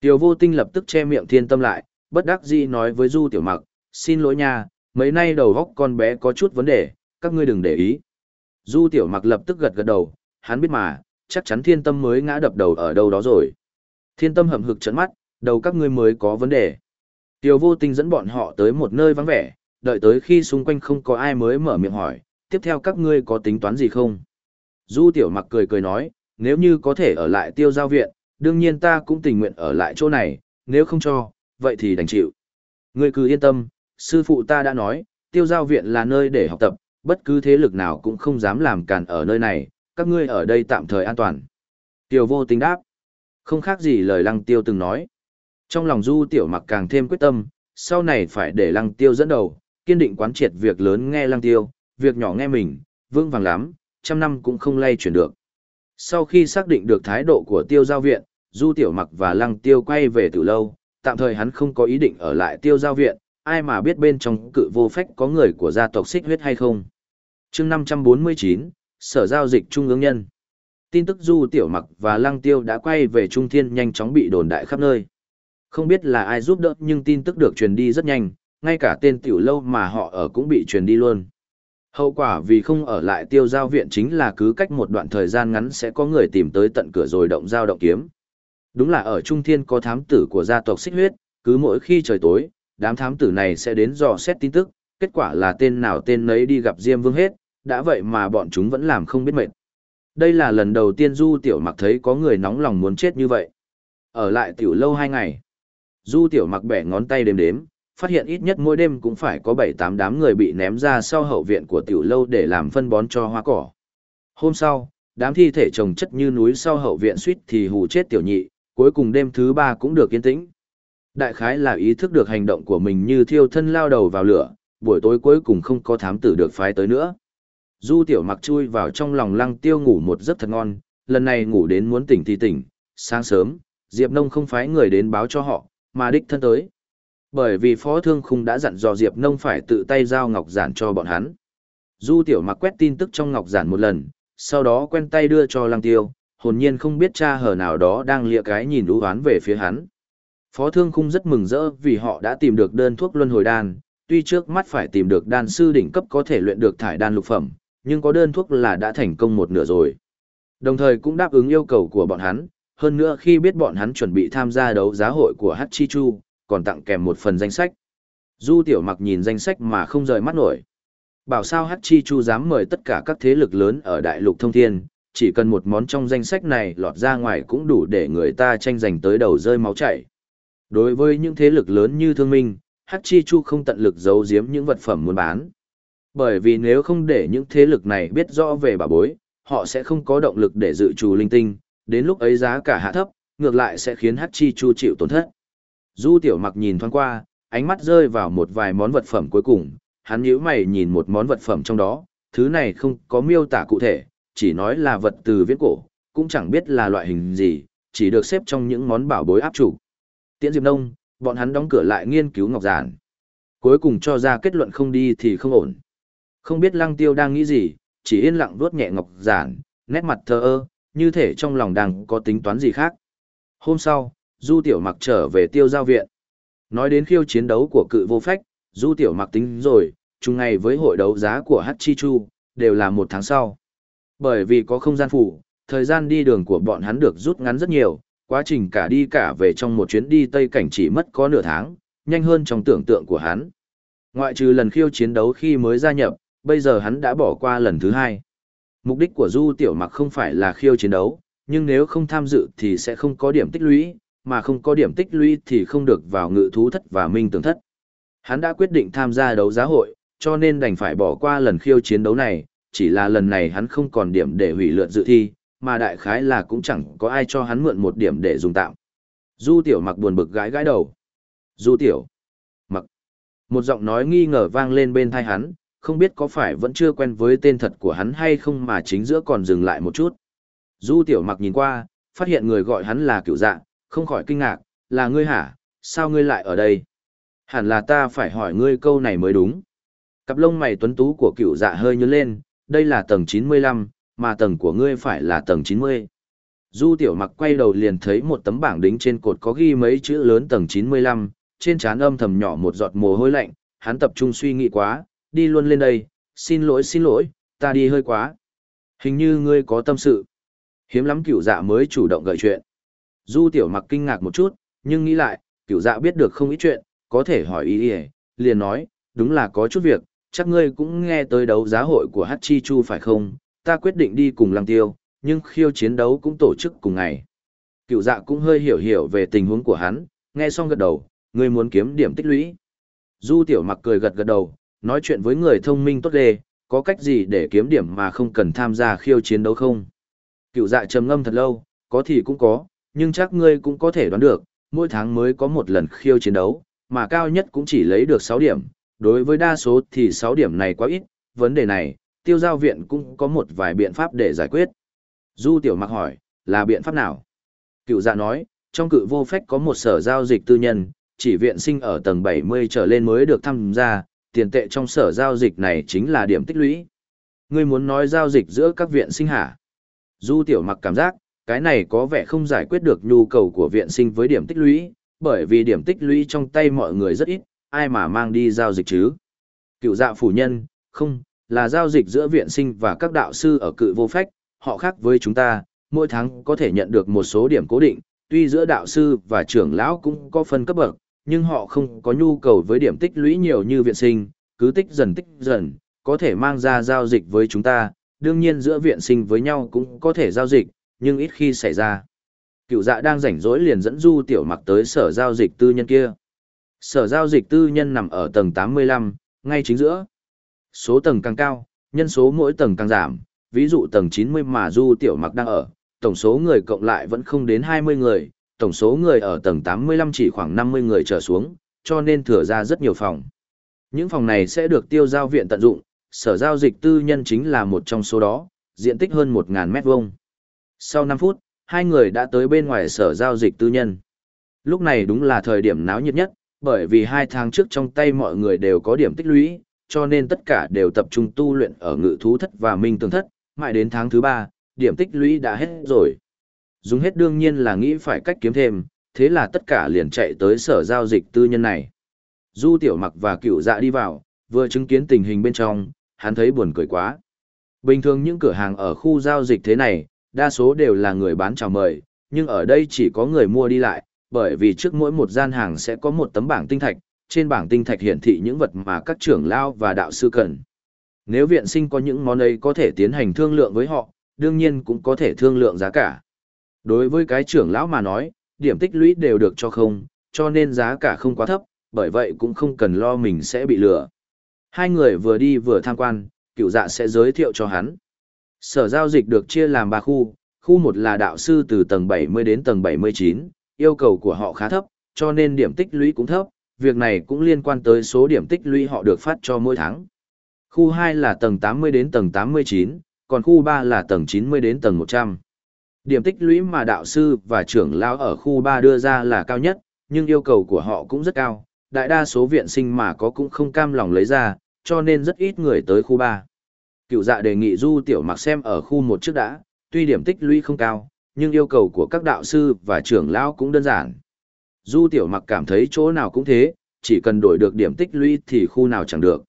Tiểu vô tinh lập tức che miệng thiên tâm lại, bất đắc dĩ nói với Du Tiểu Mặc, xin lỗi nha, mấy nay đầu góc con bé có chút vấn đề, các ngươi đừng để ý. Du Tiểu Mặc lập tức gật gật đầu, hắn biết mà, chắc chắn thiên tâm mới ngã đập đầu ở đâu đó rồi. Thiên tâm hậm hực trấn mắt, đầu các ngươi mới có vấn đề. Tiểu vô tinh dẫn bọn họ tới một nơi vắng vẻ, đợi tới khi xung quanh không có ai mới mở miệng hỏi, tiếp theo các ngươi có tính toán gì không? Du Tiểu Mặc cười cười nói, nếu như có thể ở lại tiêu giao viện, đương nhiên ta cũng tình nguyện ở lại chỗ này, nếu không cho, vậy thì đành chịu. Ngươi cứ yên tâm, sư phụ ta đã nói, tiêu giao viện là nơi để học tập, bất cứ thế lực nào cũng không dám làm càn ở nơi này, các ngươi ở đây tạm thời an toàn. tiểu vô tính đáp, không khác gì lời lăng tiêu từng nói. Trong lòng du tiểu mặc càng thêm quyết tâm, sau này phải để lăng tiêu dẫn đầu, kiên định quán triệt việc lớn nghe lăng tiêu, việc nhỏ nghe mình, vững vàng lắm, trăm năm cũng không lay chuyển được. Sau khi xác định được thái độ của tiêu giao viện, du tiểu mặc và lăng tiêu quay về từ lâu, tạm thời hắn không có ý định ở lại tiêu giao viện, ai mà biết bên trong cự vô phách có người của gia tộc xích huyết hay không. chương 549, Sở Giao dịch Trung ương Nhân. Tin tức du tiểu mặc và lăng tiêu đã quay về Trung Thiên nhanh chóng bị đồn đại khắp nơi. Không biết là ai giúp đỡ nhưng tin tức được truyền đi rất nhanh, ngay cả tên tiểu lâu mà họ ở cũng bị truyền đi luôn. Hậu quả vì không ở lại tiêu giao viện chính là cứ cách một đoạn thời gian ngắn sẽ có người tìm tới tận cửa rồi động giao động kiếm. Đúng là ở Trung Thiên có thám tử của gia tộc xích huyết, cứ mỗi khi trời tối, đám thám tử này sẽ đến dò xét tin tức, kết quả là tên nào tên nấy đi gặp Diêm Vương hết, đã vậy mà bọn chúng vẫn làm không biết mệt. Đây là lần đầu tiên Du Tiểu Mặc thấy có người nóng lòng muốn chết như vậy. Ở lại tiểu lâu hai ngày. Du Tiểu Mặc bẻ ngón tay đếm đếm, phát hiện ít nhất mỗi đêm cũng phải có 7-8 đám người bị ném ra sau hậu viện của tiểu lâu để làm phân bón cho hoa cỏ. Hôm sau, đám thi thể chồng chất như núi sau hậu viện suýt thì hù chết tiểu nhị, cuối cùng đêm thứ ba cũng được yên tĩnh. Đại khái là ý thức được hành động của mình như thiêu thân lao đầu vào lửa, buổi tối cuối cùng không có thám tử được phái tới nữa. Du tiểu mặc chui vào trong lòng lăng tiêu ngủ một giấc thật ngon, lần này ngủ đến muốn tỉnh thì tỉnh, sáng sớm, Diệp Nông không phái người đến báo cho họ, mà đích thân tới. Bởi vì Phó Thương Khung đã dặn dò Diệp Nông phải tự tay giao ngọc giản cho bọn hắn. Du tiểu mặc quét tin tức trong ngọc giản một lần, sau đó quen tay đưa cho lăng tiêu, hồn nhiên không biết cha hở nào đó đang lịa cái nhìn đú hoán về phía hắn. Phó Thương Khung rất mừng rỡ vì họ đã tìm được đơn thuốc luân hồi đan, tuy trước mắt phải tìm được đan sư đỉnh cấp có thể luyện được thải đan lục phẩm, nhưng có đơn thuốc là đã thành công một nửa rồi. Đồng thời cũng đáp ứng yêu cầu của bọn hắn, hơn nữa khi biết bọn hắn chuẩn bị tham gia đấu giá hội của Hachichu, còn tặng kèm một phần danh sách. Du Tiểu Mặc nhìn danh sách mà không rời mắt nổi. Bảo sao Hắc Chi Chu dám mời tất cả các thế lực lớn ở đại lục thông thiên, chỉ cần một món trong danh sách này lọt ra ngoài cũng đủ để người ta tranh giành tới đầu rơi máu chảy. Đối với những thế lực lớn như thương minh, Hắc Chi Chu không tận lực giấu giếm những vật phẩm muốn bán. Bởi vì nếu không để những thế lực này biết rõ về bà bối, họ sẽ không có động lực để dự trù linh tinh, đến lúc ấy giá cả hạ thấp, ngược lại sẽ khiến Hắc Chi Chu chịu tổn thất. Du tiểu mặc nhìn thoáng qua, ánh mắt rơi vào một vài món vật phẩm cuối cùng, hắn nhíu mày nhìn một món vật phẩm trong đó, thứ này không có miêu tả cụ thể, chỉ nói là vật từ viễn cổ, cũng chẳng biết là loại hình gì, chỉ được xếp trong những món bảo bối áp chủ. Tiễn Diệp Nông, bọn hắn đóng cửa lại nghiên cứu ngọc giản. Cuối cùng cho ra kết luận không đi thì không ổn. Không biết Lăng Tiêu đang nghĩ gì, chỉ yên lặng vuốt nhẹ ngọc giản, nét mặt thờ ơ, như thể trong lòng đang có tính toán gì khác. Hôm sau, Du Tiểu Mặc trở về tiêu giao viện. Nói đến khiêu chiến đấu của cự vô phách, Du Tiểu Mặc tính rồi, chung ngày với hội đấu giá của Hachichu, đều là một tháng sau. Bởi vì có không gian phủ, thời gian đi đường của bọn hắn được rút ngắn rất nhiều, quá trình cả đi cả về trong một chuyến đi Tây Cảnh chỉ mất có nửa tháng, nhanh hơn trong tưởng tượng của hắn. Ngoại trừ lần khiêu chiến đấu khi mới gia nhập, bây giờ hắn đã bỏ qua lần thứ hai. Mục đích của Du Tiểu Mặc không phải là khiêu chiến đấu, nhưng nếu không tham dự thì sẽ không có điểm tích lũy, mà không có điểm tích lũy thì không được vào ngự thú thất và minh tường thất. Hắn đã quyết định tham gia đấu giá hội, cho nên đành phải bỏ qua lần khiêu chiến đấu này, chỉ là lần này hắn không còn điểm để hủy lượt dự thi, mà đại khái là cũng chẳng có ai cho hắn mượn một điểm để dùng tạm. Du tiểu mặc buồn bực gãi gãi đầu. Du tiểu mặc. Một giọng nói nghi ngờ vang lên bên thai hắn, không biết có phải vẫn chưa quen với tên thật của hắn hay không mà chính giữa còn dừng lại một chút. Du tiểu mặc nhìn qua, phát hiện người gọi hắn là cựu dạ, không khỏi kinh ngạc, là ngươi hả, sao ngươi lại ở đây? Hẳn là ta phải hỏi ngươi câu này mới đúng. Cặp lông mày tuấn tú của cựu dạ hơi nhớ lên, đây là tầng 95, mà tầng của ngươi phải là tầng 90. Du tiểu mặc quay đầu liền thấy một tấm bảng đính trên cột có ghi mấy chữ lớn tầng 95, trên trán âm thầm nhỏ một giọt mồ hôi lạnh, hắn tập trung suy nghĩ quá, đi luôn lên đây, xin lỗi xin lỗi, ta đi hơi quá. Hình như ngươi có tâm sự. Hiếm lắm cựu dạ mới chủ động gợi chuyện. Du tiểu mặc kinh ngạc một chút, nhưng nghĩ lại, cửu dạ biết được không ít chuyện, có thể hỏi ý ý, liền nói, đúng là có chút việc, chắc ngươi cũng nghe tới đấu giá hội của Hachi Chu phải không, ta quyết định đi cùng lăng tiêu, nhưng khiêu chiến đấu cũng tổ chức cùng ngày. Cựu dạ cũng hơi hiểu hiểu về tình huống của hắn, nghe xong gật đầu, ngươi muốn kiếm điểm tích lũy. Du tiểu mặc cười gật gật đầu, nói chuyện với người thông minh tốt đề, có cách gì để kiếm điểm mà không cần tham gia khiêu chiến đấu không? Cựu dạ trầm ngâm thật lâu, có thì cũng có, nhưng chắc ngươi cũng có thể đoán được, mỗi tháng mới có một lần khiêu chiến đấu, mà cao nhất cũng chỉ lấy được 6 điểm, đối với đa số thì 6 điểm này quá ít, vấn đề này, tiêu giao viện cũng có một vài biện pháp để giải quyết. Du tiểu mặc hỏi, là biện pháp nào? Cựu dạ nói, trong cự vô phách có một sở giao dịch tư nhân, chỉ viện sinh ở tầng 70 trở lên mới được tham gia, tiền tệ trong sở giao dịch này chính là điểm tích lũy. Ngươi muốn nói giao dịch giữa các viện sinh hả? Du tiểu mặc cảm giác, cái này có vẻ không giải quyết được nhu cầu của viện sinh với điểm tích lũy, bởi vì điểm tích lũy trong tay mọi người rất ít, ai mà mang đi giao dịch chứ? Cựu dạ phủ nhân, không, là giao dịch giữa viện sinh và các đạo sư ở cự vô phách, họ khác với chúng ta, mỗi tháng có thể nhận được một số điểm cố định, tuy giữa đạo sư và trưởng lão cũng có phân cấp bậc, nhưng họ không có nhu cầu với điểm tích lũy nhiều như viện sinh, cứ tích dần tích dần, có thể mang ra giao dịch với chúng ta, đương nhiên giữa viện sinh với nhau cũng có thể giao dịch, nhưng ít khi xảy ra. Cựu dạ đang rảnh rỗi liền dẫn du tiểu mặc tới sở giao dịch tư nhân kia. Sở giao dịch tư nhân nằm ở tầng 85, ngay chính giữa. Số tầng càng cao, nhân số mỗi tầng càng giảm, ví dụ tầng 90 mà du tiểu mặc đang ở, tổng số người cộng lại vẫn không đến 20 người, tổng số người ở tầng 85 chỉ khoảng 50 người trở xuống, cho nên thừa ra rất nhiều phòng. Những phòng này sẽ được tiêu giao viện tận dụng, sở giao dịch tư nhân chính là một trong số đó, diện tích hơn 1.000 mét vuông. Sau 5 phút, hai người đã tới bên ngoài sở giao dịch tư nhân. Lúc này đúng là thời điểm náo nhiệt nhất, bởi vì hai tháng trước trong tay mọi người đều có điểm tích lũy, cho nên tất cả đều tập trung tu luyện ở ngự thú thất và minh tường thất, mãi đến tháng thứ ba, điểm tích lũy đã hết rồi. Dùng hết đương nhiên là nghĩ phải cách kiếm thêm, thế là tất cả liền chạy tới sở giao dịch tư nhân này. Du tiểu mặc và cựu dạ đi vào, vừa chứng kiến tình hình bên trong, hắn thấy buồn cười quá. Bình thường những cửa hàng ở khu giao dịch thế này, đa số đều là người bán chào mời, nhưng ở đây chỉ có người mua đi lại, bởi vì trước mỗi một gian hàng sẽ có một tấm bảng tinh thạch, trên bảng tinh thạch hiển thị những vật mà các trưởng lao và đạo sư cần. Nếu viện sinh có những món ấy có thể tiến hành thương lượng với họ, đương nhiên cũng có thể thương lượng giá cả. Đối với cái trưởng lão mà nói, điểm tích lũy đều được cho không, cho nên giá cả không quá thấp, bởi vậy cũng không cần lo mình sẽ bị lừa. Hai người vừa đi vừa tham quan, cựu dạ sẽ giới thiệu cho hắn. Sở giao dịch được chia làm ba khu, khu một là đạo sư từ tầng 70 đến tầng 79, yêu cầu của họ khá thấp, cho nên điểm tích lũy cũng thấp, việc này cũng liên quan tới số điểm tích lũy họ được phát cho mỗi tháng. Khu 2 là tầng 80 đến tầng 89, còn khu 3 là tầng 90 đến tầng 100. Điểm tích lũy mà đạo sư và trưởng lão ở khu 3 đưa ra là cao nhất, nhưng yêu cầu của họ cũng rất cao, đại đa số viện sinh mà có cũng không cam lòng lấy ra, cho nên rất ít người tới khu 3. Cựu dạ đề nghị Du Tiểu Mặc xem ở khu một trước đã, tuy điểm tích lũy không cao, nhưng yêu cầu của các đạo sư và trưởng lão cũng đơn giản. Du Tiểu Mặc cảm thấy chỗ nào cũng thế, chỉ cần đổi được điểm tích lũy thì khu nào chẳng được.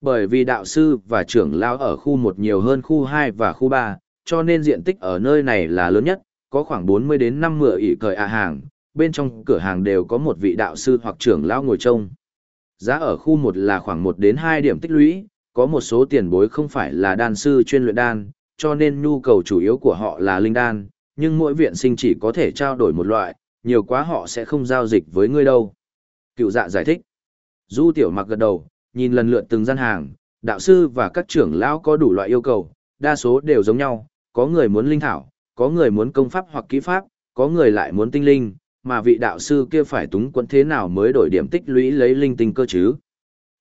Bởi vì đạo sư và trưởng lão ở khu 1 nhiều hơn khu 2 và khu 3, cho nên diện tích ở nơi này là lớn nhất, có khoảng 40 đến 50 ỷ cởi à hàng, bên trong cửa hàng đều có một vị đạo sư hoặc trưởng lão ngồi trông. Giá ở khu 1 là khoảng 1 đến 2 điểm tích lũy, có một số tiền bối không phải là đan sư chuyên luyện đan, cho nên nhu cầu chủ yếu của họ là linh đan, nhưng mỗi viện sinh chỉ có thể trao đổi một loại, nhiều quá họ sẽ không giao dịch với ngươi đâu. Cựu dạ giải thích. Du tiểu mặc gật đầu, nhìn lần lượt từng gian hàng, đạo sư và các trưởng lão có đủ loại yêu cầu, đa số đều giống nhau, có người muốn linh thảo, có người muốn công pháp hoặc kỹ pháp, có người lại muốn tinh linh, mà vị đạo sư kia phải túng quẫn thế nào mới đổi điểm tích lũy lấy linh tinh cơ chứ.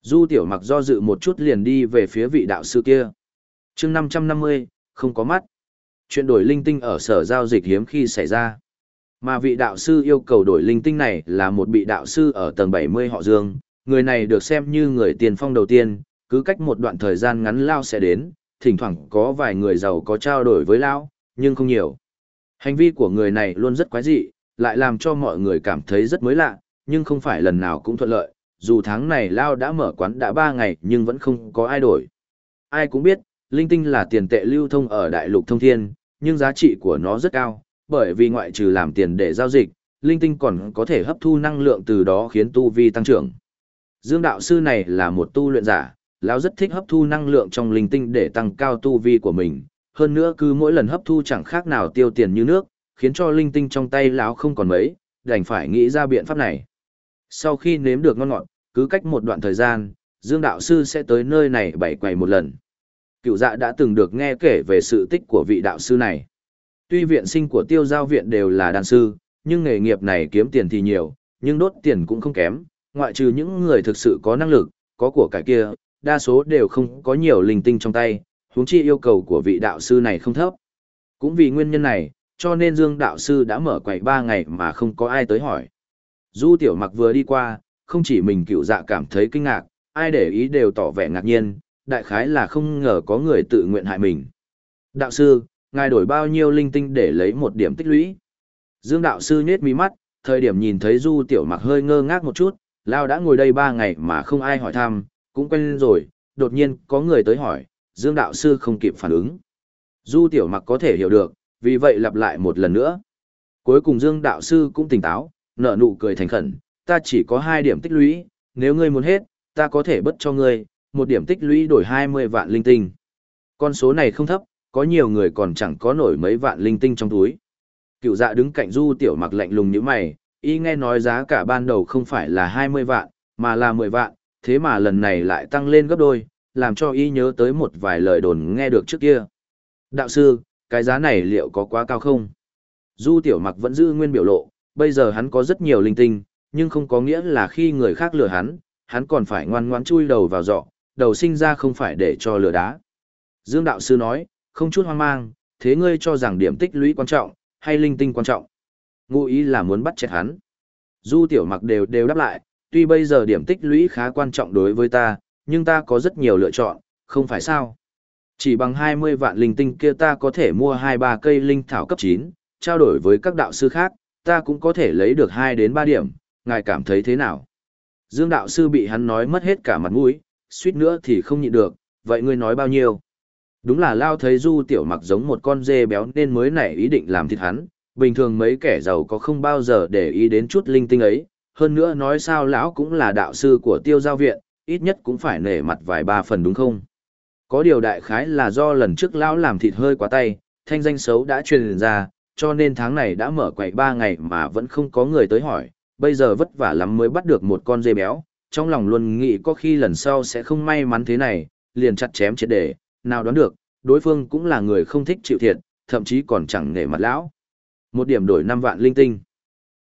Du tiểu mặc do dự một chút liền đi về phía vị đạo sư kia. chương 550, không có mắt. Chuyện đổi linh tinh ở sở giao dịch hiếm khi xảy ra. Mà vị đạo sư yêu cầu đổi linh tinh này là một vị đạo sư ở tầng 70 họ Dương, người này được xem như người tiền phong đầu tiên, cứ cách một đoạn thời gian ngắn lao sẽ đến, thỉnh thoảng có vài người giàu có trao đổi với lao, nhưng không nhiều. Hành vi của người này luôn rất quái dị, lại làm cho mọi người cảm thấy rất mới lạ, nhưng không phải lần nào cũng thuận lợi, dù tháng này Lao đã mở quán đã 3 ngày nhưng vẫn không có ai đổi. Ai cũng biết, linh tinh là tiền tệ lưu thông ở đại lục thông thiên, nhưng giá trị của nó rất cao, bởi vì ngoại trừ làm tiền để giao dịch, linh tinh còn có thể hấp thu năng lượng từ đó khiến tu vi tăng trưởng. Dương đạo sư này là một tu luyện giả, lão rất thích hấp thu năng lượng trong linh tinh để tăng cao tu vi của mình, hơn nữa cứ mỗi lần hấp thu chẳng khác nào tiêu tiền như nước, khiến cho linh tinh trong tay lão không còn mấy, đành phải nghĩ ra biện pháp này. Sau khi nếm được ngon ngọt, cứ cách một đoạn thời gian, Dương đạo sư sẽ tới nơi này bảy quầy một lần. Cựu dạ đã từng được nghe kể về sự tích của vị đạo sư này. Tuy viện sinh của tiêu giao viện đều là đàn sư, nhưng nghề nghiệp này kiếm tiền thì nhiều, nhưng đốt tiền cũng không kém, ngoại trừ những người thực sự có năng lực, có của cải kia, đa số đều không có nhiều linh tinh trong tay, huống chi yêu cầu của vị đạo sư này không thấp. Cũng vì nguyên nhân này, cho nên Dương đạo sư đã mở quầy 3 ngày mà không có ai tới hỏi. Du tiểu mặc vừa đi qua, không chỉ mình cựu dạ cảm thấy kinh ngạc, ai để ý đều tỏ vẻ ngạc nhiên, đại khái là không ngờ có người tự nguyện hại mình. Đạo sư, ngài đổi bao nhiêu linh tinh để lấy một điểm tích lũy? Dương đạo sư nhết mí mắt, thời điểm nhìn thấy du tiểu mặc hơi ngơ ngác một chút, Lao đã ngồi đây ba ngày mà không ai hỏi thăm, cũng quen rồi, đột nhiên có người tới hỏi, Dương đạo sư không kịp phản ứng. Du tiểu mặc có thể hiểu được, vì vậy lặp lại một lần nữa. Cuối cùng Dương đạo sư cũng tỉnh táo, nở nụ cười thành khẩn, ta chỉ có hai điểm tích lũy, nếu ngươi muốn hết, ta có thể bất cho ngươi, một điểm tích lũy đổi 20 vạn linh tinh. Con số này không thấp, có nhiều người còn chẳng có nổi mấy vạn linh tinh trong túi. Cựu dạ đứng cạnh du tiểu mặc lạnh lùng như mày, y nghe nói giá cả ban đầu không phải là 20 vạn, mà là 10 vạn, thế mà lần này lại tăng lên gấp đôi, làm cho y nhớ tới một vài lời đồn nghe được trước kia. Đạo sư, cái giá này liệu có quá cao không? Du tiểu mặc vẫn giữ nguyên biểu lộ, bây giờ hắn có rất nhiều linh tinh, nhưng không có nghĩa là khi người khác lừa hắn, hắn còn phải ngoan ngoãn chui đầu vào giọ, đầu sinh ra không phải để cho lừa đá. Dương đạo sư nói, không chút hoang mang, thế ngươi cho rằng điểm tích lũy quan trọng, hay linh tinh quan trọng? Ngụ ý là muốn bắt chết hắn. Du tiểu mặc đều đều đáp lại, tuy bây giờ điểm tích lũy khá quan trọng đối với ta, nhưng ta có rất nhiều lựa chọn, không phải sao? Chỉ bằng 20 vạn linh tinh kia ta có thể mua 2-3 cây linh thảo cấp 9, trao đổi với các đạo sư khác, ta cũng có thể lấy được 2 đến 3 điểm, ngài cảm thấy thế nào? Dương đạo sư bị hắn nói mất hết cả mặt mũi, suýt nữa thì không nhịn được, vậy ngươi nói bao nhiêu? Đúng là Lao thấy Du Tiểu Mặc giống một con dê béo nên mới nảy ý định làm thịt hắn, bình thường mấy kẻ giàu có không bao giờ để ý đến chút linh tinh ấy, hơn nữa nói sao lão cũng là đạo sư của tiêu giao viện, ít nhất cũng phải nể mặt vài ba phần đúng không? Có điều đại khái là do lần trước lão làm thịt hơi quá tay, thanh danh xấu đã truyền ra, cho nên tháng này đã mở quậy ba ngày mà vẫn không có người tới hỏi, bây giờ vất vả lắm mới bắt được một con dê béo, trong lòng luôn nghĩ có khi lần sau sẽ không may mắn thế này, liền chặt chém chết để, nào đoán được, đối phương cũng là người không thích chịu thiệt, thậm chí còn chẳng nể mặt lão. Một điểm đổi 5 vạn linh tinh.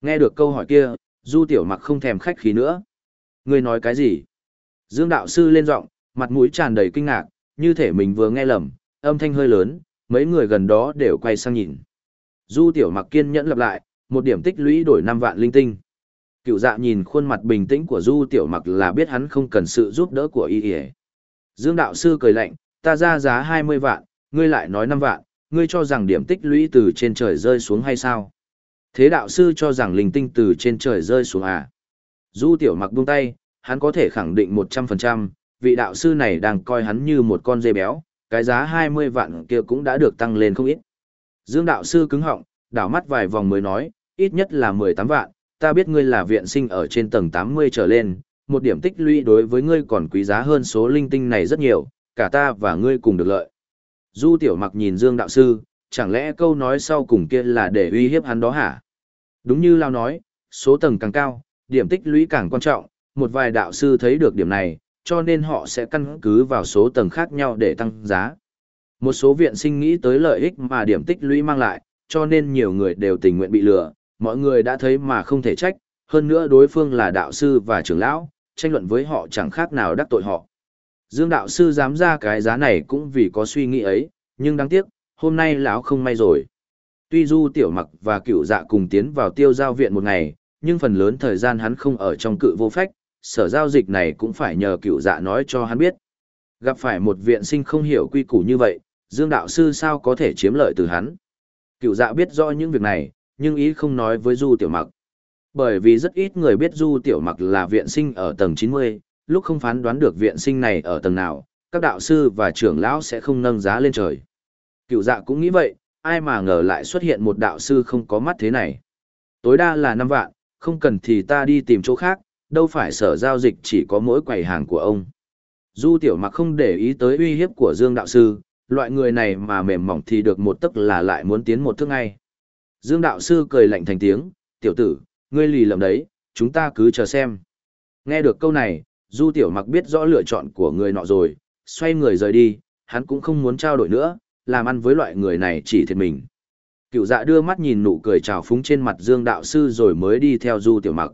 Nghe được câu hỏi kia, Du Tiểu Mặc không thèm khách khí nữa. Người nói cái gì? Dương đạo sư lên giọng, mặt mũi tràn đầy kinh ngạc, như thể mình vừa nghe lầm, âm thanh hơi lớn, mấy người gần đó đều quay sang nhìn. Du Tiểu Mặc kiên nhẫn lặp lại, một điểm tích lũy đổi 5 vạn linh tinh. Cựu dạ nhìn khuôn mặt bình tĩnh của Du Tiểu Mặc là biết hắn không cần sự giúp đỡ của y y. Dương đạo sư cười lạnh, ta ra giá 20 vạn, ngươi lại nói 5 vạn, ngươi cho rằng điểm tích lũy từ trên trời rơi xuống hay sao? Thế đạo sư cho rằng linh tinh từ trên trời rơi xuống à? Du tiểu mặc buông tay, hắn có thể khẳng định 100%, vị đạo sư này đang coi hắn như một con dê béo, cái giá 20 vạn kia cũng đã được tăng lên không ít. Dương đạo sư cứng họng, đảo mắt vài vòng mới nói, ít nhất là 18 vạn, ta biết ngươi là viện sinh ở trên tầng 80 trở lên, một điểm tích lũy đối với ngươi còn quý giá hơn số linh tinh này rất nhiều, cả ta và ngươi cùng được lợi. Du tiểu mặc nhìn Dương đạo sư, chẳng lẽ câu nói sau cùng kia là để uy hiếp hắn đó hả? Đúng như Lao nói, số tầng càng cao, điểm tích lũy càng quan trọng, một vài đạo sư thấy được điểm này, cho nên họ sẽ căn cứ vào số tầng khác nhau để tăng giá. Một số viện sinh nghĩ tới lợi ích mà điểm tích lũy mang lại, cho nên nhiều người đều tình nguyện bị lừa, mọi người đã thấy mà không thể trách, hơn nữa đối phương là đạo sư và trưởng lão, tranh luận với họ chẳng khác nào đắc tội họ. Dương đạo sư dám ra cái giá này cũng vì có suy nghĩ ấy, nhưng đáng tiếc, hôm nay lão không may rồi. Tuy Du Tiểu Mặc và Cựu Dạ cùng tiến vào tiêu giao viện một ngày, nhưng phần lớn thời gian hắn không ở trong cự vô phách, sở giao dịch này cũng phải nhờ Cựu Dạ nói cho hắn biết. Gặp phải một viện sinh không hiểu quy củ như vậy, Dương đạo sư sao có thể chiếm lợi từ hắn? Cựu dạ biết rõ những việc này, nhưng ý không nói với Du Tiểu Mặc. Bởi vì rất ít người biết Du Tiểu Mặc là viện sinh ở tầng 90, lúc không phán đoán được viện sinh này ở tầng nào, các đạo sư và trưởng lão sẽ không nâng giá lên trời. Cựu dạ cũng nghĩ vậy, ai mà ngờ lại xuất hiện một đạo sư không có mắt thế này. Tối đa là 5 vạn, không cần thì ta đi tìm chỗ khác, đâu phải sở giao dịch chỉ có mỗi quầy hàng của ông. Du tiểu mặc không để ý tới uy hiếp của Dương đạo sư, loại người này mà mềm mỏng thì được một tức là lại muốn tiến một thước ngay. Dương đạo sư cười lạnh thành tiếng, tiểu tử, ngươi lì lầm đấy, chúng ta cứ chờ xem. Nghe được câu này, Du tiểu mặc biết rõ lựa chọn của người nọ rồi, xoay người rời đi, hắn cũng không muốn trao đổi nữa, làm ăn với loại người này chỉ thiệt mình. Cựu dạ đưa mắt nhìn nụ cười trào phúng trên mặt Dương đạo sư rồi mới đi theo Du tiểu mặc.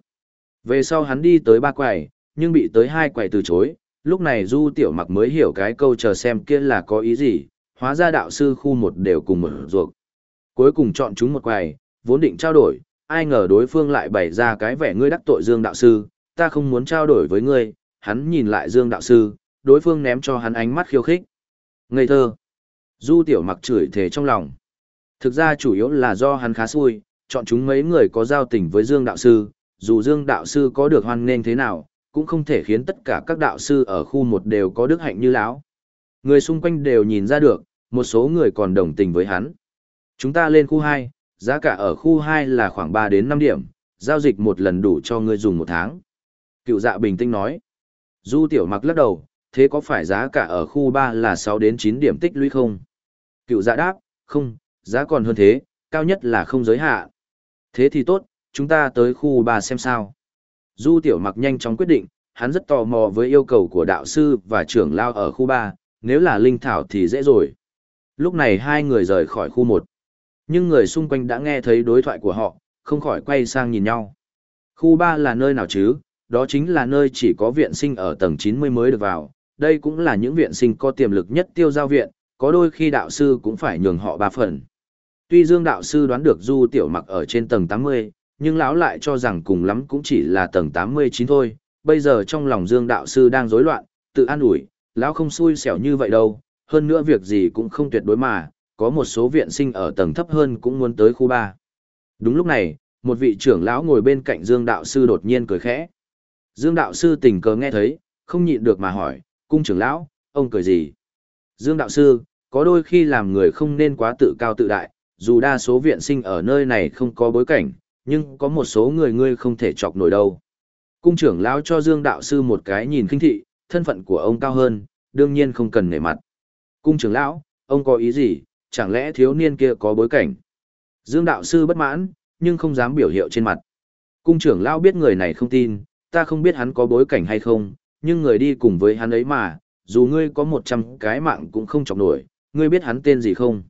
Về sau hắn đi tới ba quầy, nhưng bị tới hai quầy từ chối, lúc này Du Tiểu Mặc mới hiểu cái câu chờ xem kia là có ý gì, hóa ra đạo sư khu một đều cùng một ruột. Cuối cùng chọn chúng một quầy, vốn định trao đổi, ai ngờ đối phương lại bày ra cái vẻ ngươi đắc tội Dương đạo sư, ta không muốn trao đổi với ngươi, hắn nhìn lại Dương đạo sư, đối phương ném cho hắn ánh mắt khiêu khích. Ngây thơ. Du Tiểu Mặc chửi thề trong lòng. Thực ra chủ yếu là do hắn khá xui, chọn chúng mấy người có giao tình với Dương đạo sư, dù Dương đạo sư có được hoan nghênh thế nào, cũng không thể khiến tất cả các đạo sư ở khu một đều có đức hạnh như lão. Người xung quanh đều nhìn ra được, một số người còn đồng tình với hắn. Chúng ta lên khu 2, giá cả ở khu 2 là khoảng 3 đến 5 điểm, giao dịch một lần đủ cho ngươi dùng một tháng. Cựu dạ bình tĩnh nói. Du tiểu mặc lắc đầu, thế có phải giá cả ở khu 3 là 6 đến 9 điểm tích lũy không? Cựu dạ đáp, không, giá còn hơn thế, cao nhất là không giới hạn. Thế thì tốt, chúng ta tới khu 3 xem sao. Du Tiểu Mặc nhanh chóng quyết định, hắn rất tò mò với yêu cầu của đạo sư và trưởng lao ở khu 3, nếu là linh thảo thì dễ rồi. Lúc này hai người rời khỏi khu 1. Nhưng người xung quanh đã nghe thấy đối thoại của họ, không khỏi quay sang nhìn nhau. Khu 3 là nơi nào chứ? Đó chính là nơi chỉ có viện sinh ở tầng 90 mới được vào. Đây cũng là những viện sinh có tiềm lực nhất tiêu giao viện, có đôi khi đạo sư cũng phải nhường họ ba phần. Tuy Dương đạo sư đoán được Du Tiểu Mặc ở trên tầng 80, nhưng lão lại cho rằng cùng lắm cũng chỉ là tầng 89 thôi. Bây giờ trong lòng Dương đạo sư đang rối loạn, tự an ủi, lão không xui xẻo như vậy đâu, hơn nữa việc gì cũng không tuyệt đối mà, có một số viện sinh ở tầng thấp hơn cũng muốn tới khu 3. Đúng lúc này, một vị trưởng lão ngồi bên cạnh Dương đạo sư đột nhiên cười khẽ. Dương đạo sư tình cờ nghe thấy, không nhịn được mà hỏi, cung trưởng lão, ông cười gì? Dương đạo sư, có đôi khi làm người không nên quá tự cao tự đại, dù đa số viện sinh ở nơi này không có bối cảnh, nhưng có một số người ngươi không thể chọc nổi đâu. Cung trưởng lão cho Dương đạo sư một cái nhìn khinh thị, thân phận của ông cao hơn, đương nhiên không cần nể mặt. Cung trưởng lão, ông có ý gì, chẳng lẽ thiếu niên kia có bối cảnh? Dương đạo sư bất mãn, nhưng không dám biểu hiện trên mặt. Cung trưởng lão biết người này không tin, ta không biết hắn có bối cảnh hay không, nhưng người đi cùng với hắn ấy mà, dù ngươi có một trăm cái mạng cũng không chọc nổi, ngươi biết hắn tên gì không?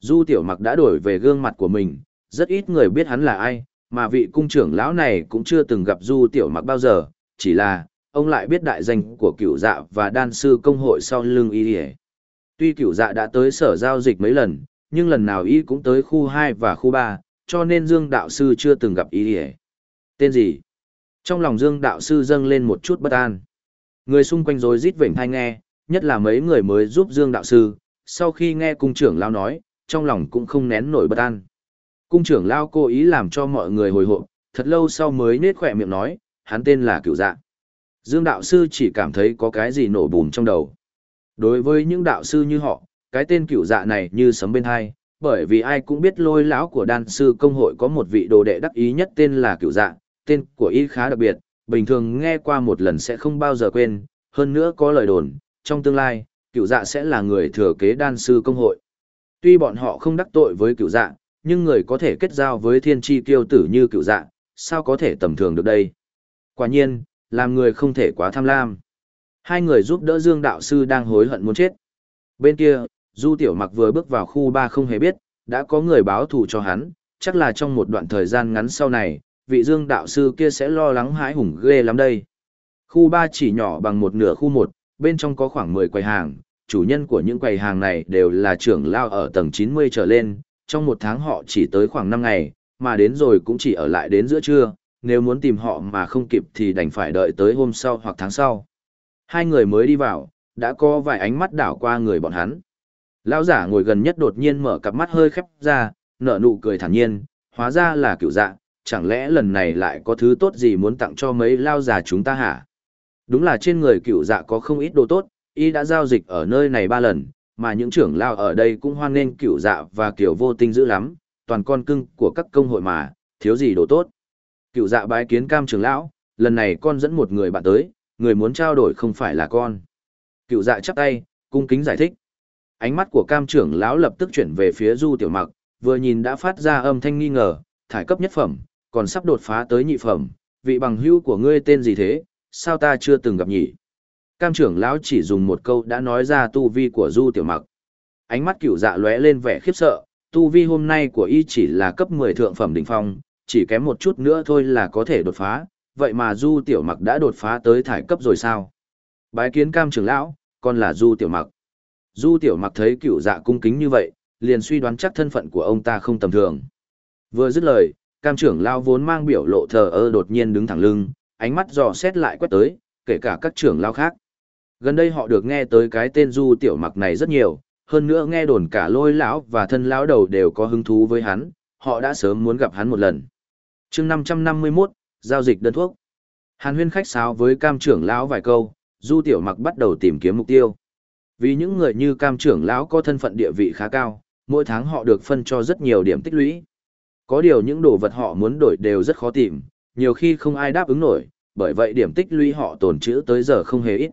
Du tiểu mặc đã đổi về gương mặt của mình, rất ít người biết hắn là ai, mà vị cung trưởng lão này cũng chưa từng gặp Du Tiểu Mặc bao giờ, chỉ là, ông lại biết đại danh của cửu dạ và đan sư công hội sau lưng y Tuy cửu dạ đã tới sở giao dịch mấy lần, nhưng lần nào y cũng tới khu 2 và khu 3, cho nên Dương Đạo Sư chưa từng gặp y Tên gì? Trong lòng Dương Đạo Sư dâng lên một chút bất an. Người xung quanh rồi rít vểnh thai nghe, nhất là mấy người mới giúp Dương Đạo Sư, sau khi nghe cung trưởng lão nói, trong lòng cũng không nén nổi bất an. Cung trưởng lao cố ý làm cho mọi người hồi hộp, thật lâu sau mới nết khỏe miệng nói, hắn tên là Cựu dạ. Dương đạo sư chỉ cảm thấy có cái gì nổ bùm trong đầu. Đối với những đạo sư như họ, cái tên Cựu dạ này như sấm bên hai, bởi vì ai cũng biết lôi lão của đan sư công hội có một vị đồ đệ đắc ý nhất tên là Cựu dạ, tên của y khá đặc biệt, bình thường nghe qua một lần sẽ không bao giờ quên, hơn nữa có lời đồn, trong tương lai, Cựu dạ sẽ là người thừa kế đan sư công hội. Tuy bọn họ không đắc tội với Cựu dạ, nhưng người có thể kết giao với thiên tri kiêu tử như cựu dạ, sao có thể tầm thường được đây? Quả nhiên, làm người không thể quá tham lam. Hai người giúp đỡ Dương Đạo Sư đang hối hận muốn chết. Bên kia, Du Tiểu Mặc vừa bước vào khu ba không hề biết, đã có người báo thù cho hắn, chắc là trong một đoạn thời gian ngắn sau này, vị Dương Đạo Sư kia sẽ lo lắng hãi hùng ghê lắm đây. Khu ba chỉ nhỏ bằng một nửa khu một, bên trong có khoảng 10 quầy hàng, chủ nhân của những quầy hàng này đều là trưởng lao ở tầng 90 trở lên, trong một tháng họ chỉ tới khoảng 5 ngày, mà đến rồi cũng chỉ ở lại đến giữa trưa, nếu muốn tìm họ mà không kịp thì đành phải đợi tới hôm sau hoặc tháng sau. Hai người mới đi vào, đã có vài ánh mắt đảo qua người bọn hắn. Lão giả ngồi gần nhất đột nhiên mở cặp mắt hơi khép ra, nở nụ cười thản nhiên, hóa ra là cựu dạ, chẳng lẽ lần này lại có thứ tốt gì muốn tặng cho mấy lao già chúng ta hả? Đúng là trên người cựu dạ có không ít đồ tốt, y đã giao dịch ở nơi này ba lần, mà những trưởng lao ở đây cũng hoan nghênh cựu dạ và kiểu vô tinh dữ lắm, toàn con cưng của các công hội mà, thiếu gì đồ tốt. Cựu dạ bái kiến cam trưởng lão, lần này con dẫn một người bạn tới, người muốn trao đổi không phải là con. Cựu dạ chắp tay, cung kính giải thích. Ánh mắt của cam trưởng lão lập tức chuyển về phía du tiểu mặc, vừa nhìn đã phát ra âm thanh nghi ngờ, thải cấp nhất phẩm, còn sắp đột phá tới nhị phẩm, vị bằng hữu của ngươi tên gì thế, sao ta chưa từng gặp nhỉ? Cam trưởng lão chỉ dùng một câu đã nói ra tu vi của du tiểu mặc. Ánh mắt cựu dạ lóe lên vẻ khiếp sợ, tu vi hôm nay của y chỉ là cấp 10 thượng phẩm đỉnh phong, chỉ kém một chút nữa thôi là có thể đột phá, vậy mà du tiểu mặc đã đột phá tới thải cấp rồi sao? Bái kiến cam trưởng lão, còn là du tiểu mặc. Du tiểu mặc thấy cựu dạ cung kính như vậy, liền suy đoán chắc thân phận của ông ta không tầm thường. Vừa dứt lời, cam trưởng lão vốn mang biểu lộ thờ ơ đột nhiên đứng thẳng lưng, ánh mắt dò xét lại quét tới, kể cả các trưởng lão khác. Gần đây họ được nghe tới cái tên du tiểu mặc này rất nhiều, hơn nữa nghe đồn cả lôi lão và thân lão đầu đều có hứng thú với hắn, họ đã sớm muốn gặp hắn một lần. chương 551, giao dịch đơn thuốc. Hàn huyên khách sáo với cam trưởng lão vài câu, du tiểu mặc bắt đầu tìm kiếm mục tiêu. Vì những người như cam trưởng lão có thân phận địa vị khá cao, mỗi tháng họ được phân cho rất nhiều điểm tích lũy. Có điều những đồ vật họ muốn đổi đều rất khó tìm, nhiều khi không ai đáp ứng nổi, bởi vậy điểm tích lũy họ tồn trữ tới giờ không hề ít.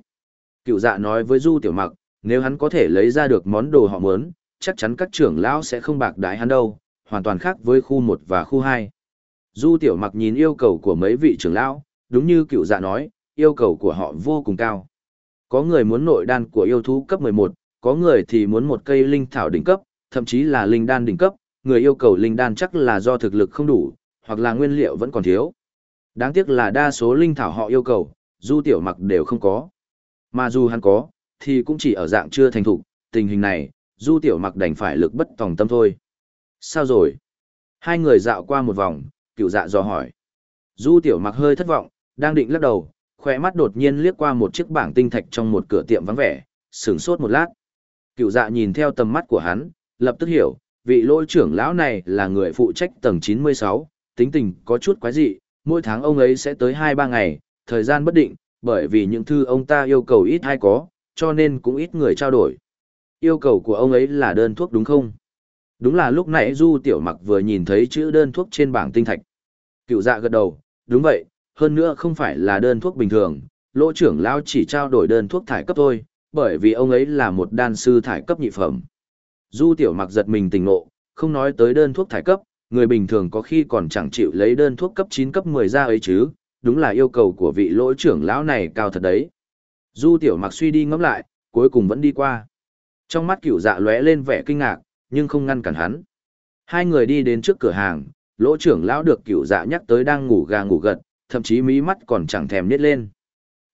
Cựu dạ nói với Du Tiểu Mặc, nếu hắn có thể lấy ra được món đồ họ muốn, chắc chắn các trưởng lão sẽ không bạc đái hắn đâu, hoàn toàn khác với khu một và khu hai. Du Tiểu Mặc nhìn yêu cầu của mấy vị trưởng lão, đúng như cựu dạ nói, yêu cầu của họ vô cùng cao. Có người muốn nội đan của yêu thú cấp 11, có người thì muốn một cây linh thảo đỉnh cấp, thậm chí là linh đan đỉnh cấp, người yêu cầu linh đan chắc là do thực lực không đủ, hoặc là nguyên liệu vẫn còn thiếu. Đáng tiếc là đa số linh thảo họ yêu cầu, Du Tiểu Mặc đều không có. Mà dù hắn có, thì cũng chỉ ở dạng chưa thành thục, tình hình này, Du Tiểu Mặc đành phải lực bất tòng tâm thôi. Sao rồi? Hai người dạo qua một vòng, cựu dạ dò hỏi. Du Tiểu Mặc hơi thất vọng, đang định lắc đầu, khỏe mắt đột nhiên liếc qua một chiếc bảng tinh thạch trong một cửa tiệm vắng vẻ, sửng sốt một lát. Cựu dạ nhìn theo tầm mắt của hắn, lập tức hiểu, vị lôi trưởng lão này là người phụ trách tầng 96, tính tình có chút quái dị, mỗi tháng ông ấy sẽ tới 2-3 ngày, thời gian bất định, bởi vì những thư ông ta yêu cầu ít hay có, cho nên cũng ít người trao đổi. Yêu cầu của ông ấy là đơn thuốc đúng không? Đúng là lúc nãy Du Tiểu Mặc vừa nhìn thấy chữ đơn thuốc trên bảng tinh thạch. Cựu dạ gật đầu, đúng vậy, hơn nữa không phải là đơn thuốc bình thường, lỗ trưởng lão chỉ trao đổi đơn thuốc thải cấp thôi, bởi vì ông ấy là một đan sư thải cấp nhị phẩm. Du Tiểu Mặc giật mình tỉnh ngộ, không nói tới đơn thuốc thải cấp, người bình thường có khi còn chẳng chịu lấy đơn thuốc cấp 9 cấp 10 ra ấy chứ, đúng là yêu cầu của vị lỗ trưởng lão này cao thật đấy. Du tiểu mặc suy đi ngẫm lại, cuối cùng vẫn đi qua. Trong mắt cửu dạ lóe lên vẻ kinh ngạc, nhưng không ngăn cản hắn. Hai người đi đến trước cửa hàng, lỗ trưởng lão được cửu dạ nhắc tới đang ngủ gà ngủ gật, thậm chí mí mắt còn chẳng thèm nít lên.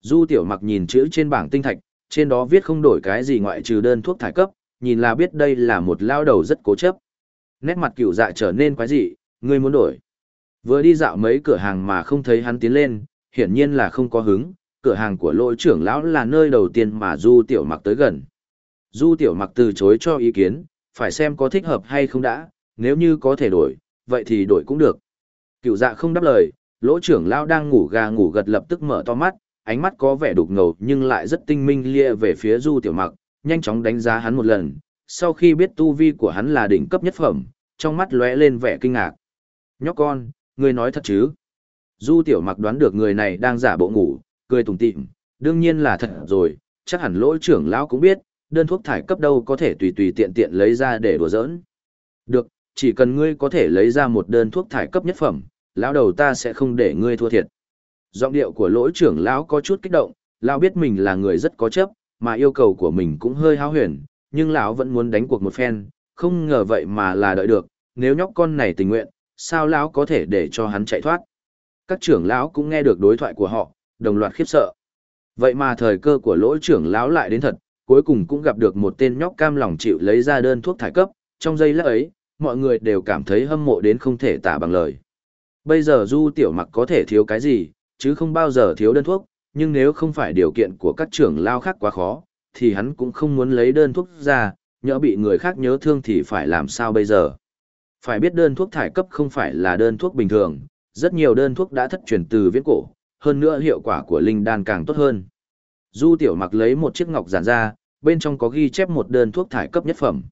Du tiểu mặc nhìn chữ trên bảng tinh thạch, trên đó viết không đổi cái gì ngoại trừ đơn thuốc thải cấp, nhìn là biết đây là một lao đầu rất cố chấp. Nét mặt cửu dạ trở nên quái dị, ngươi muốn đổi. Vừa đi dạo mấy cửa hàng mà không thấy hắn tiến lên, hiển nhiên là không có hứng, cửa hàng của lỗi trưởng lão là nơi đầu tiên mà Du Tiểu Mặc tới gần. Du Tiểu Mặc từ chối cho ý kiến, phải xem có thích hợp hay không đã, nếu như có thể đổi, vậy thì đổi cũng được. Cựu dạ không đáp lời, lỗ trưởng lão đang ngủ gà ngủ gật lập tức mở to mắt, ánh mắt có vẻ đục ngầu nhưng lại rất tinh minh lia về phía Du Tiểu Mặc, nhanh chóng đánh giá hắn một lần. Sau khi biết tu vi của hắn là đỉnh cấp nhất phẩm, trong mắt lóe lên vẻ kinh ngạc. Nhóc con, ngươi nói thật chứ? Du tiểu mặc đoán được người này đang giả bộ ngủ, cười tủm tỉm, đương nhiên là thật rồi, chắc hẳn lỗi trưởng lão cũng biết, đơn thuốc thải cấp đâu có thể tùy tùy tiện tiện lấy ra để đùa giỡn. Được, chỉ cần ngươi có thể lấy ra một đơn thuốc thải cấp nhất phẩm, lão đầu ta sẽ không để ngươi thua thiệt. Giọng điệu của lỗi trưởng lão có chút kích động, lão biết mình là người rất có chấp, mà yêu cầu của mình cũng hơi háo huyền, nhưng lão vẫn muốn đánh cuộc một phen, không ngờ vậy mà là đợi được, nếu nhóc con này tình nguyện, sao lão có thể để cho hắn chạy thoát. Các trưởng lão cũng nghe được đối thoại của họ, đồng loạt khiếp sợ. Vậy mà thời cơ của lỗ trưởng lão lại đến thật, cuối cùng cũng gặp được một tên nhóc cam lòng chịu lấy ra đơn thuốc thải cấp, trong giây lát ấy, mọi người đều cảm thấy hâm mộ đến không thể tả bằng lời. Bây giờ Du Tiểu Mặc có thể thiếu cái gì, chứ không bao giờ thiếu đơn thuốc, nhưng nếu không phải điều kiện của các trưởng lao khác quá khó, thì hắn cũng không muốn lấy đơn thuốc ra, nhỡ bị người khác nhớ thương thì phải làm sao bây giờ. Phải biết đơn thuốc thải cấp không phải là đơn thuốc bình thường, rất nhiều đơn thuốc đã thất truyền từ viễn cổ, hơn nữa hiệu quả của linh đan càng tốt hơn. Du tiểu mặc lấy một chiếc ngọc giản ra, bên trong có ghi chép một đơn thuốc thải cấp nhất phẩm.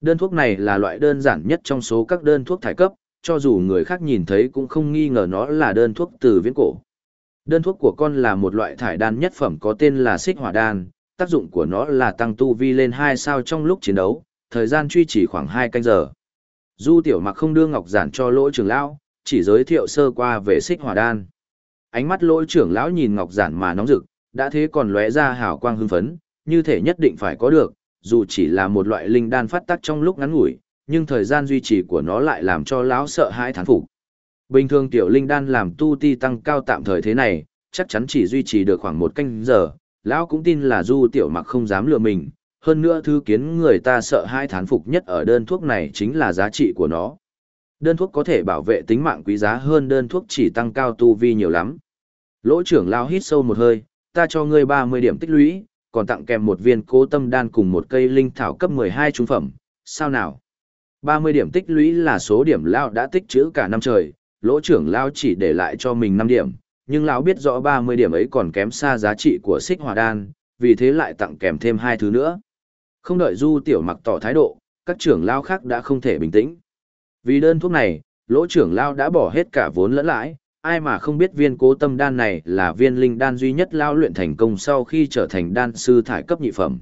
Đơn thuốc này là loại đơn giản nhất trong số các đơn thuốc thải cấp, cho dù người khác nhìn thấy cũng không nghi ngờ nó là đơn thuốc từ viễn cổ. Đơn thuốc của con là một loại thải đan nhất phẩm có tên là xích hỏa đan, tác dụng của nó là tăng tu vi lên 2 sao trong lúc chiến đấu, thời gian truy trì khoảng 2 canh giờ. Du tiểu mặc không đưa ngọc giản cho lỗ trưởng lão, chỉ giới thiệu sơ qua về xích hỏa đan. Ánh mắt lỗ trưởng lão nhìn ngọc giản mà nóng rực, đã thế còn lóe ra hào quang hưng phấn, như thể nhất định phải có được, dù chỉ là một loại linh đan phát tác trong lúc ngắn ngủi, nhưng thời gian duy trì của nó lại làm cho lão sợ hãi thán phục. Bình thường tiểu linh đan làm tu ti tăng cao tạm thời thế này, chắc chắn chỉ duy trì được khoảng một canh giờ, lão cũng tin là du tiểu mặc không dám lừa mình, hơn nữa thứ kiến người ta sợ hai thán phục nhất ở đơn thuốc này chính là giá trị của nó. Đơn thuốc có thể bảo vệ tính mạng quý giá hơn đơn thuốc chỉ tăng cao tu vi nhiều lắm. Lỗ trưởng lão hít sâu một hơi, ta cho ngươi 30 điểm tích lũy, còn tặng kèm một viên cố tâm đan cùng một cây linh thảo cấp 12 trung phẩm, sao nào? 30 điểm tích lũy là số điểm lão đã tích trữ cả năm trời, lỗ trưởng lão chỉ để lại cho mình 5 điểm, nhưng lão biết rõ 30 điểm ấy còn kém xa giá trị của xích hỏa đan, vì thế lại tặng kèm thêm hai thứ nữa. Không đợi Du Tiểu Mặc tỏ thái độ, các trưởng lão khác đã không thể bình tĩnh. Vì đơn thuốc này, lỗ trưởng lão đã bỏ hết cả vốn lẫn lãi, ai mà không biết viên cố tâm đan này là viên linh đan duy nhất lao luyện thành công sau khi trở thành đan sư thải cấp nhị phẩm.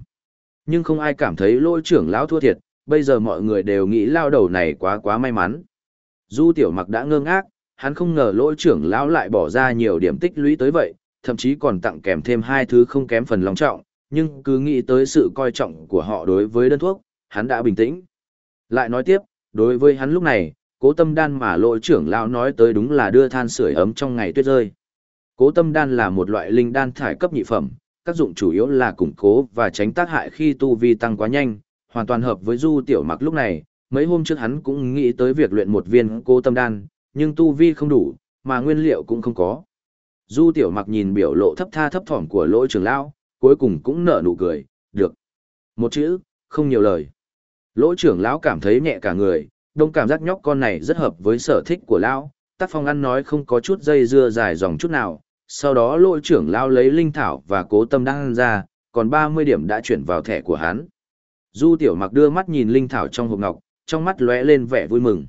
Nhưng không ai cảm thấy lỗ trưởng lão thua thiệt, bây giờ mọi người đều nghĩ lao đầu này quá quá may mắn. Du tiểu mặc đã ngơ ngác, hắn không ngờ lỗ trưởng lão lại bỏ ra nhiều điểm tích lũy tới vậy, thậm chí còn tặng kèm thêm hai thứ không kém phần long trọng, nhưng cứ nghĩ tới sự coi trọng của họ đối với đơn thuốc, hắn đã bình tĩnh. Lại nói tiếp, đối với hắn lúc này, cố tâm đan mà lội trưởng lão nói tới đúng là đưa than sưởi ấm trong ngày tuyết rơi. Cố tâm đan là một loại linh đan thải cấp nhị phẩm, tác dụng chủ yếu là củng cố và tránh tác hại khi tu vi tăng quá nhanh, hoàn toàn hợp với du tiểu mặc lúc này, mấy hôm trước hắn cũng nghĩ tới việc luyện một viên cố tâm đan, nhưng tu vi không đủ, mà nguyên liệu cũng không có. Du tiểu mặc nhìn biểu lộ thấp tha thấp thỏm của lỗ trưởng lão, cuối cùng cũng nở nụ cười, được. Một chữ, không nhiều lời. Lỗ trưởng lão cảm thấy nhẹ cả người, đông cảm giác nhóc con này rất hợp với sở thích của lão, tác phong ăn nói không có chút dây dưa dài dòng chút nào. Sau đó lỗ trưởng lão lấy linh thảo và cố tâm đăng ra, còn 30 điểm đã chuyển vào thẻ của hắn. Du tiểu mặc đưa mắt nhìn linh thảo trong hộp ngọc, trong mắt lóe lên vẻ vui mừng.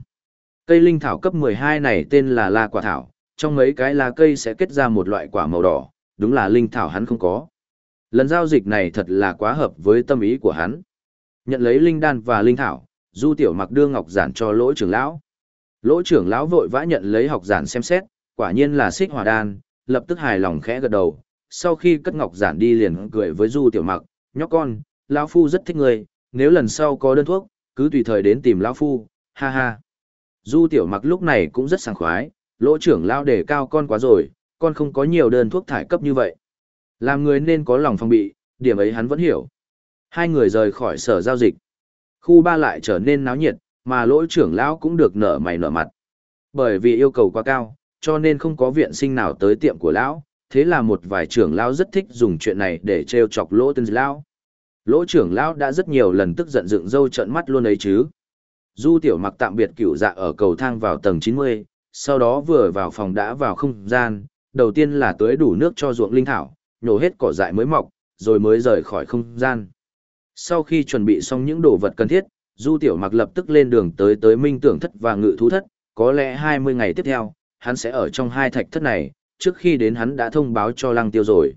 Cây linh thảo cấp 12 này tên là la quả thảo, trong mấy cái lá cây sẽ kết ra một loại quả màu đỏ, đúng là linh thảo hắn không có. Lần giao dịch này thật là quá hợp với tâm ý của hắn. Nhận lấy linh đan và linh thảo, Du Tiểu Mặc đưa ngọc giản cho lỗ trưởng lão. Lỗ trưởng lão vội vã nhận lấy học giản xem xét, quả nhiên là xích hỏa đan, lập tức hài lòng khẽ gật đầu. Sau khi cất ngọc giản đi liền cười với Du Tiểu Mặc, nhóc con, lão phu rất thích người, nếu lần sau có đơn thuốc, cứ tùy thời đến tìm lão phu, ha ha. Du Tiểu Mặc lúc này cũng rất sảng khoái, lỗ trưởng lão đề cao con quá rồi, con không có nhiều đơn thuốc thải cấp như vậy. Làm người nên có lòng phòng bị, điểm ấy hắn vẫn hiểu. Hai người rời khỏi sở giao dịch. Khu ba lại trở nên náo nhiệt, mà lỗ trưởng lão cũng được nở mày nở mặt. Bởi vì yêu cầu quá cao, cho nên không có viện sinh nào tới tiệm của lão, thế là một vài trưởng lão rất thích dùng chuyện này để trêu chọc lỗ tân lão. Lỗ trưởng lão đã rất nhiều lần tức giận dựng râu trợn mắt luôn ấy chứ. Du tiểu mặc tạm biệt cửu dạ ở cầu thang vào tầng 90, sau đó vừa vào phòng đã vào không gian, đầu tiên là tưới đủ nước cho ruộng linh thảo, nhổ hết cỏ dại mới mọc, rồi mới rời khỏi không gian. Sau khi chuẩn bị xong những đồ vật cần thiết, Du Tiểu Mặc lập tức lên đường tới tới Minh Tưởng Thất và Ngự Thú Thất, có lẽ 20 ngày tiếp theo, hắn sẽ ở trong hai thạch thất này, trước khi đến hắn đã thông báo cho Lăng Tiêu rồi.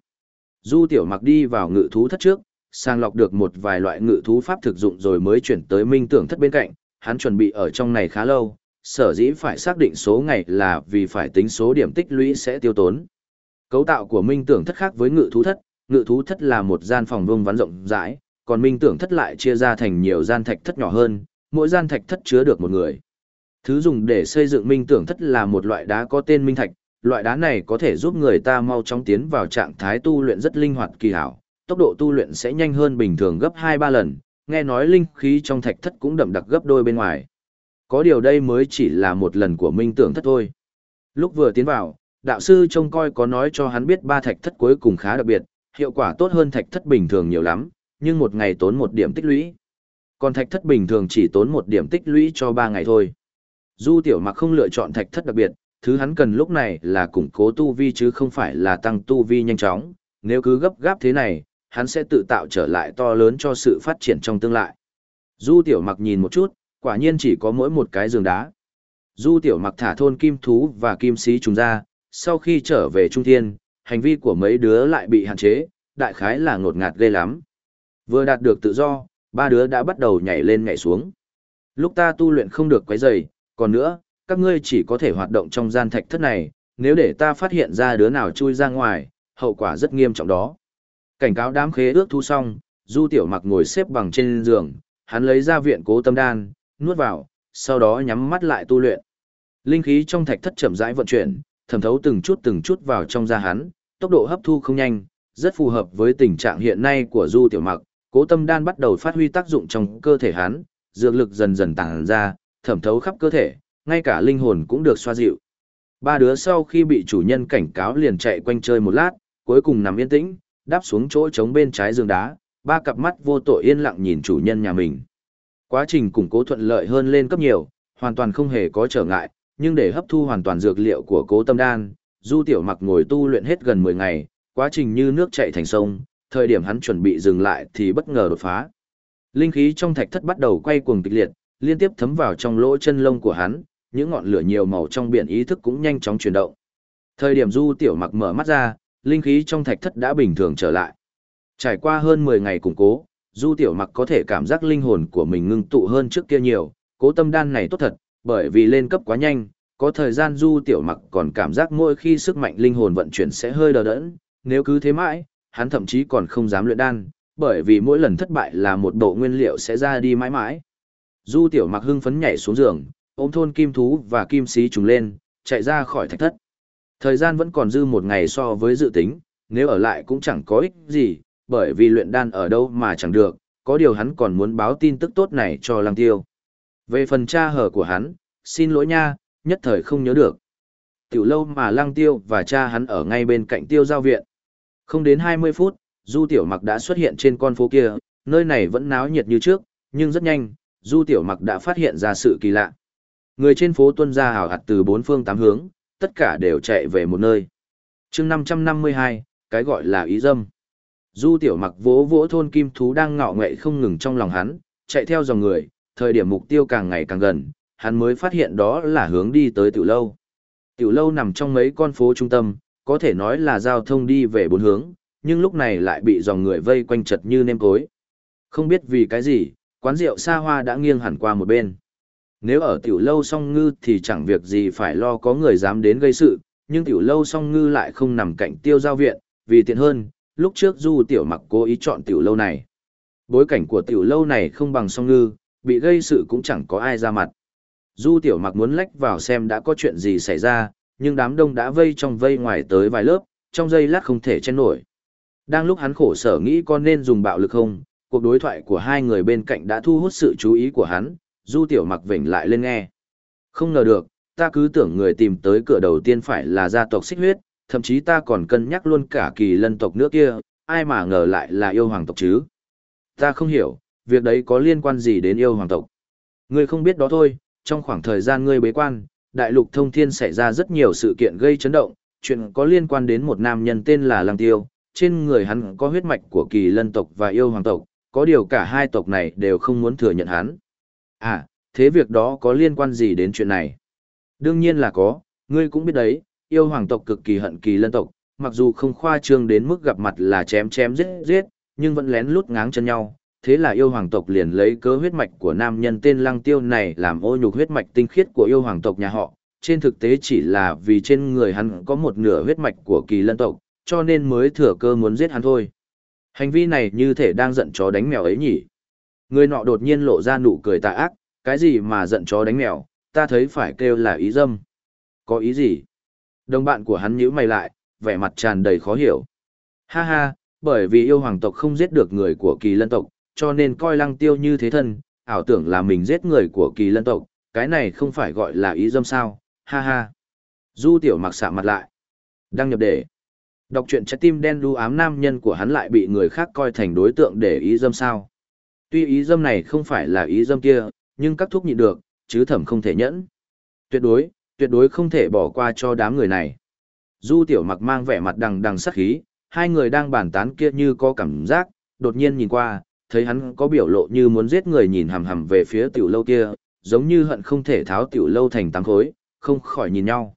Du Tiểu Mặc đi vào Ngự Thú Thất trước, sang lọc được một vài loại ngự thú pháp thực dụng rồi mới chuyển tới Minh Tưởng Thất bên cạnh, hắn chuẩn bị ở trong này khá lâu, sở dĩ phải xác định số ngày là vì phải tính số điểm tích lũy sẽ tiêu tốn. Cấu tạo của Minh Tưởng Thất khác với Ngự Thú Thất, Ngự Thú Thất là một gian phòng vuông vắn rộng rãi, còn minh tưởng thất lại chia ra thành nhiều gian thạch thất nhỏ hơn, mỗi gian thạch thất chứa được một người. Thứ dùng để xây dựng minh tưởng thất là một loại đá có tên minh thạch, loại đá này có thể giúp người ta mau chóng tiến vào trạng thái tu luyện rất linh hoạt kỳ hảo, tốc độ tu luyện sẽ nhanh hơn bình thường gấp 2-3 lần, nghe nói linh khí trong thạch thất cũng đậm đặc gấp đôi bên ngoài. Có điều đây mới chỉ là một lần của minh tưởng thất thôi. Lúc vừa tiến vào, đạo sư trông coi có nói cho hắn biết ba thạch thất cuối cùng khá đặc biệt, hiệu quả tốt hơn thạch thất bình thường nhiều lắm, nhưng một ngày tốn một điểm tích lũy. Còn thạch thất bình thường chỉ tốn một điểm tích lũy cho ba ngày thôi. Du tiểu mặc không lựa chọn thạch thất đặc biệt, thứ hắn cần lúc này là củng cố tu vi chứ không phải là tăng tu vi nhanh chóng, nếu cứ gấp gáp thế này, hắn sẽ tự tạo trở lại to lớn cho sự phát triển trong tương lai. Du tiểu mặc nhìn một chút, quả nhiên chỉ có mỗi một cái giường đá. Du tiểu mặc thả thôn kim thú và kim sĩ trùng ra, sau khi trở về Trung Thiên, hành vi của mấy đứa lại bị hạn chế, đại khái là ngột ngạt ghê lắm. Vừa đạt được tự do, ba đứa đã bắt đầu nhảy lên nhảy xuống. Lúc ta tu luyện không được quấy rầy, còn nữa, các ngươi chỉ có thể hoạt động trong gian thạch thất này, nếu để ta phát hiện ra đứa nào chui ra ngoài, hậu quả rất nghiêm trọng đó. Cảnh cáo đám khế ước thu xong, Du Tiểu Mặc ngồi xếp bằng trên giường, hắn lấy ra viện cố tâm đan, nuốt vào, sau đó nhắm mắt lại tu luyện. Linh khí trong thạch thất chậm rãi vận chuyển, thẩm thấu từng chút từng chút vào trong da hắn, tốc độ hấp thu không nhanh, rất phù hợp với tình trạng hiện nay của Du Tiểu Mặc. Cố tâm đan bắt đầu phát huy tác dụng trong cơ thể hắn, dược lực dần dần tàng ra, thẩm thấu khắp cơ thể, ngay cả linh hồn cũng được xoa dịu. Ba đứa sau khi bị chủ nhân cảnh cáo liền chạy quanh chơi một lát, cuối cùng nằm yên tĩnh, đáp xuống chỗ trống bên trái giường đá, ba cặp mắt vô tội yên lặng nhìn chủ nhân nhà mình. Quá trình củng cố thuận lợi hơn lên cấp nhiều, hoàn toàn không hề có trở ngại, nhưng để hấp thu hoàn toàn dược liệu của cố tâm đan, Du Tiểu Mặc ngồi tu luyện hết gần 10 ngày, quá trình như nước chảy thành sông, thời điểm hắn chuẩn bị dừng lại thì bất ngờ đột phá. Linh khí trong thạch thất bắt đầu quay cuồng kịch liệt, liên tiếp thấm vào trong lỗ chân lông của hắn, những ngọn lửa nhiều màu trong biển ý thức cũng nhanh chóng chuyển động. Thời điểm Du Tiểu Mặc mở mắt ra, linh khí trong thạch thất đã bình thường trở lại. Trải qua hơn 10 ngày củng cố, Du Tiểu Mặc có thể cảm giác linh hồn của mình ngưng tụ hơn trước kia nhiều, cố tâm đan này tốt thật, bởi vì lên cấp quá nhanh, có thời gian Du Tiểu Mặc còn cảm giác mỗi khi sức mạnh linh hồn vận chuyển sẽ hơi đờ đẫn, nếu cứ thế mãi, hắn thậm chí còn không dám luyện đan, bởi vì mỗi lần thất bại là một bộ nguyên liệu sẽ ra đi mãi mãi. Du Tiểu Mặc hưng phấn nhảy xuống giường, ôm thôn kim thú và kim xí trùng lên, chạy ra khỏi thạch thất. Thời gian vẫn còn dư một ngày so với dự tính, nếu ở lại cũng chẳng có ích gì, bởi vì luyện đan ở đâu mà chẳng được, có điều hắn còn muốn báo tin tức tốt này cho Lăng Tiêu. Về phần cha hở của hắn, xin lỗi nha, nhất thời không nhớ được. Tiểu lâu mà Lăng Tiêu và cha hắn ở ngay bên cạnh Tiêu giao viện. Không đến 20 phút, Du Tiểu Mặc đã xuất hiện trên con phố kia, nơi này vẫn náo nhiệt như trước, nhưng rất nhanh, Du Tiểu Mặc đã phát hiện ra sự kỳ lạ. Người trên phố tuân ra hào hạt từ bốn phương tám hướng, tất cả đều chạy về một nơi. chương 552, cái gọi là ý dâm. Du tiểu mặc vỗ vỗ thôn kim thú đang ngọ nghệ không ngừng trong lòng hắn, chạy theo dòng người, thời điểm mục tiêu càng ngày càng gần, hắn mới phát hiện đó là hướng đi tới tiểu lâu. Tiểu lâu nằm trong mấy con phố trung tâm, có thể nói là giao thông đi về bốn hướng, nhưng lúc này lại bị dòng người vây quanh chật như nêm cối. Không biết vì cái gì, quán rượu xa hoa đã nghiêng hẳn qua một bên. Nếu ở tiểu lâu song ngư thì chẳng việc gì phải lo có người dám đến gây sự, nhưng tiểu lâu song ngư lại không nằm cạnh tiêu giao viện, vì tiện hơn, lúc trước du tiểu mặc cố ý chọn tiểu lâu này. Bối cảnh của tiểu lâu này không bằng song ngư, bị gây sự cũng chẳng có ai ra mặt. Du tiểu mặc muốn lách vào xem đã có chuyện gì xảy ra, nhưng đám đông đã vây trong vây ngoài tới vài lớp, trong giây lát không thể chen nổi. Đang lúc hắn khổ sở nghĩ con nên dùng bạo lực không, cuộc đối thoại của hai người bên cạnh đã thu hút sự chú ý của hắn, du tiểu mặc vểnh lại lên nghe. Không ngờ được, ta cứ tưởng người tìm tới cửa đầu tiên phải là gia tộc xích huyết, thậm chí ta còn cân nhắc luôn cả kỳ lân tộc nước kia, ai mà ngờ lại là yêu hoàng tộc chứ. Ta không hiểu, việc đấy có liên quan gì đến yêu hoàng tộc. Ngươi không biết đó thôi, trong khoảng thời gian ngươi bế quan, đại lục thông thiên xảy ra rất nhiều sự kiện gây chấn động, chuyện có liên quan đến một nam nhân tên là Lăng Tiêu, trên người hắn có huyết mạch của kỳ lân tộc và yêu hoàng tộc, có điều cả hai tộc này đều không muốn thừa nhận hắn. À, thế việc đó có liên quan gì đến chuyện này? Đương nhiên là có, ngươi cũng biết đấy, yêu hoàng tộc cực kỳ hận kỳ lân tộc, mặc dù không khoa trương đến mức gặp mặt là chém chém giết giết, nhưng vẫn lén lút ngáng chân nhau. Thế là yêu hoàng tộc liền lấy cớ huyết mạch của nam nhân tên lăng tiêu này làm ô nhục huyết mạch tinh khiết của yêu hoàng tộc nhà họ. Trên thực tế chỉ là vì trên người hắn có một nửa huyết mạch của kỳ lân tộc, cho nên mới thừa cơ muốn giết hắn thôi. Hành vi này như thể đang giận chó đánh mèo ấy nhỉ. Người nọ đột nhiên lộ ra nụ cười tà ác, cái gì mà giận chó đánh mèo, ta thấy phải kêu là ý dâm. Có ý gì? Đồng bạn của hắn nhíu mày lại, vẻ mặt tràn đầy khó hiểu. Ha ha, bởi vì yêu hoàng tộc không giết được người của kỳ lân tộc, cho nên coi lăng tiêu như thế thân, ảo tưởng là mình giết người của kỳ lân tộc, cái này không phải gọi là ý dâm sao, ha ha. Du tiểu mặc xạ mặt lại. Đăng nhập để. Đọc truyện trái tim đen đu ám nam nhân của hắn lại bị người khác coi thành đối tượng để ý dâm sao. Tuy ý dâm này không phải là ý dâm kia, nhưng các thuốc nhịn được, chứ thẩm không thể nhẫn. Tuyệt đối, tuyệt đối không thể bỏ qua cho đám người này. Du tiểu mặc mang vẻ mặt đằng đằng sắc khí, hai người đang bàn tán kia như có cảm giác, đột nhiên nhìn qua, thấy hắn có biểu lộ như muốn giết người nhìn hằm hằm về phía tiểu lâu kia, giống như hận không thể tháo tiểu lâu thành tám khối, không khỏi nhìn nhau.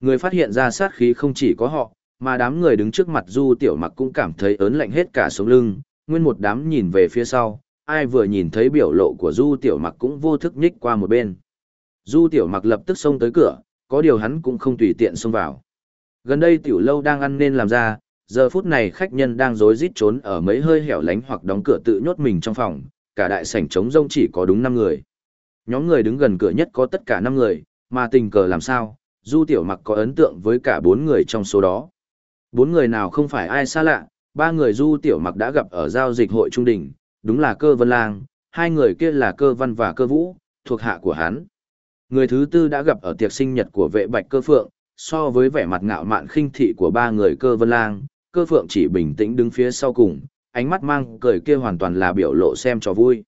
Người phát hiện ra sát khí không chỉ có họ, mà đám người đứng trước mặt du tiểu mặc cũng cảm thấy ớn lạnh hết cả sống lưng, nguyên một đám nhìn về phía sau, ai vừa nhìn thấy biểu lộ của du tiểu mặc cũng vô thức nhích qua một bên. Du tiểu mặc lập tức xông tới cửa, có điều hắn cũng không tùy tiện xông vào. Gần đây tiểu lâu đang ăn nên làm ra, giờ phút này khách nhân đang rối rít trốn ở mấy hơi hẻo lánh hoặc đóng cửa tự nhốt mình trong phòng, cả đại sảnh trống rông chỉ có đúng năm người. Nhóm người đứng gần cửa nhất có tất cả năm người, mà tình cờ làm sao, Du Tiểu Mặc có ấn tượng với cả bốn người trong số đó. Bốn người nào không phải ai xa lạ, ba người Du Tiểu Mặc đã gặp ở giao dịch hội trung đỉnh, đúng là Cơ Vân Lang, hai người kia là Cơ Văn và Cơ Vũ, thuộc hạ của hắn. Người thứ tư đã gặp ở tiệc sinh nhật của vệ bạch cơ phượng, so với vẻ mặt ngạo mạn khinh thị của ba người cơ vân lang, cơ phượng chỉ bình tĩnh đứng phía sau cùng, ánh mắt mang cười kia hoàn toàn là biểu lộ xem cho vui.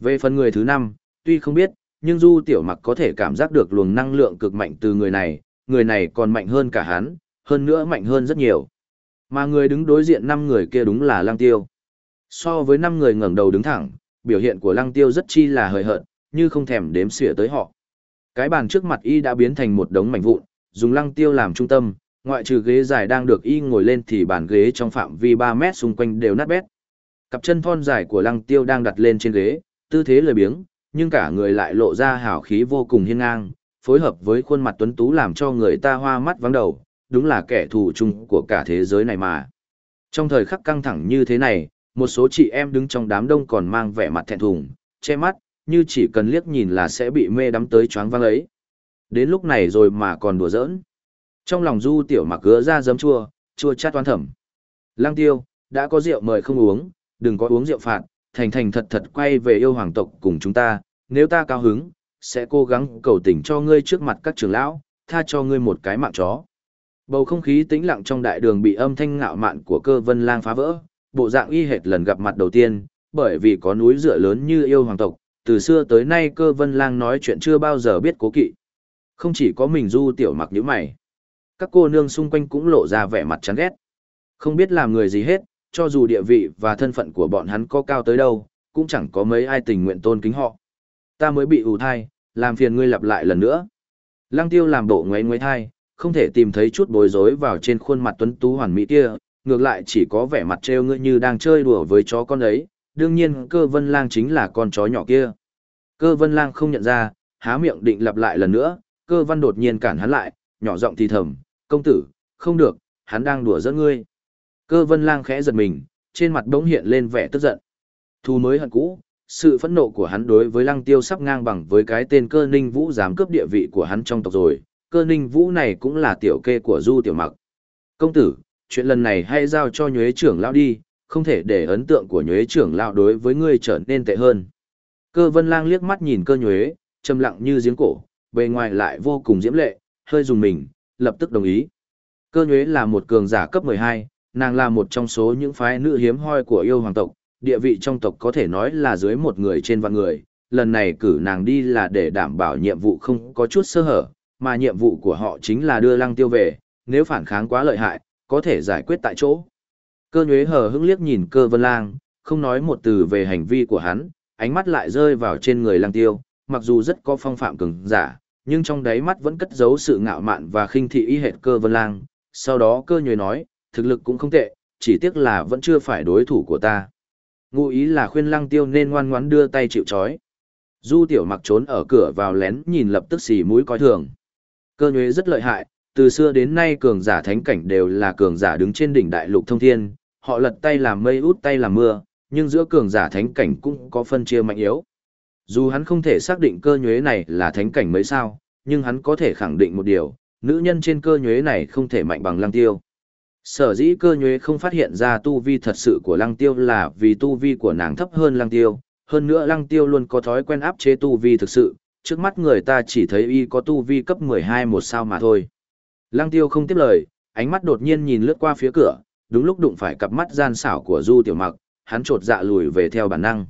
Về phần người thứ năm, tuy không biết, nhưng Du Tiểu Mặc có thể cảm giác được luồng năng lượng cực mạnh từ người này, người này còn mạnh hơn cả hắn, hơn nữa mạnh hơn rất nhiều. Mà người đứng đối diện năm người kia đúng là Lăng Tiêu. So với năm người ngẩng đầu đứng thẳng, biểu hiện của Lăng Tiêu rất chi là hời hợt, như không thèm đếm xỉa tới họ. Cái bàn trước mặt y đã biến thành một đống mảnh vụn, dùng Lăng Tiêu làm trung tâm, ngoại trừ ghế dài đang được y ngồi lên thì bàn ghế trong phạm vi 3 mét xung quanh đều nát bét. Cặp chân thon dài của Lăng Tiêu đang đặt lên trên ghế, tư thế lười biếng, nhưng cả người lại lộ ra hào khí vô cùng hiên ngang, phối hợp với khuôn mặt tuấn tú làm cho người ta hoa mắt vắng đầu, đúng là kẻ thù chung của cả thế giới này mà. Trong thời khắc căng thẳng như thế này, một số chị em đứng trong đám đông còn mang vẻ mặt thẹn thùng, che mắt, như chỉ cần liếc nhìn là sẽ bị mê đắm tới choáng váng ấy. Đến lúc này rồi mà còn đùa giỡn. Trong lòng Du Tiểu Mặc gỡ ra giấm chua, chua chát toan thẩm. Lang Tiêu, đã có rượu mời không uống, đừng có uống rượu phạt, thành thành thật thật quay về yêu hoàng tộc cùng chúng ta, nếu ta cao hứng, sẽ cố gắng cầu tình cho ngươi trước mặt các trưởng lão, tha cho ngươi một cái mạng chó. Bầu không khí tĩnh lặng trong đại đường bị âm thanh ngạo mạn của cơ vân lang phá vỡ, bộ dạng y hệt lần gặp mặt đầu tiên, bởi vì có núi dựa lớn như yêu hoàng tộc, từ xưa tới nay cơ vân lang nói chuyện chưa bao giờ biết cố kỵ. Không chỉ có mình du tiểu mặc như mày. Các cô nương xung quanh cũng lộ ra vẻ mặt chán ghét. Không biết làm người gì hết, cho dù địa vị và thân phận của bọn hắn có cao tới đâu, cũng chẳng có mấy ai tình nguyện tôn kính họ. Ta mới bị ủ thai, làm phiền ngươi lặp lại lần nữa. Lăng tiêu làm bộ ngoáy ngoáy thai, không thể tìm thấy chút bối rối vào trên khuôn mặt tuấn tú hoàn mỹ kia, ngược lại chỉ có vẻ mặt trêu ngươi như đang chơi đùa với chó con ấy, đương nhiên cơ vân lang chính là con chó nhỏ kia. Cơ vân lang không nhận ra, há miệng định lặp lại lần nữa, cơ văn đột nhiên cản hắn lại, nhỏ giọng thì thầm, công tử, không được, hắn đang đùa giỡn ngươi. Cơ vân lang khẽ giật mình, trên mặt đống hiện lên vẻ tức giận. Thu mới hận cũ, sự phẫn nộ của hắn đối với lăng tiêu sắp ngang bằng với cái tên cơ ninh vũ dám cướp địa vị của hắn trong tộc rồi, cơ ninh vũ này cũng là tiểu kê của du tiểu mặc. Công tử, chuyện lần này hãy giao cho nhuế trưởng lão đi, không thể để ấn tượng của nhuế trưởng lão đối với ngươi trở nên tệ hơn. Cơ vân lang liếc mắt nhìn cơ nhuế, trầm lặng như giếng cổ, bề ngoài lại vô cùng diễm lệ, hơi dùng mình, lập tức đồng ý. Cơ nhuế là một cường giả cấp 12, nàng là một trong số những phái nữ hiếm hoi của yêu hoàng tộc, địa vị trong tộc có thể nói là dưới một người trên vạn người. Lần này cử nàng đi là để đảm bảo nhiệm vụ không có chút sơ hở, mà nhiệm vụ của họ chính là đưa lăng tiêu về, nếu phản kháng quá lợi hại, có thể giải quyết tại chỗ. Cơ nhuế hờ hững liếc nhìn cơ vân lang, không nói một từ về hành vi của hắn, ánh mắt lại rơi vào trên người lăng tiêu, mặc dù rất có phong phạm cường giả, nhưng trong đáy mắt vẫn cất giấu sự ngạo mạn và khinh thị y hệt cơ vân lang. Sau đó cơ nhuế nói, thực lực cũng không tệ, chỉ tiếc là vẫn chưa phải đối thủ của ta. Ngụ ý là khuyên lăng tiêu nên ngoan ngoãn đưa tay chịu chói. Du tiểu mặc trốn ở cửa vào lén nhìn lập tức xì mũi coi thường. Cơ nhuế rất lợi hại, từ xưa đến nay cường giả thánh cảnh đều là cường giả đứng trên đỉnh đại lục thông thiên, họ lật tay làm mây út tay làm mưa, nhưng giữa cường giả thánh cảnh cũng có phân chia mạnh yếu. Dù hắn không thể xác định cơ nhuế này là thánh cảnh mấy sao, nhưng hắn có thể khẳng định một điều, nữ nhân trên cơ nhuế này không thể mạnh bằng lăng tiêu. Sở dĩ cơ nhuế không phát hiện ra tu vi thật sự của lăng tiêu là vì tu vi của nàng thấp hơn lăng tiêu, hơn nữa lăng tiêu luôn có thói quen áp chế tu vi thực sự, trước mắt người ta chỉ thấy y có tu vi cấp 12 một sao mà thôi. Lăng tiêu không tiếp lời, ánh mắt đột nhiên nhìn lướt qua phía cửa, đúng lúc đụng phải cặp mắt gian xảo của Du Tiểu Mặc, hắn trột dạ lùi về theo bản năng.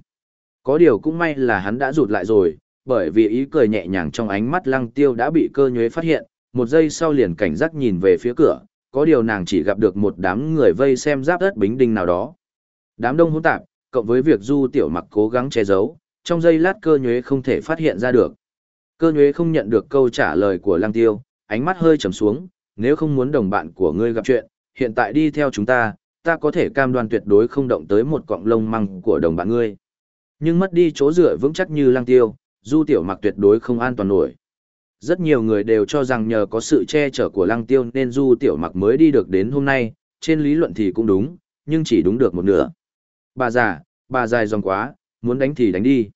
Có điều cũng may là hắn đã rụt lại rồi, bởi vì ý cười nhẹ nhàng trong ánh mắt lăng tiêu đã bị cơ nhuế phát hiện, một giây sau liền cảnh giác nhìn về phía cửa, có điều nàng chỉ gặp được một đám người vây xem giáp đất bính đinh nào đó. Đám đông hỗn tạp, cộng với việc du tiểu mặc cố gắng che giấu, trong giây lát cơ nhuế không thể phát hiện ra được. Cơ nhuế không nhận được câu trả lời của lăng tiêu, ánh mắt hơi trầm xuống, nếu không muốn đồng bạn của ngươi gặp chuyện, hiện tại đi theo chúng ta, ta có thể cam đoan tuyệt đối không động tới một cọng lông măng của đồng bạn ngươi. Nhưng mất đi chỗ dựa vững chắc như lăng tiêu, du tiểu mặc tuyệt đối không an toàn nổi. Rất nhiều người đều cho rằng nhờ có sự che chở của lăng tiêu nên du tiểu mặc mới đi được đến hôm nay, trên lý luận thì cũng đúng, nhưng chỉ đúng được một nửa. Bà già, bà dài dòng quá, muốn đánh thì đánh đi.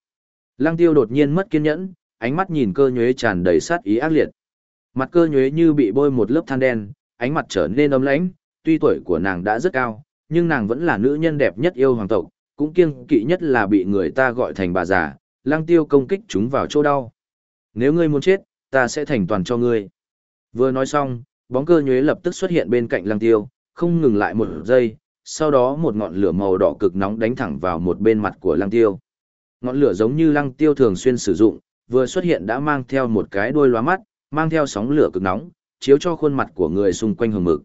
Lăng tiêu đột nhiên mất kiên nhẫn, ánh mắt nhìn cơ nhuế tràn đầy sát ý ác liệt. Mặt cơ nhuế như bị bôi một lớp than đen, ánh mặt trở nên ấm lãnh, tuy tuổi của nàng đã rất cao, nhưng nàng vẫn là nữ nhân đẹp nhất yêu hoàng tộc, cũng kiêng kỵ nhất là bị người ta gọi thành bà già, lăng tiêu công kích chúng vào chỗ đau. Nếu ngươi muốn chết, ta sẽ thành toàn cho ngươi. Vừa nói xong, bóng cơ nhuế lập tức xuất hiện bên cạnh lăng tiêu, không ngừng lại một giây, sau đó một ngọn lửa màu đỏ cực nóng đánh thẳng vào một bên mặt của lăng tiêu. Ngọn lửa giống như lăng tiêu thường xuyên sử dụng, vừa xuất hiện đã mang theo một cái đuôi lóa mắt, mang theo sóng lửa cực nóng, chiếu cho khuôn mặt của người xung quanh hồng mực.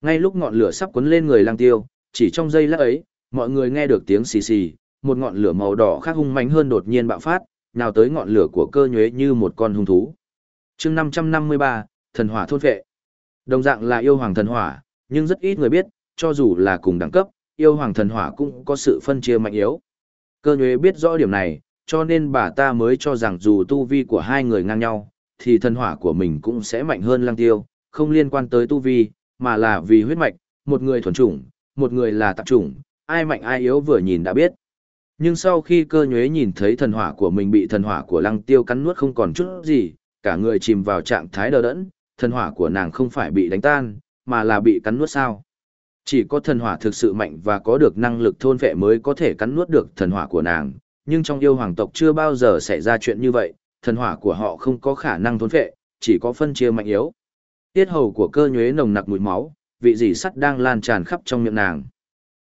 Ngay lúc ngọn lửa sắp cuốn lên người lăng tiêu, chỉ trong giây lát ấy, mọi người nghe được tiếng xì xì, một ngọn lửa màu đỏ khác hung mãnh hơn đột nhiên bạo phát, nào tới ngọn lửa của cơ nhuế như một con hung thú. chương 553, thần hỏa thôn vệ. Đồng dạng là yêu hoàng thần hỏa, nhưng rất ít người biết, cho dù là cùng đẳng cấp, yêu hoàng thần hỏa cũng có sự phân chia mạnh yếu. Cơ nhuế biết rõ điểm này, cho nên bà ta mới cho rằng dù tu vi của hai người ngang nhau, thì thần hỏa của mình cũng sẽ mạnh hơn lăng tiêu, không liên quan tới tu vi, mà là vì huyết mạch, một người thuần chủng, một người là tạp chủng, ai mạnh ai yếu vừa nhìn đã biết. Nhưng sau khi cơ nhuế nhìn thấy thần hỏa của mình bị thần hỏa của lăng tiêu cắn nuốt không còn chút gì, cả người chìm vào trạng thái đờ đẫn, thần hỏa của nàng không phải bị đánh tan, mà là bị cắn nuốt sao. Chỉ có thần hỏa thực sự mạnh và có được năng lực thôn vệ mới có thể cắn nuốt được thần hỏa của nàng, nhưng trong yêu hoàng tộc chưa bao giờ xảy ra chuyện như vậy, thần hỏa của họ không có khả năng thôn vệ, chỉ có phân chia mạnh yếu. Tiết hầu của cơ nhuế nồng nặc mùi máu, vị dì sắt đang lan tràn khắp trong miệng nàng.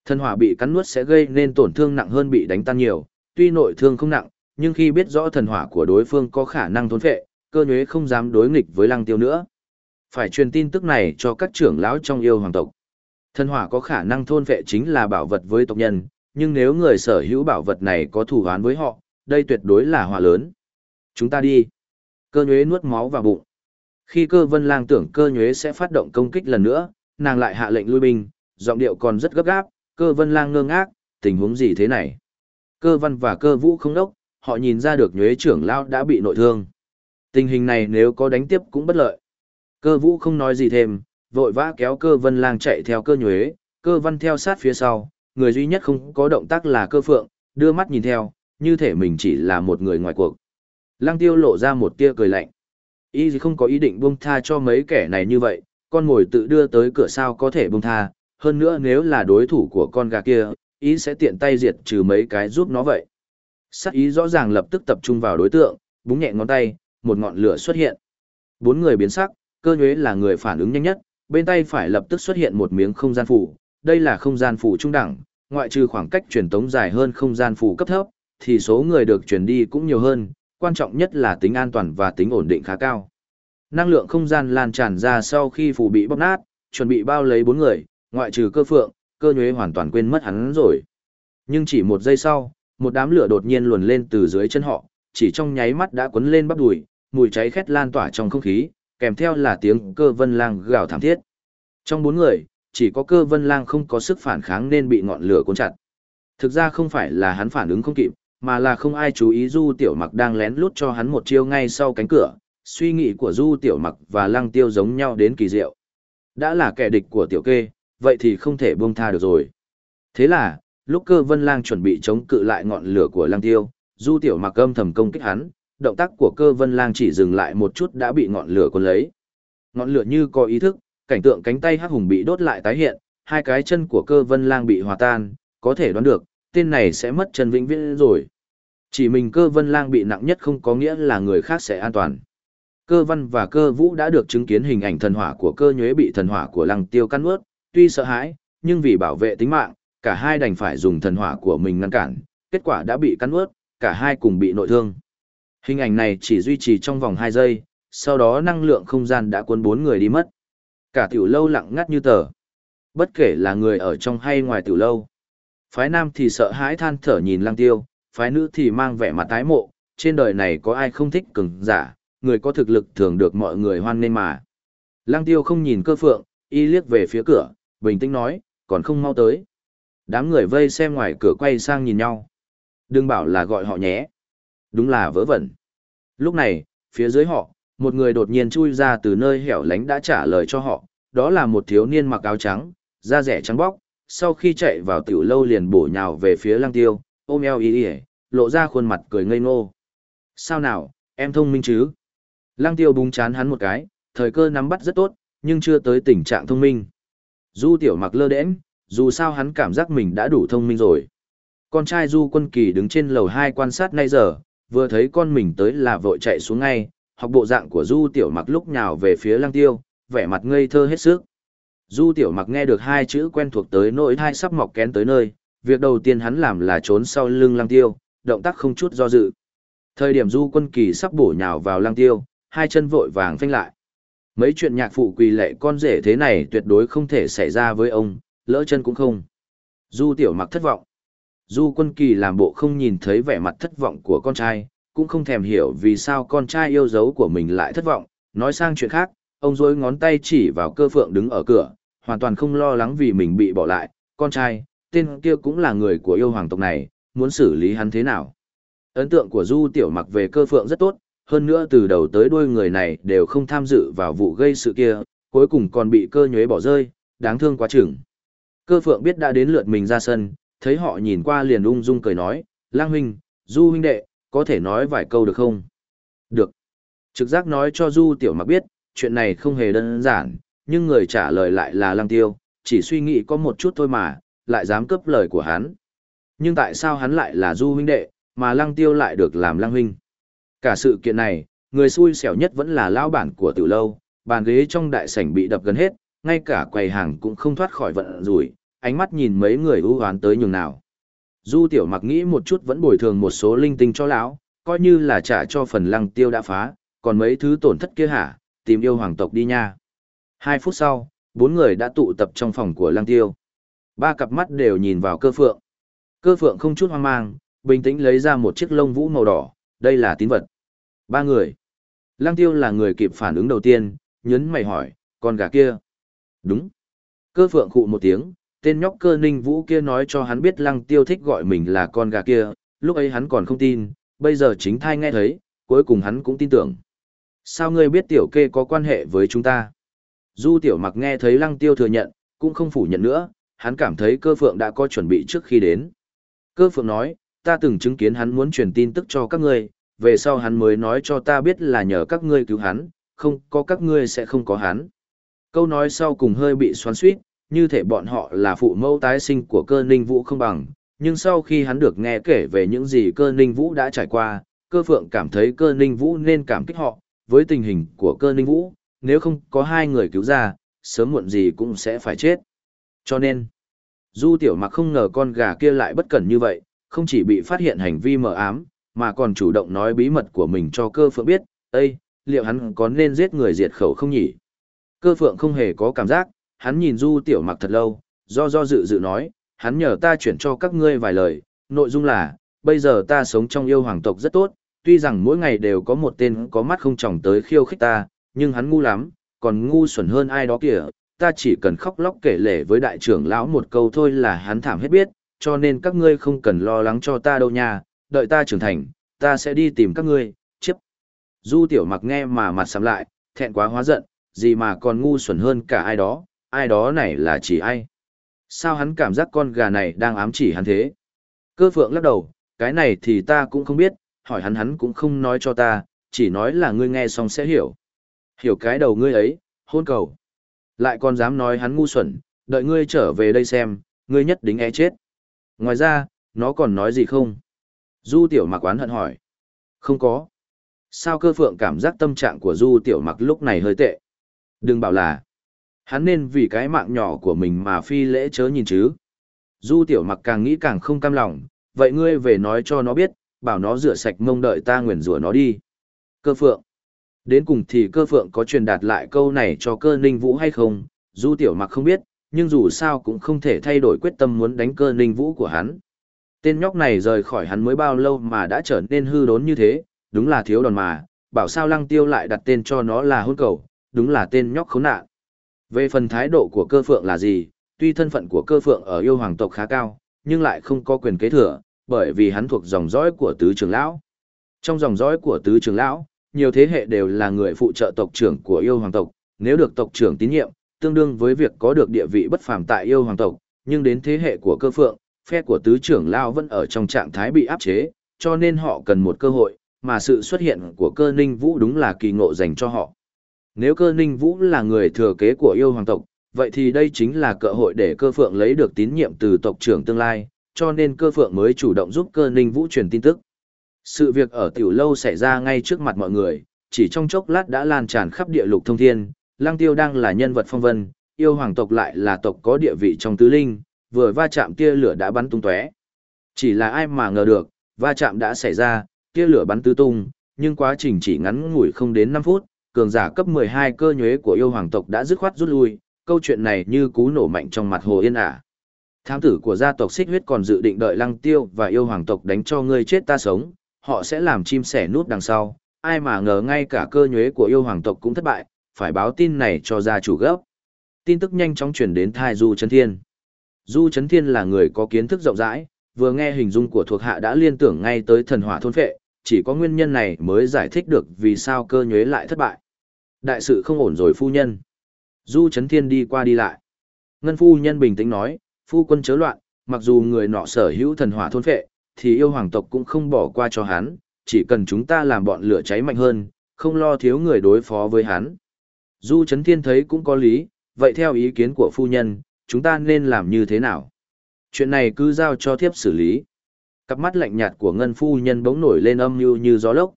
Thần hỏa bị cắn nuốt sẽ gây nên tổn thương nặng hơn bị đánh tan nhiều, tuy nội thương không nặng, nhưng khi biết rõ thần hỏa của đối phương có khả năng thôn phệ, cơ nhuế không dám đối nghịch với lăng tiêu nữa. Phải truyền tin tức này cho các trưởng lão trong yêu hoàng tộc. Thần hỏa có khả năng thôn phệ chính là bảo vật với tộc nhân, nhưng nếu người sở hữu bảo vật này có thủ án với họ, đây tuyệt đối là hỏa lớn. Chúng ta đi. Cơ nhuế nuốt máu vào bụng. Khi cơ vân lang tưởng cơ nhuế sẽ phát động công kích lần nữa, nàng lại hạ lệnh lui binh, giọng điệu còn rất gấp gáp, cơ vân lang ngơ ngác, tình huống gì thế này? Cơ văn và cơ vũ không đốc, họ nhìn ra được nhuế trưởng lao đã bị nội thương. Tình hình này nếu có đánh tiếp cũng bất lợi. Cơ vũ không nói gì thêm, vội vã kéo cơ vân lang chạy theo cơ nhuế, cơ văn theo sát phía sau, người duy nhất không có động tác là cơ phượng, đưa mắt nhìn theo, như thể mình chỉ là một người ngoài cuộc. Lăng tiêu lộ ra một tia cười lạnh. Y không có ý định buông tha cho mấy kẻ này như vậy, con ngồi tự đưa tới cửa sao có thể buông tha, hơn nữa nếu là đối thủ của con gà kia, ý sẽ tiện tay diệt trừ mấy cái giúp nó vậy. Sắc ý rõ ràng lập tức tập trung vào đối tượng, búng nhẹ ngón tay, một ngọn lửa xuất hiện. Bốn người biến sắc, cơ nhuế là người phản ứng nhanh nhất, bên tay phải lập tức xuất hiện một miếng không gian phủ. Đây là không gian phủ trung đẳng, ngoại trừ khoảng cách truyền tống dài hơn không gian phủ cấp thấp, thì số người được truyền đi cũng nhiều hơn, quan trọng nhất là tính an toàn và tính ổn định khá cao. Năng lượng không gian lan tràn ra sau khi phủ bị bóc nát, chuẩn bị bao lấy bốn người, ngoại trừ cơ phượng, cơ nhuế hoàn toàn quên mất hắn rồi. Nhưng chỉ một giây sau, một đám lửa đột nhiên luồn lên từ dưới chân họ, chỉ trong nháy mắt đã cuốn lên bắp đùi, mùi cháy khét lan tỏa trong không khí, kèm theo là tiếng cơ vân lang gào thảm thiết. Trong bốn người, chỉ có cơ vân lang không có sức phản kháng nên bị ngọn lửa cuốn chặt. Thực ra không phải là hắn phản ứng không kịp, mà là không ai chú ý Du Tiểu Mặc đang lén lút cho hắn một chiêu ngay sau cánh cửa. Suy nghĩ của Du Tiểu Mặc và Lăng Tiêu giống nhau đến kỳ diệu. Đã là kẻ địch của Tiểu Kê, vậy thì không thể buông tha được rồi. Thế là, lúc cơ vân lang chuẩn bị chống cự lại ngọn lửa của lang tiêu, du tiểu mặc âm thầm công kích hắn, động tác của cơ vân lang chỉ dừng lại một chút đã bị ngọn lửa cuốn lấy. Ngọn lửa như có ý thức, cảnh tượng cánh tay hắc hùng bị đốt lại tái hiện, hai cái chân của cơ vân lang bị hòa tan, có thể đoán được, tên này sẽ mất chân vĩnh viễn rồi. Chỉ mình cơ vân lang bị nặng nhất không có nghĩa là người khác sẽ an toàn. Cơ văn và cơ vũ đã được chứng kiến hình ảnh thần hỏa của cơ nhuế bị thần hỏa của lăng tiêu căn ướt, tuy sợ hãi, nhưng vì bảo vệ tính mạng, cả hai đành phải dùng thần hỏa của mình ngăn cản, kết quả đã bị cắn ướt, cả hai cùng bị nội thương. Hình ảnh này chỉ duy trì trong vòng 2 giây, sau đó năng lượng không gian đã cuốn bốn người đi mất. Cả tiểu lâu lặng ngắt như tờ. Bất kể là người ở trong hay ngoài tiểu lâu. Phái nam thì sợ hãi than thở nhìn lăng tiêu, phái nữ thì mang vẻ mặt tái mộ, trên đời này có ai không thích cường giả, người có thực lực thường được mọi người hoan nên mà. Lăng tiêu không nhìn cơ phượng, y liếc về phía cửa, bình tĩnh nói, còn không mau tới. Đám người vây xem ngoài cửa quay sang nhìn nhau. Đừng bảo là gọi họ nhé. Đúng là vớ vẩn. Lúc này, phía dưới họ, một người đột nhiên chui ra từ nơi hẻo lánh đã trả lời cho họ. Đó là một thiếu niên mặc áo trắng, da rẻ trắng bóc, sau khi chạy vào tiểu lâu liền bổ nhào về phía lăng tiêu, ôm eo y y, lộ ra khuôn mặt cười ngây ngô. Sao nào, em thông minh chứ? Lăng tiêu búng chán hắn một cái, thời cơ nắm bắt rất tốt, nhưng chưa tới tình trạng thông minh. Du tiểu mặc lơ đễnh, dù sao hắn cảm giác mình đã đủ thông minh rồi. Con trai Du Quân Kỳ đứng trên lầu 2 quan sát nay giờ, vừa thấy con mình tới là vội chạy xuống ngay, học bộ dạng của Du tiểu mặc lúc nhào về phía lăng tiêu, vẻ mặt ngây thơ hết sức. Du tiểu mặc nghe được hai chữ quen thuộc tới nỗi thai sắp mọc kén tới nơi, việc đầu tiên hắn làm là trốn sau lưng lăng tiêu, động tác không chút do dự. Thời điểm Du Quân Kỳ sắp bổ nhào vào lăng tiêu, hai chân vội vàng phanh lại. Mấy chuyện nhạc phụ quỳ lệ con rể thế này tuyệt đối không thể xảy ra với ông, lỡ chân cũng không. Du tiểu mặc thất vọng. Du quân kỳ làm bộ không nhìn thấy vẻ mặt thất vọng của con trai, cũng không thèm hiểu vì sao con trai yêu dấu của mình lại thất vọng. Nói sang chuyện khác, ông dối ngón tay chỉ vào cơ phượng đứng ở cửa, hoàn toàn không lo lắng vì mình bị bỏ lại. Con trai, tên kia cũng là người của yêu hoàng tộc này, muốn xử lý hắn thế nào. Ấn tượng của Du Tiểu Mặc về cơ phượng rất tốt, hơn nữa từ đầu tới đuôi người này đều không tham dự vào vụ gây sự kia, cuối cùng còn bị cơ nhuế bỏ rơi, đáng thương quá chừng. Cơ phượng biết đã đến lượt mình ra sân, thấy họ nhìn qua liền ung dung cười nói, lang huynh, du huynh đệ, có thể nói vài câu được không? Được. Trực giác nói cho du tiểu mặc biết, chuyện này không hề đơn giản, nhưng người trả lời lại là Lang tiêu, chỉ suy nghĩ có một chút thôi mà, lại dám cướp lời của hắn. Nhưng tại sao hắn lại là du huynh đệ, mà lăng tiêu lại được làm lăng huynh? Cả sự kiện này, người xui xẻo nhất vẫn là lão bản của tiểu lâu, bàn ghế trong đại sảnh bị đập gần hết, ngay cả quầy hàng cũng không thoát khỏi vận rủi, ánh mắt nhìn mấy người ưu hoán tới nhường nào. Du tiểu mặc nghĩ một chút vẫn bồi thường một số linh tinh cho lão, coi như là trả cho phần lăng tiêu đã phá, còn mấy thứ tổn thất kia hả, tìm yêu hoàng tộc đi nha. Hai phút sau, bốn người đã tụ tập trong phòng của lăng tiêu. Ba cặp mắt đều nhìn vào cơ phượng. Cơ phượng không chút hoang mang, bình tĩnh lấy ra một chiếc lông vũ màu đỏ, đây là tín vật. Ba người. Lăng tiêu là người kịp phản ứng đầu tiên, nhấn mày hỏi, con gà kia. Đúng. Cơ phượng khụ một tiếng, tên nhóc cơ ninh vũ kia nói cho hắn biết lăng tiêu thích gọi mình là con gà kia, lúc ấy hắn còn không tin, bây giờ chính thai nghe thấy, cuối cùng hắn cũng tin tưởng. Sao ngươi biết tiểu kê có quan hệ với chúng ta? Du tiểu mặc nghe thấy lăng tiêu thừa nhận, cũng không phủ nhận nữa, hắn cảm thấy cơ phượng đã có chuẩn bị trước khi đến. Cơ phượng nói, ta từng chứng kiến hắn muốn truyền tin tức cho các ngươi, về sau hắn mới nói cho ta biết là nhờ các ngươi cứu hắn, không có các ngươi sẽ không có hắn. Câu nói sau cùng hơi bị xoắn suýt, như thể bọn họ là phụ mẫu tái sinh của cơ ninh vũ không bằng, nhưng sau khi hắn được nghe kể về những gì cơ ninh vũ đã trải qua, cơ phượng cảm thấy cơ ninh vũ nên cảm kích họ, với tình hình của cơ ninh vũ, nếu không có hai người cứu ra, sớm muộn gì cũng sẽ phải chết. Cho nên, Du Tiểu Mặc không ngờ con gà kia lại bất cẩn như vậy, không chỉ bị phát hiện hành vi mờ ám, mà còn chủ động nói bí mật của mình cho cơ phượng biết, Ê, liệu hắn có nên giết người diệt khẩu không nhỉ? Cơ phượng không hề có cảm giác, hắn nhìn du tiểu mặc thật lâu, do do dự dự nói, hắn nhờ ta chuyển cho các ngươi vài lời, nội dung là, bây giờ ta sống trong yêu hoàng tộc rất tốt, tuy rằng mỗi ngày đều có một tên có mắt không tròng tới khiêu khích ta, nhưng hắn ngu lắm, còn ngu xuẩn hơn ai đó kìa, ta chỉ cần khóc lóc kể lể với đại trưởng lão một câu thôi là hắn thảm hết biết, cho nên các ngươi không cần lo lắng cho ta đâu nha, đợi ta trưởng thành, ta sẽ đi tìm các ngươi, chiếp. Du tiểu mặc nghe mà mặt sắm lại, thẹn quá hóa giận, gì mà còn ngu xuẩn hơn cả ai đó, ai đó này là chỉ ai. Sao hắn cảm giác con gà này đang ám chỉ hắn thế? Cơ phượng lắc đầu, cái này thì ta cũng không biết, hỏi hắn hắn cũng không nói cho ta, chỉ nói là ngươi nghe xong sẽ hiểu. Hiểu cái đầu ngươi ấy, hôn cầu. Lại còn dám nói hắn ngu xuẩn, đợi ngươi trở về đây xem, ngươi nhất định e chết. Ngoài ra, nó còn nói gì không? Du tiểu mặc oán hận hỏi. Không có. Sao cơ phượng cảm giác tâm trạng của du tiểu mặc lúc này hơi tệ? Đừng bảo là. Hắn nên vì cái mạng nhỏ của mình mà phi lễ chớ nhìn chứ. Du tiểu mặc càng nghĩ càng không cam lòng, vậy ngươi về nói cho nó biết, bảo nó rửa sạch mông đợi ta nguyền rủa nó đi. Cơ phượng. Đến cùng thì cơ phượng có truyền đạt lại câu này cho cơ ninh vũ hay không, du tiểu mặc không biết, nhưng dù sao cũng không thể thay đổi quyết tâm muốn đánh cơ ninh vũ của hắn. Tên nhóc này rời khỏi hắn mới bao lâu mà đã trở nên hư đốn như thế, đúng là thiếu đòn mà, bảo sao lăng tiêu lại đặt tên cho nó là hôn cầu, đúng là tên nhóc khốn nạn. Về phần thái độ của cơ phượng là gì, tuy thân phận của cơ phượng ở yêu hoàng tộc khá cao, nhưng lại không có quyền kế thừa, bởi vì hắn thuộc dòng dõi của tứ trưởng lão. Trong dòng dõi của tứ trưởng lão, nhiều thế hệ đều là người phụ trợ tộc trưởng của yêu hoàng tộc, nếu được tộc trưởng tín nhiệm, tương đương với việc có được địa vị bất phàm tại yêu hoàng tộc, nhưng đến thế hệ của cơ phượng, phe của tứ trưởng lão vẫn ở trong trạng thái bị áp chế, cho nên họ cần một cơ hội, mà sự xuất hiện của cơ ninh vũ đúng là kỳ ngộ dành cho họ. Nếu cơ ninh vũ là người thừa kế của yêu hoàng tộc, vậy thì đây chính là cơ hội để cơ phượng lấy được tín nhiệm từ tộc trưởng tương lai, cho nên cơ phượng mới chủ động giúp cơ ninh vũ truyền tin tức. Sự việc ở tiểu lâu xảy ra ngay trước mặt mọi người, chỉ trong chốc lát đã lan tràn khắp địa lục thông thiên, lang tiêu đang là nhân vật phong vân, yêu hoàng tộc lại là tộc có địa vị trong tứ linh, vừa va chạm tia lửa đã bắn tung tóe. Chỉ là ai mà ngờ được, va chạm đã xảy ra, tia lửa bắn tứ tung, nhưng quá trình chỉ ngắn ngủi không đến 5 phút, cường giả cấp 12 cơ nhuế của yêu hoàng tộc đã dứt khoát rút lui, câu chuyện này như cú nổ mạnh trong mặt hồ yên ả. Thám tử của gia tộc xích huyết còn dự định đợi lăng tiêu và yêu hoàng tộc đánh cho ngươi chết ta sống, họ sẽ làm chim sẻ nút đằng sau, ai mà ngờ ngay cả cơ nhuế của yêu hoàng tộc cũng thất bại, phải báo tin này cho gia chủ gấp. Tin tức nhanh chóng chuyển đến thai Du chân Thiên. Du Trấn Thiên là người có kiến thức rộng rãi, vừa nghe hình dung của thuộc hạ đã liên tưởng ngay tới thần hỏa thôn phệ, chỉ có nguyên nhân này mới giải thích được vì sao cơ nhuế lại thất bại. Đại sự không ổn rồi phu nhân. Du Trấn Thiên đi qua đi lại. Ngân phu nhân bình tĩnh nói, phu quân chớ loạn, mặc dù người nọ sở hữu thần hỏa thôn phệ, thì yêu hoàng tộc cũng không bỏ qua cho hắn, chỉ cần chúng ta làm bọn lửa cháy mạnh hơn, không lo thiếu người đối phó với hắn. Du Trấn Thiên thấy cũng có lý, vậy theo ý kiến của phu nhân, chúng ta nên làm như thế nào? Chuyện này cứ giao cho thiếp xử lý. Cặp mắt lạnh nhạt của ngân phu nhân bỗng nổi lên âm mưu như gió lốc.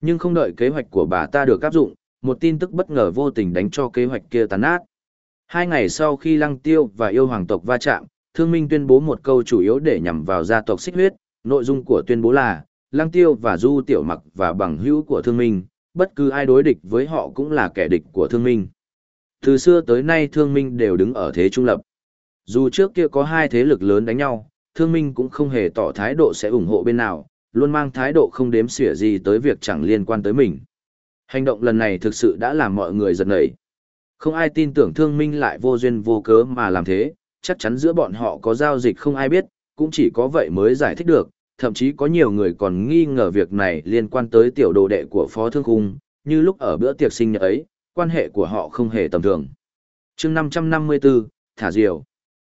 Nhưng không đợi kế hoạch của bà ta được áp dụng, một tin tức bất ngờ vô tình đánh cho kế hoạch kia tàn nát. Hai ngày sau khi Lăng Tiêu và yêu hoàng tộc va chạm, Thương Minh tuyên bố một câu chủ yếu để nhằm vào gia tộc xích huyết, nội dung của tuyên bố là, Lăng Tiêu và Du Tiểu Mặc và bằng hữu của Thương Minh, bất cứ ai đối địch với họ cũng là kẻ địch của Thương Minh. Từ xưa tới nay Thương Minh đều đứng ở thế trung lập. Dù trước kia có hai thế lực lớn đánh nhau, Thương Minh cũng không hề tỏ thái độ sẽ ủng hộ bên nào, luôn mang thái độ không đếm xỉa gì tới việc chẳng liên quan tới mình. Hành động lần này thực sự đã làm mọi người giật nảy. Không ai tin tưởng Thương Minh lại vô duyên vô cớ mà làm thế, chắc chắn giữa bọn họ có giao dịch không ai biết, cũng chỉ có vậy mới giải thích được, thậm chí có nhiều người còn nghi ngờ việc này liên quan tới tiểu đồ đệ của Phó Thương Khung, như lúc ở bữa tiệc sinh nhật ấy, quan hệ của họ không hề tầm thường. chương 554, Thả Diều.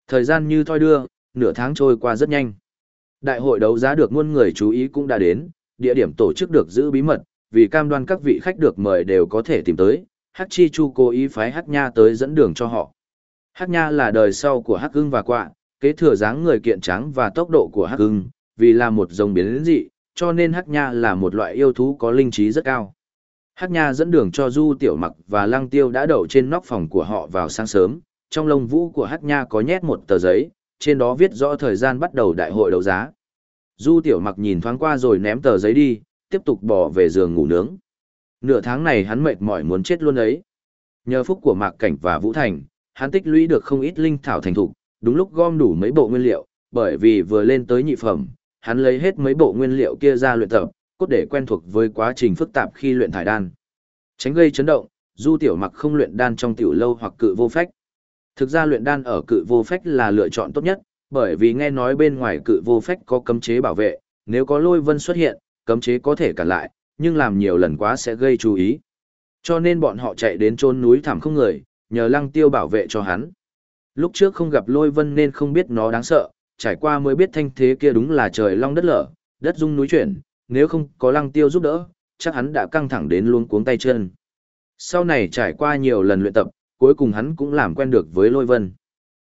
Thời gian như thoi đưa, nửa tháng trôi qua rất nhanh. Đại hội đấu giá được muôn người chú ý cũng đã đến, địa điểm tổ chức được giữ bí mật, vì cam đoan các vị khách được mời đều có thể tìm tới, Hắc Chi Chu cố ý phái Hắc Nha tới dẫn đường cho họ. Hắc Nha là đời sau của Hắc Hưng và Quạ, kế thừa dáng người kiện trắng và tốc độ của Hắc Hưng, vì là một dòng biến dị, cho nên Hắc Nha là một loại yêu thú có linh trí rất cao. Hắc Nha dẫn đường cho Du Tiểu Mặc và Lăng Tiêu đã đậu trên nóc phòng của họ vào sáng sớm, trong lông vũ của Hắc Nha có nhét một tờ giấy, trên đó viết rõ thời gian bắt đầu đại hội đấu giá. Du Tiểu Mặc nhìn thoáng qua rồi ném tờ giấy đi, tiếp tục bỏ về giường ngủ nướng. Nửa tháng này hắn mệt mỏi muốn chết luôn ấy. Nhờ phúc của Mạc Cảnh và Vũ Thành, hắn tích lũy được không ít linh thảo thành thục, đúng lúc gom đủ mấy bộ nguyên liệu, bởi vì vừa lên tới nhị phẩm, hắn lấy hết mấy bộ nguyên liệu kia ra luyện tập, cốt để quen thuộc với quá trình phức tạp khi luyện thải đan. Tránh gây chấn động, Du Tiểu Mặc không luyện đan trong tiểu lâu hoặc cự vô phách. Thực ra luyện đan ở cự vô phách là lựa chọn tốt nhất, bởi vì nghe nói bên ngoài cự vô phách có cấm chế bảo vệ, nếu có lôi vân xuất hiện, cấm chế có thể cản lại, nhưng làm nhiều lần quá sẽ gây chú ý. Cho nên bọn họ chạy đến chôn núi thảm không người, nhờ lăng tiêu bảo vệ cho hắn. Lúc trước không gặp lôi vân nên không biết nó đáng sợ, trải qua mới biết thanh thế kia đúng là trời long đất lở, đất rung núi chuyển, nếu không có lăng tiêu giúp đỡ, chắc hắn đã căng thẳng đến luôn cuống tay chân. Sau này trải qua nhiều lần luyện tập, cuối cùng hắn cũng làm quen được với lôi vân.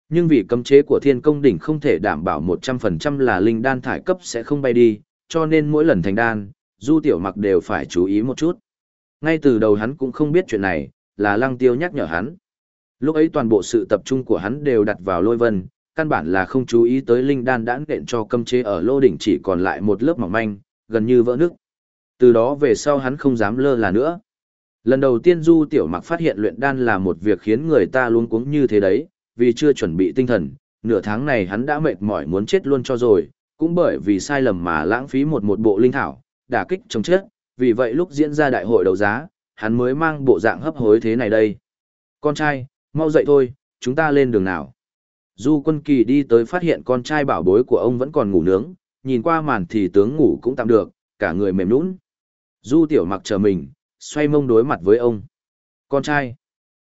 Nhưng vì cấm chế của thiên công đỉnh không thể đảm bảo 100% là linh đan thải cấp sẽ không bay đi, cho nên mỗi lần thành đan, du tiểu mặc đều phải chú ý một chút. Ngay từ đầu hắn cũng không biết chuyện này, là lăng tiêu nhắc nhở hắn. Lúc ấy toàn bộ sự tập trung của hắn đều đặt vào lôi vân, căn bản là không chú ý tới linh đan đã nện cho cấm chế ở lô đỉnh chỉ còn lại một lớp mỏng manh, gần như vỡ nước. Từ đó về sau hắn không dám lơ là nữa. Lần đầu tiên Du Tiểu Mặc phát hiện luyện đan là một việc khiến người ta luôn cuống như thế đấy, vì chưa chuẩn bị tinh thần, nửa tháng này hắn đã mệt mỏi muốn chết luôn cho rồi, cũng bởi vì sai lầm mà lãng phí một một bộ linh thảo, đả kích chống chết, vì vậy lúc diễn ra đại hội đấu giá, hắn mới mang bộ dạng hấp hối thế này đây. Con trai, mau dậy thôi, chúng ta lên đường nào. Du quân kỳ đi tới phát hiện con trai bảo bối của ông vẫn còn ngủ nướng, nhìn qua màn thì tướng ngủ cũng tạm được, cả người mềm nũng. Du tiểu mặc chờ mình, xoay mông đối mặt với ông. Con trai.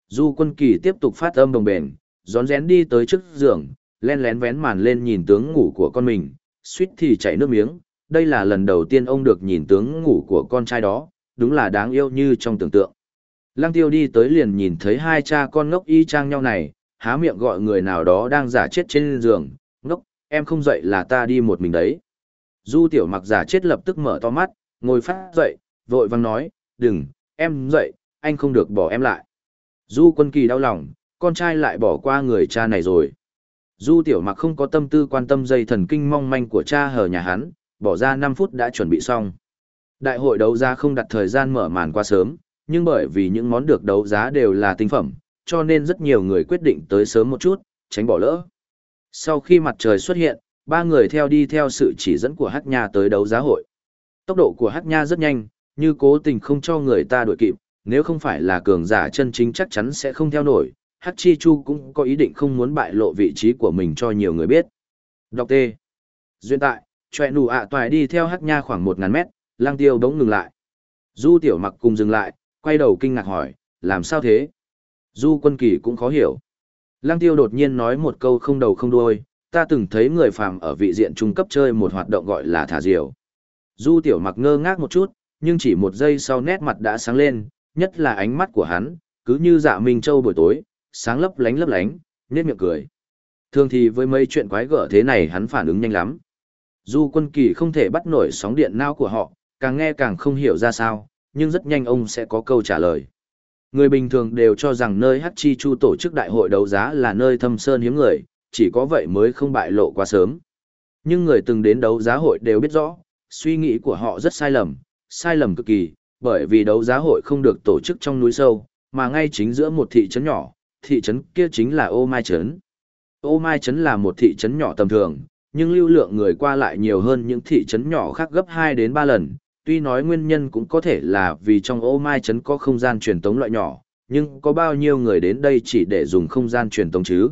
Du quân kỳ tiếp tục phát âm đồng bền, rón rén đi tới trước giường, len lén vén màn lên nhìn tướng ngủ của con mình, suýt thì chảy nước miếng. Đây là lần đầu tiên ông được nhìn tướng ngủ của con trai đó, đúng là đáng yêu như trong tưởng tượng. Lăng tiêu đi tới liền nhìn thấy hai cha con ngốc y chang nhau này, há miệng gọi người nào đó đang giả chết trên giường, em không dậy là ta đi một mình đấy. Du tiểu mặc giả chết lập tức mở to mắt, ngồi phát dậy, vội vang nói, đừng, em dậy, anh không được bỏ em lại. Du quân kỳ đau lòng, con trai lại bỏ qua người cha này rồi. Du tiểu mặc không có tâm tư quan tâm dây thần kinh mong manh của cha hờ nhà hắn, bỏ ra 5 phút đã chuẩn bị xong. Đại hội đấu giá không đặt thời gian mở màn quá sớm, nhưng bởi vì những món được đấu giá đều là tinh phẩm, cho nên rất nhiều người quyết định tới sớm một chút, tránh bỏ lỡ. Sau khi mặt trời xuất hiện, ba người theo đi theo sự chỉ dẫn của Hắc Nha tới đấu giá hội. Tốc độ của Hắc Nha rất nhanh, như cố tình không cho người ta đuổi kịp, nếu không phải là cường giả chân chính chắc chắn sẽ không theo nổi. Hắc Chi Chu cũng có ý định không muốn bại lộ vị trí của mình cho nhiều người biết. Đọc T. Duyên tại, chòe nụ ạ à toài đi theo Hắc Nha khoảng 1.000 mét, lang tiêu đống ngừng lại. Du tiểu mặc cùng dừng lại, quay đầu kinh ngạc hỏi, làm sao thế? Du quân kỳ cũng khó hiểu. Lăng tiêu đột nhiên nói một câu không đầu không đuôi, ta từng thấy người phàm ở vị diện trung cấp chơi một hoạt động gọi là thả diều. Du tiểu mặc ngơ ngác một chút, nhưng chỉ một giây sau nét mặt đã sáng lên, nhất là ánh mắt của hắn, cứ như dạ Minh Châu buổi tối, sáng lấp lánh lấp lánh, nhếch miệng cười. Thường thì với mấy chuyện quái gở thế này hắn phản ứng nhanh lắm. Du quân kỳ không thể bắt nổi sóng điện não của họ, càng nghe càng không hiểu ra sao, nhưng rất nhanh ông sẽ có câu trả lời. Người bình thường đều cho rằng nơi Hắc Chi Chu tổ chức đại hội đấu giá là nơi thâm sơn hiếm người, chỉ có vậy mới không bại lộ quá sớm. Nhưng người từng đến đấu giá hội đều biết rõ, suy nghĩ của họ rất sai lầm, sai lầm cực kỳ, bởi vì đấu giá hội không được tổ chức trong núi sâu, mà ngay chính giữa một thị trấn nhỏ, thị trấn kia chính là Ô Mai Trấn. Ô Mai Trấn là một thị trấn nhỏ tầm thường, nhưng lưu lượng người qua lại nhiều hơn những thị trấn nhỏ khác gấp 2 đến 3 lần, tuy nói nguyên nhân cũng có thể là vì trong ô mai trấn có không gian truyền tống loại nhỏ, nhưng có bao nhiêu người đến đây chỉ để dùng không gian truyền tống chứ.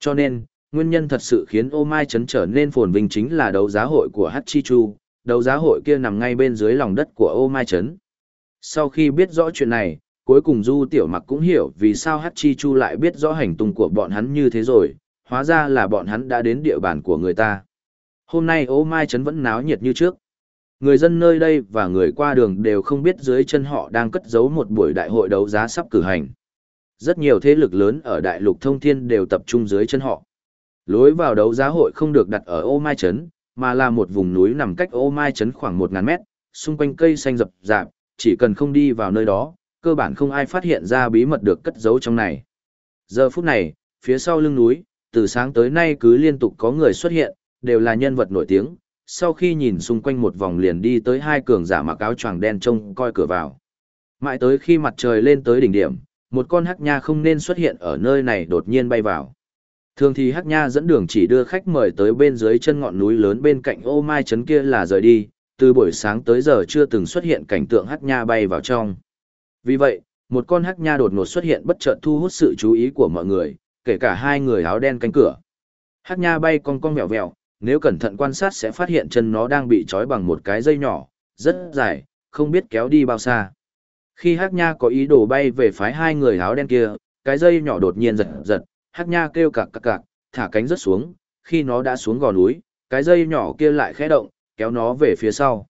Cho nên, nguyên nhân thật sự khiến ô mai trấn trở nên phồn vinh chính là đấu giá hội của Hachichu, đấu giá hội kia nằm ngay bên dưới lòng đất của ô mai trấn. Sau khi biết rõ chuyện này, cuối cùng Du Tiểu Mặc cũng hiểu vì sao Hachichu lại biết rõ hành tung của bọn hắn như thế rồi, hóa ra là bọn hắn đã đến địa bàn của người ta. Hôm nay ô mai trấn vẫn náo nhiệt như trước người dân nơi đây và người qua đường đều không biết dưới chân họ đang cất giấu một buổi đại hội đấu giá sắp cử hành. Rất nhiều thế lực lớn ở đại lục thông thiên đều tập trung dưới chân họ. Lối vào đấu giá hội không được đặt ở ô mai trấn, mà là một vùng núi nằm cách ô mai trấn khoảng 1.000 mét, xung quanh cây xanh rậm rạp, chỉ cần không đi vào nơi đó, cơ bản không ai phát hiện ra bí mật được cất giấu trong này. Giờ phút này, phía sau lưng núi, từ sáng tới nay cứ liên tục có người xuất hiện, đều là nhân vật nổi tiếng, sau khi nhìn xung quanh một vòng liền đi tới hai cường giả mặc áo choàng đen trông coi cửa vào. Mãi tới khi mặt trời lên tới đỉnh điểm, một con hắc nha không nên xuất hiện ở nơi này đột nhiên bay vào. Thường thì hắc nha dẫn đường chỉ đưa khách mời tới bên dưới chân ngọn núi lớn bên cạnh ô mai trấn kia là rời đi, từ buổi sáng tới giờ chưa từng xuất hiện cảnh tượng hắc nha bay vào trong. Vì vậy, một con hắc nha đột ngột xuất hiện bất chợt thu hút sự chú ý của mọi người, kể cả hai người áo đen canh cửa. Hắc nha bay cong cong vẹo vẹo, nếu cẩn thận quan sát sẽ phát hiện chân nó đang bị trói bằng một cái dây nhỏ, rất dài, không biết kéo đi bao xa. Khi Hắc Nha có ý đồ bay về phái hai người áo đen kia, cái dây nhỏ đột nhiên giật giật, Hắc Nha kêu cạc cạc cạc, thả cánh rất xuống, khi nó đã xuống gò núi, cái dây nhỏ kia lại khẽ động, kéo nó về phía sau.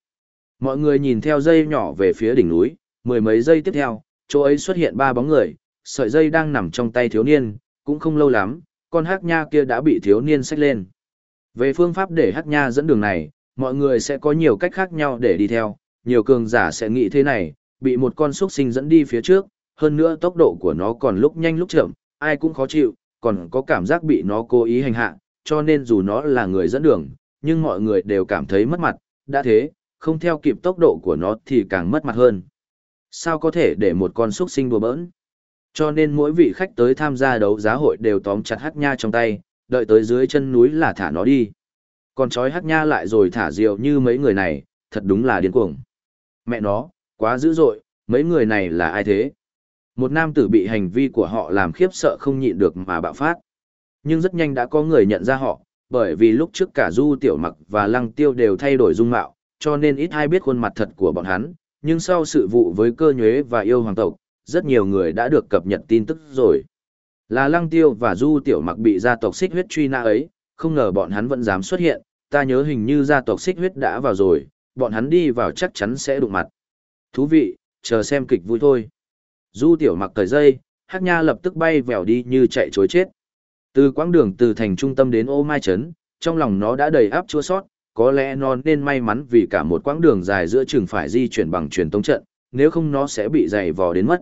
Mọi người nhìn theo dây nhỏ về phía đỉnh núi, mười mấy giây tiếp theo, chỗ ấy xuất hiện ba bóng người, sợi dây đang nằm trong tay thiếu niên, cũng không lâu lắm, con hắc nha kia đã bị thiếu niên xách lên. Về phương pháp để hắc nha dẫn đường này, mọi người sẽ có nhiều cách khác nhau để đi theo, nhiều cường giả sẽ nghĩ thế này, bị một con xuất sinh dẫn đi phía trước, hơn nữa tốc độ của nó còn lúc nhanh lúc chậm, ai cũng khó chịu, còn có cảm giác bị nó cố ý hành hạ, cho nên dù nó là người dẫn đường, nhưng mọi người đều cảm thấy mất mặt, đã thế, không theo kịp tốc độ của nó thì càng mất mặt hơn. Sao có thể để một con xuất sinh đùa bỡn? Cho nên mỗi vị khách tới tham gia đấu giá hội đều tóm chặt hắc nha trong tay, đợi tới dưới chân núi là thả nó đi. Còn chói hắc nha lại rồi thả rượu như mấy người này, thật đúng là điên cuồng. Mẹ nó, quá dữ dội, mấy người này là ai thế? Một nam tử bị hành vi của họ làm khiếp sợ không nhịn được mà bạo phát. Nhưng rất nhanh đã có người nhận ra họ, bởi vì lúc trước cả Du Tiểu Mặc và Lăng Tiêu đều thay đổi dung mạo, cho nên ít ai biết khuôn mặt thật của bọn hắn. Nhưng sau sự vụ với cơ nhuế và yêu hoàng tộc, rất nhiều người đã được cập nhật tin tức rồi. Là Lăng Tiêu và Du Tiểu Mặc bị gia tộc xích huyết truy nã ấy, không ngờ bọn hắn vẫn dám xuất hiện, ta nhớ hình như gia tộc xích huyết đã vào rồi, bọn hắn đi vào chắc chắn sẽ đụng mặt. Thú vị, chờ xem kịch vui thôi. Du Tiểu Mặc cởi dây, Hắc Nha lập tức bay vèo đi như chạy chối chết. Từ quãng đường từ thành trung tâm đến ô mai trấn, trong lòng nó đã đầy áp chua sót, có lẽ nó nên may mắn vì cả một quãng đường dài giữa trường phải di chuyển bằng truyền tống trận, nếu không nó sẽ bị dày vò đến mất.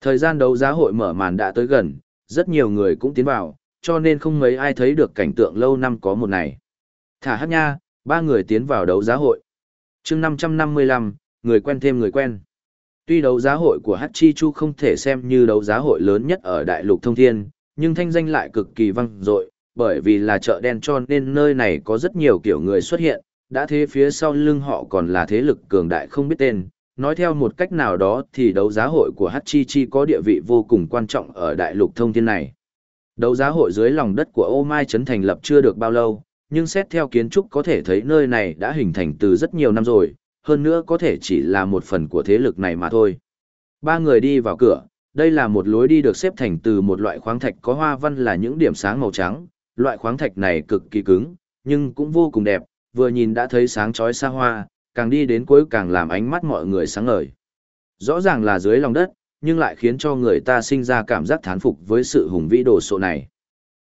Thời gian đấu giá hội mở màn đã tới gần, rất nhiều người cũng tiến vào, cho nên không mấy ai thấy được cảnh tượng lâu năm có một này. Thả hát nha, ba người tiến vào đấu giá hội. chương 555, người quen thêm người quen. Tuy đấu giá hội của Hát Chi Chu không thể xem như đấu giá hội lớn nhất ở đại lục thông thiên, nhưng thanh danh lại cực kỳ vang dội, bởi vì là chợ đen tròn nên nơi này có rất nhiều kiểu người xuất hiện, đã thế phía sau lưng họ còn là thế lực cường đại không biết tên. Nói theo một cách nào đó thì đấu giá hội của Chi Chi có địa vị vô cùng quan trọng ở đại lục thông thiên này. Đấu giá hội dưới lòng đất của Ô Mai Trấn thành lập chưa được bao lâu, nhưng xét theo kiến trúc có thể thấy nơi này đã hình thành từ rất nhiều năm rồi, hơn nữa có thể chỉ là một phần của thế lực này mà thôi. Ba người đi vào cửa, đây là một lối đi được xếp thành từ một loại khoáng thạch có hoa văn là những điểm sáng màu trắng, loại khoáng thạch này cực kỳ cứng, nhưng cũng vô cùng đẹp, vừa nhìn đã thấy sáng chói xa hoa, càng đi đến cuối càng làm ánh mắt mọi người sáng ngời. Rõ ràng là dưới lòng đất, nhưng lại khiến cho người ta sinh ra cảm giác thán phục với sự hùng vĩ đồ sộ này.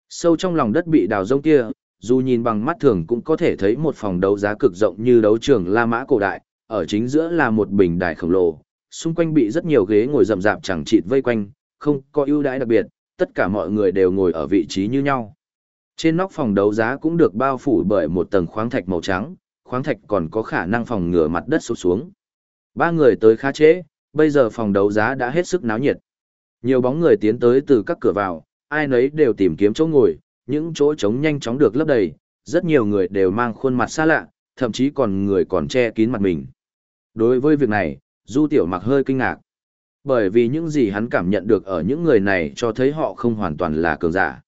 Sâu trong lòng đất bị đào rông kia, dù nhìn bằng mắt thường cũng có thể thấy một phòng đấu giá cực rộng như đấu trường La Mã cổ đại, ở chính giữa là một bình đài khổng lồ, xung quanh bị rất nhiều ghế ngồi rậm rạp chẳng chịt vây quanh, không có ưu đãi đặc biệt, tất cả mọi người đều ngồi ở vị trí như nhau. Trên nóc phòng đấu giá cũng được bao phủ bởi một tầng khoáng thạch màu trắng, khoáng thạch còn có khả năng phòng ngừa mặt đất sụp xuống. Ba người tới khá trễ, bây giờ phòng đấu giá đã hết sức náo nhiệt. Nhiều bóng người tiến tới từ các cửa vào, ai nấy đều tìm kiếm chỗ ngồi, những chỗ trống nhanh chóng được lấp đầy, rất nhiều người đều mang khuôn mặt xa lạ, thậm chí còn người còn che kín mặt mình. Đối với việc này, Du Tiểu Mặc hơi kinh ngạc. Bởi vì những gì hắn cảm nhận được ở những người này cho thấy họ không hoàn toàn là cường giả.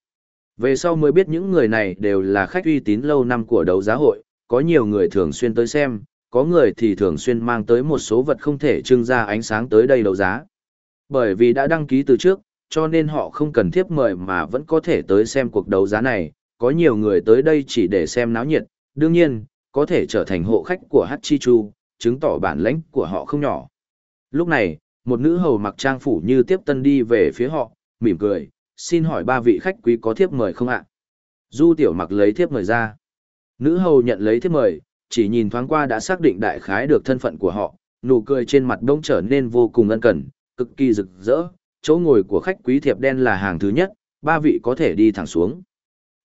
Về sau mới biết những người này đều là khách uy tín lâu năm của đấu giá hội, có nhiều người thường xuyên tới xem, có người thì thường xuyên mang tới một số vật không thể trưng ra ánh sáng tới đây đấu giá. Bởi vì đã đăng ký từ trước, cho nên họ không cần thiết mời mà vẫn có thể tới xem cuộc đấu giá này, có nhiều người tới đây chỉ để xem náo nhiệt, đương nhiên, có thể trở thành hộ khách của Hachichu, chứng tỏ bản lãnh của họ không nhỏ. Lúc này, một nữ hầu mặc trang phủ như tiếp tân đi về phía họ, mỉm cười, xin hỏi ba vị khách quý có thiếp mời không ạ? Du tiểu mặc lấy thiếp mời ra. Nữ hầu nhận lấy thiếp mời, chỉ nhìn thoáng qua đã xác định đại khái được thân phận của họ, nụ cười trên mặt đông trở nên vô cùng ân cần, cực kỳ rực rỡ, chỗ ngồi của khách quý thiệp đen là hàng thứ nhất, ba vị có thể đi thẳng xuống.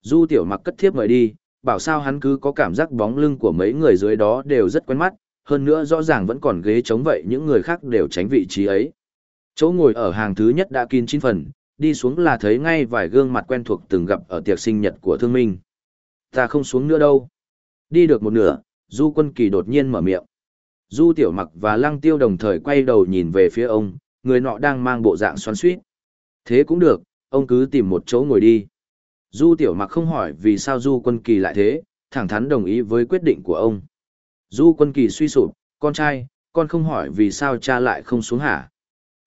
Du tiểu mặc cất thiếp mời đi, bảo sao hắn cứ có cảm giác bóng lưng của mấy người dưới đó đều rất quen mắt, hơn nữa rõ ràng vẫn còn ghế trống vậy những người khác đều tránh vị trí ấy. Chỗ ngồi ở hàng thứ nhất đã kín chín phần, đi xuống là thấy ngay vài gương mặt quen thuộc từng gặp ở tiệc sinh nhật của thương minh. Ta không xuống nữa đâu. Đi được một nửa, Du Quân Kỳ đột nhiên mở miệng. Du Tiểu Mặc và Lăng Tiêu đồng thời quay đầu nhìn về phía ông, người nọ đang mang bộ dạng xoắn xuýt. Thế cũng được, ông cứ tìm một chỗ ngồi đi. Du Tiểu Mặc không hỏi vì sao Du Quân Kỳ lại thế, thẳng thắn đồng ý với quyết định của ông. Du Quân Kỳ suy sụp, con trai, con không hỏi vì sao cha lại không xuống hả.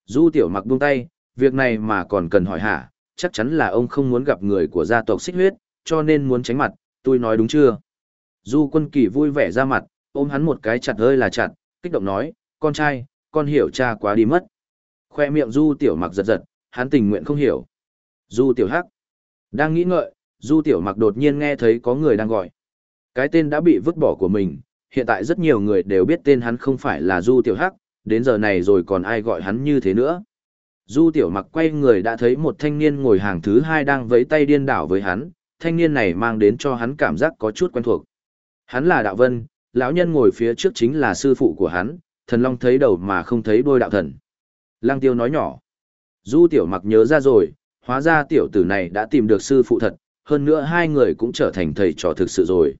Du Tiểu Mặc buông tay, việc này mà còn cần hỏi hả, chắc chắn là ông không muốn gặp người của gia tộc xích huyết, cho nên muốn tránh mặt, tôi nói đúng chưa? Du Quân Kỳ vui vẻ ra mặt, ôm hắn một cái chặt ơi là chặt, kích động nói, con trai, con hiểu cha quá đi mất. Khoe miệng Du Tiểu Mặc giật giật, hắn tình nguyện không hiểu. Du Tiểu Hắc. Đang nghĩ ngợi, Du Tiểu Mặc đột nhiên nghe thấy có người đang gọi. Cái tên đã bị vứt bỏ của mình, hiện tại rất nhiều người đều biết tên hắn không phải là Du Tiểu Hắc, đến giờ này rồi còn ai gọi hắn như thế nữa. Du Tiểu Mặc quay người đã thấy một thanh niên ngồi hàng thứ hai đang vẫy tay điên đảo với hắn, thanh niên này mang đến cho hắn cảm giác có chút quen thuộc. Hắn là Đạo Vân, Lão nhân ngồi phía trước chính là sư phụ của hắn, thần long thấy đầu mà không thấy đôi đạo thần. Lăng tiêu nói nhỏ. Du tiểu mặc nhớ ra rồi, hóa ra tiểu tử này đã tìm được sư phụ thật, hơn nữa hai người cũng trở thành thầy trò thực sự rồi.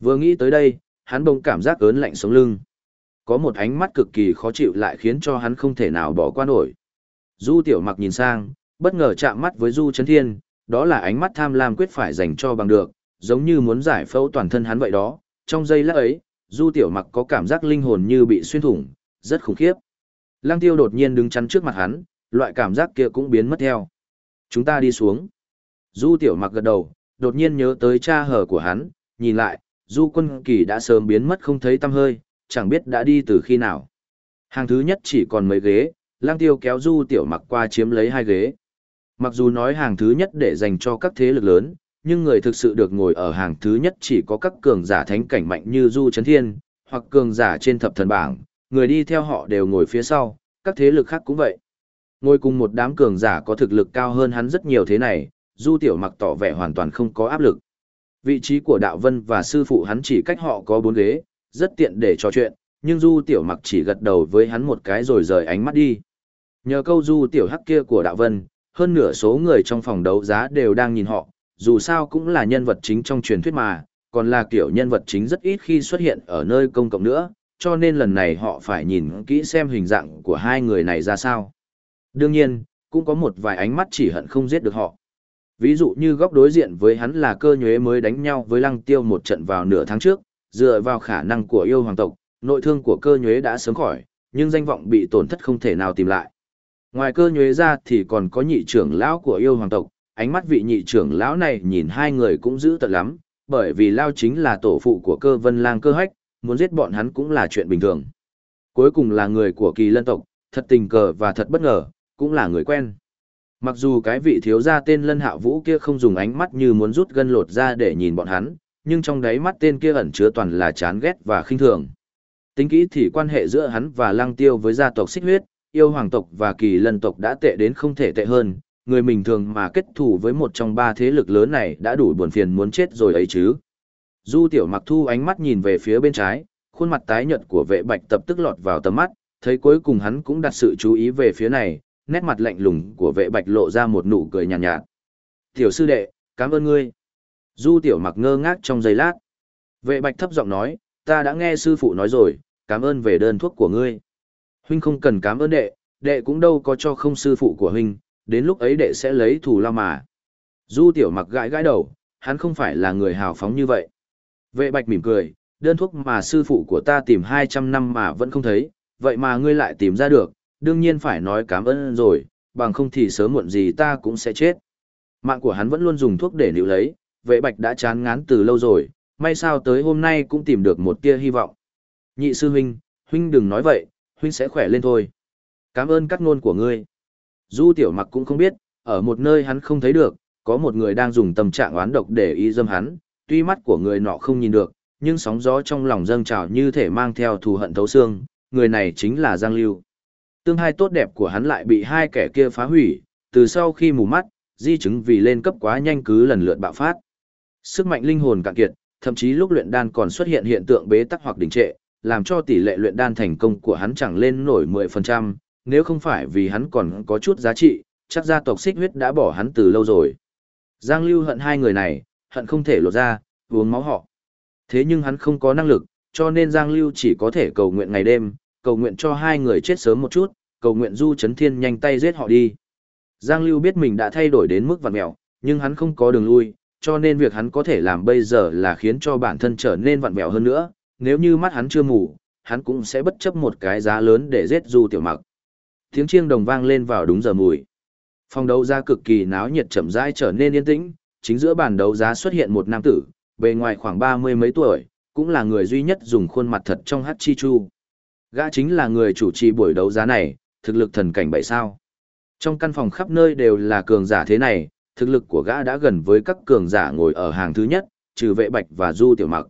Vừa nghĩ tới đây, hắn bỗng cảm giác ớn lạnh sống lưng. Có một ánh mắt cực kỳ khó chịu lại khiến cho hắn không thể nào bỏ qua nổi. Du tiểu mặc nhìn sang, bất ngờ chạm mắt với Du Chấn Thiên, đó là ánh mắt tham lam quyết phải dành cho bằng được, giống như muốn giải phẫu toàn thân hắn vậy đó. Trong giây lát ấy, Du tiểu mặc có cảm giác linh hồn như bị xuyên thủng, rất khủng khiếp. Lăng tiêu đột nhiên đứng chắn trước mặt hắn, loại cảm giác kia cũng biến mất theo. Chúng ta đi xuống. Du tiểu mặc gật đầu, đột nhiên nhớ tới cha hờ của hắn, nhìn lại, Du quân kỳ đã sớm biến mất không thấy tăm hơi, chẳng biết đã đi từ khi nào. Hàng thứ nhất chỉ còn mấy ghế, lang tiêu kéo Du tiểu mặc qua chiếm lấy hai ghế. Mặc dù nói hàng thứ nhất để dành cho các thế lực lớn, nhưng người thực sự được ngồi ở hàng thứ nhất chỉ có các cường giả thánh cảnh mạnh như Du Trấn Thiên, hoặc cường giả trên thập thần bảng, người đi theo họ đều ngồi phía sau, các thế lực khác cũng vậy. Ngồi cùng một đám cường giả có thực lực cao hơn hắn rất nhiều thế này, Du Tiểu Mặc tỏ vẻ hoàn toàn không có áp lực. Vị trí của Đạo Vân và sư phụ hắn chỉ cách họ có bốn ghế, rất tiện để trò chuyện, nhưng Du Tiểu Mặc chỉ gật đầu với hắn một cái rồi rời ánh mắt đi. Nhờ câu Du Tiểu Hắc kia của Đạo Vân, hơn nửa số người trong phòng đấu giá đều đang nhìn họ, dù sao cũng là nhân vật chính trong truyền thuyết mà, còn là kiểu nhân vật chính rất ít khi xuất hiện ở nơi công cộng nữa, cho nên lần này họ phải nhìn kỹ xem hình dạng của hai người này ra sao. Đương nhiên, cũng có một vài ánh mắt chỉ hận không giết được họ. Ví dụ như góc đối diện với hắn là cơ nhuế mới đánh nhau với lăng tiêu một trận vào nửa tháng trước, dựa vào khả năng của yêu hoàng tộc, nội thương của cơ nhuế đã sớm khỏi, nhưng danh vọng bị tổn thất không thể nào tìm lại. Ngoài cơ nhuế ra thì còn có nhị trưởng lão của yêu hoàng tộc, ánh mắt vị nhị trưởng lão này nhìn hai người cũng giữ tận lắm, bởi vì Lao chính là tổ phụ của cơ vân lang cơ hách, muốn giết bọn hắn cũng là chuyện bình thường. Cuối cùng là người của kỳ lân tộc, thật tình cờ và thật bất ngờ, cũng là người quen. Mặc dù cái vị thiếu gia tên Lân Hạ Vũ kia không dùng ánh mắt như muốn rút gân lột ra để nhìn bọn hắn, nhưng trong đáy mắt tên kia ẩn chứa toàn là chán ghét và khinh thường. Tính kỹ thì quan hệ giữa hắn và Lăng Tiêu với gia tộc xích huyết, yêu hoàng tộc và kỳ lân tộc đã tệ đến không thể tệ hơn, người bình thường mà kết thù với một trong ba thế lực lớn này đã đủ buồn phiền muốn chết rồi ấy chứ. Du tiểu mặc thu ánh mắt nhìn về phía bên trái, khuôn mặt tái nhợt của vệ bạch tập tức lọt vào tầm mắt, thấy cuối cùng hắn cũng đặt sự chú ý về phía này, nét mặt lạnh lùng của vệ bạch lộ ra một nụ cười nhàn nhạt, nhạt. Tiểu sư đệ, cảm ơn ngươi. Du tiểu mặc ngơ ngác trong giây lát. Vệ bạch thấp giọng nói, ta đã nghe sư phụ nói rồi, cảm ơn về đơn thuốc của ngươi. Huynh không cần cảm ơn đệ, đệ cũng đâu có cho không sư phụ của huynh, đến lúc ấy đệ sẽ lấy thù lao mà. Du tiểu mặc gãi gãi đầu, hắn không phải là người hào phóng như vậy. Vệ bạch mỉm cười, đơn thuốc mà sư phụ của ta tìm 200 năm mà vẫn không thấy, vậy mà ngươi lại tìm ra được, đương nhiên phải nói cảm ơn rồi, bằng không thì sớm muộn gì ta cũng sẽ chết. Mạng của hắn vẫn luôn dùng thuốc để níu lấy, vệ bạch đã chán ngán từ lâu rồi, may sao tới hôm nay cũng tìm được một tia hy vọng. Nhị sư huynh, huynh đừng nói vậy, huynh sẽ khỏe lên thôi. Cảm ơn các ngôn của ngươi. Du tiểu mặc cũng không biết, ở một nơi hắn không thấy được, có một người đang dùng tâm trạng oán độc để y dâm hắn, tuy mắt của người nọ không nhìn được, nhưng sóng gió trong lòng dâng trào như thể mang theo thù hận thấu xương, người này chính là Giang Lưu. Tương hai tốt đẹp của hắn lại bị hai kẻ kia phá hủy, từ sau khi mù mắt, di chứng vì lên cấp quá nhanh cứ lần lượt bạo phát. Sức mạnh linh hồn cạn kiệt, thậm chí lúc luyện đan còn xuất hiện hiện tượng bế tắc hoặc đình trệ, làm cho tỷ lệ luyện đan thành công của hắn chẳng lên nổi 10%, nếu không phải vì hắn còn có chút giá trị, chắc gia tộc xích huyết đã bỏ hắn từ lâu rồi. Giang Lưu hận hai người này, hận không thể lột ra, uống máu họ. Thế nhưng hắn không có năng lực, cho nên Giang Lưu chỉ có thể cầu nguyện ngày đêm, cầu nguyện cho hai người chết sớm một chút, cầu nguyện Du Chấn Thiên nhanh tay giết họ đi. Giang Lưu biết mình đã thay đổi đến mức vặn mẹo, nhưng hắn không có đường lui, cho nên việc hắn có thể làm bây giờ là khiến cho bản thân trở nên vặn vẹo hơn nữa, nếu như mắt hắn chưa mù, hắn cũng sẽ bất chấp một cái giá lớn để giết Du Tiểu Mặc. Tiếng chiêng đồng vang lên vào đúng giờ mùi. Phòng đấu giá cực kỳ náo nhiệt chậm rãi trở nên yên tĩnh, chính giữa bàn đấu giá xuất hiện một nam tử, bề ngoài khoảng ba mươi mấy tuổi, cũng là người duy nhất dùng khuôn mặt thật trong hát chi chu. Gã chính là người chủ trì buổi đấu giá này, thực lực thần cảnh bảy sao. Trong căn phòng khắp nơi đều là cường giả thế này, thực lực của gã đã gần với các cường giả ngồi ở hàng thứ nhất, trừ vệ bạch và du tiểu mặc.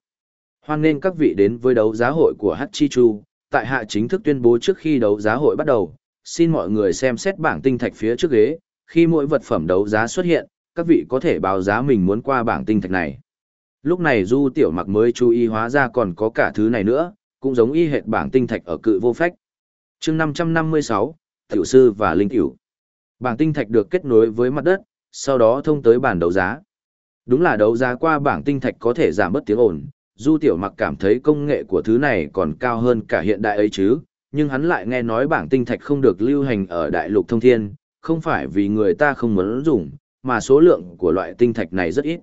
Hoan nên các vị đến với đấu giá hội của Hát Chi Chu, tại hạ chính thức tuyên bố trước khi đấu giá hội bắt đầu, xin mọi người xem xét bảng tinh thạch phía trước ghế, khi mỗi vật phẩm đấu giá xuất hiện, các vị có thể báo giá mình muốn qua bảng tinh thạch này. Lúc này Du Tiểu Mặc mới chú ý hóa ra còn có cả thứ này nữa, cũng giống y hệt bảng tinh thạch ở cự vô phách. chương 556, Tiểu Sư và Linh Tiểu. Bảng tinh thạch được kết nối với mặt đất, sau đó thông tới bản đấu giá. Đúng là đấu giá qua bảng tinh thạch có thể giảm bớt tiếng ồn, Du Tiểu Mặc cảm thấy công nghệ của thứ này còn cao hơn cả hiện đại ấy chứ, nhưng hắn lại nghe nói bảng tinh thạch không được lưu hành ở đại lục thông thiên, không phải vì người ta không muốn dùng, mà số lượng của loại tinh thạch này rất ít.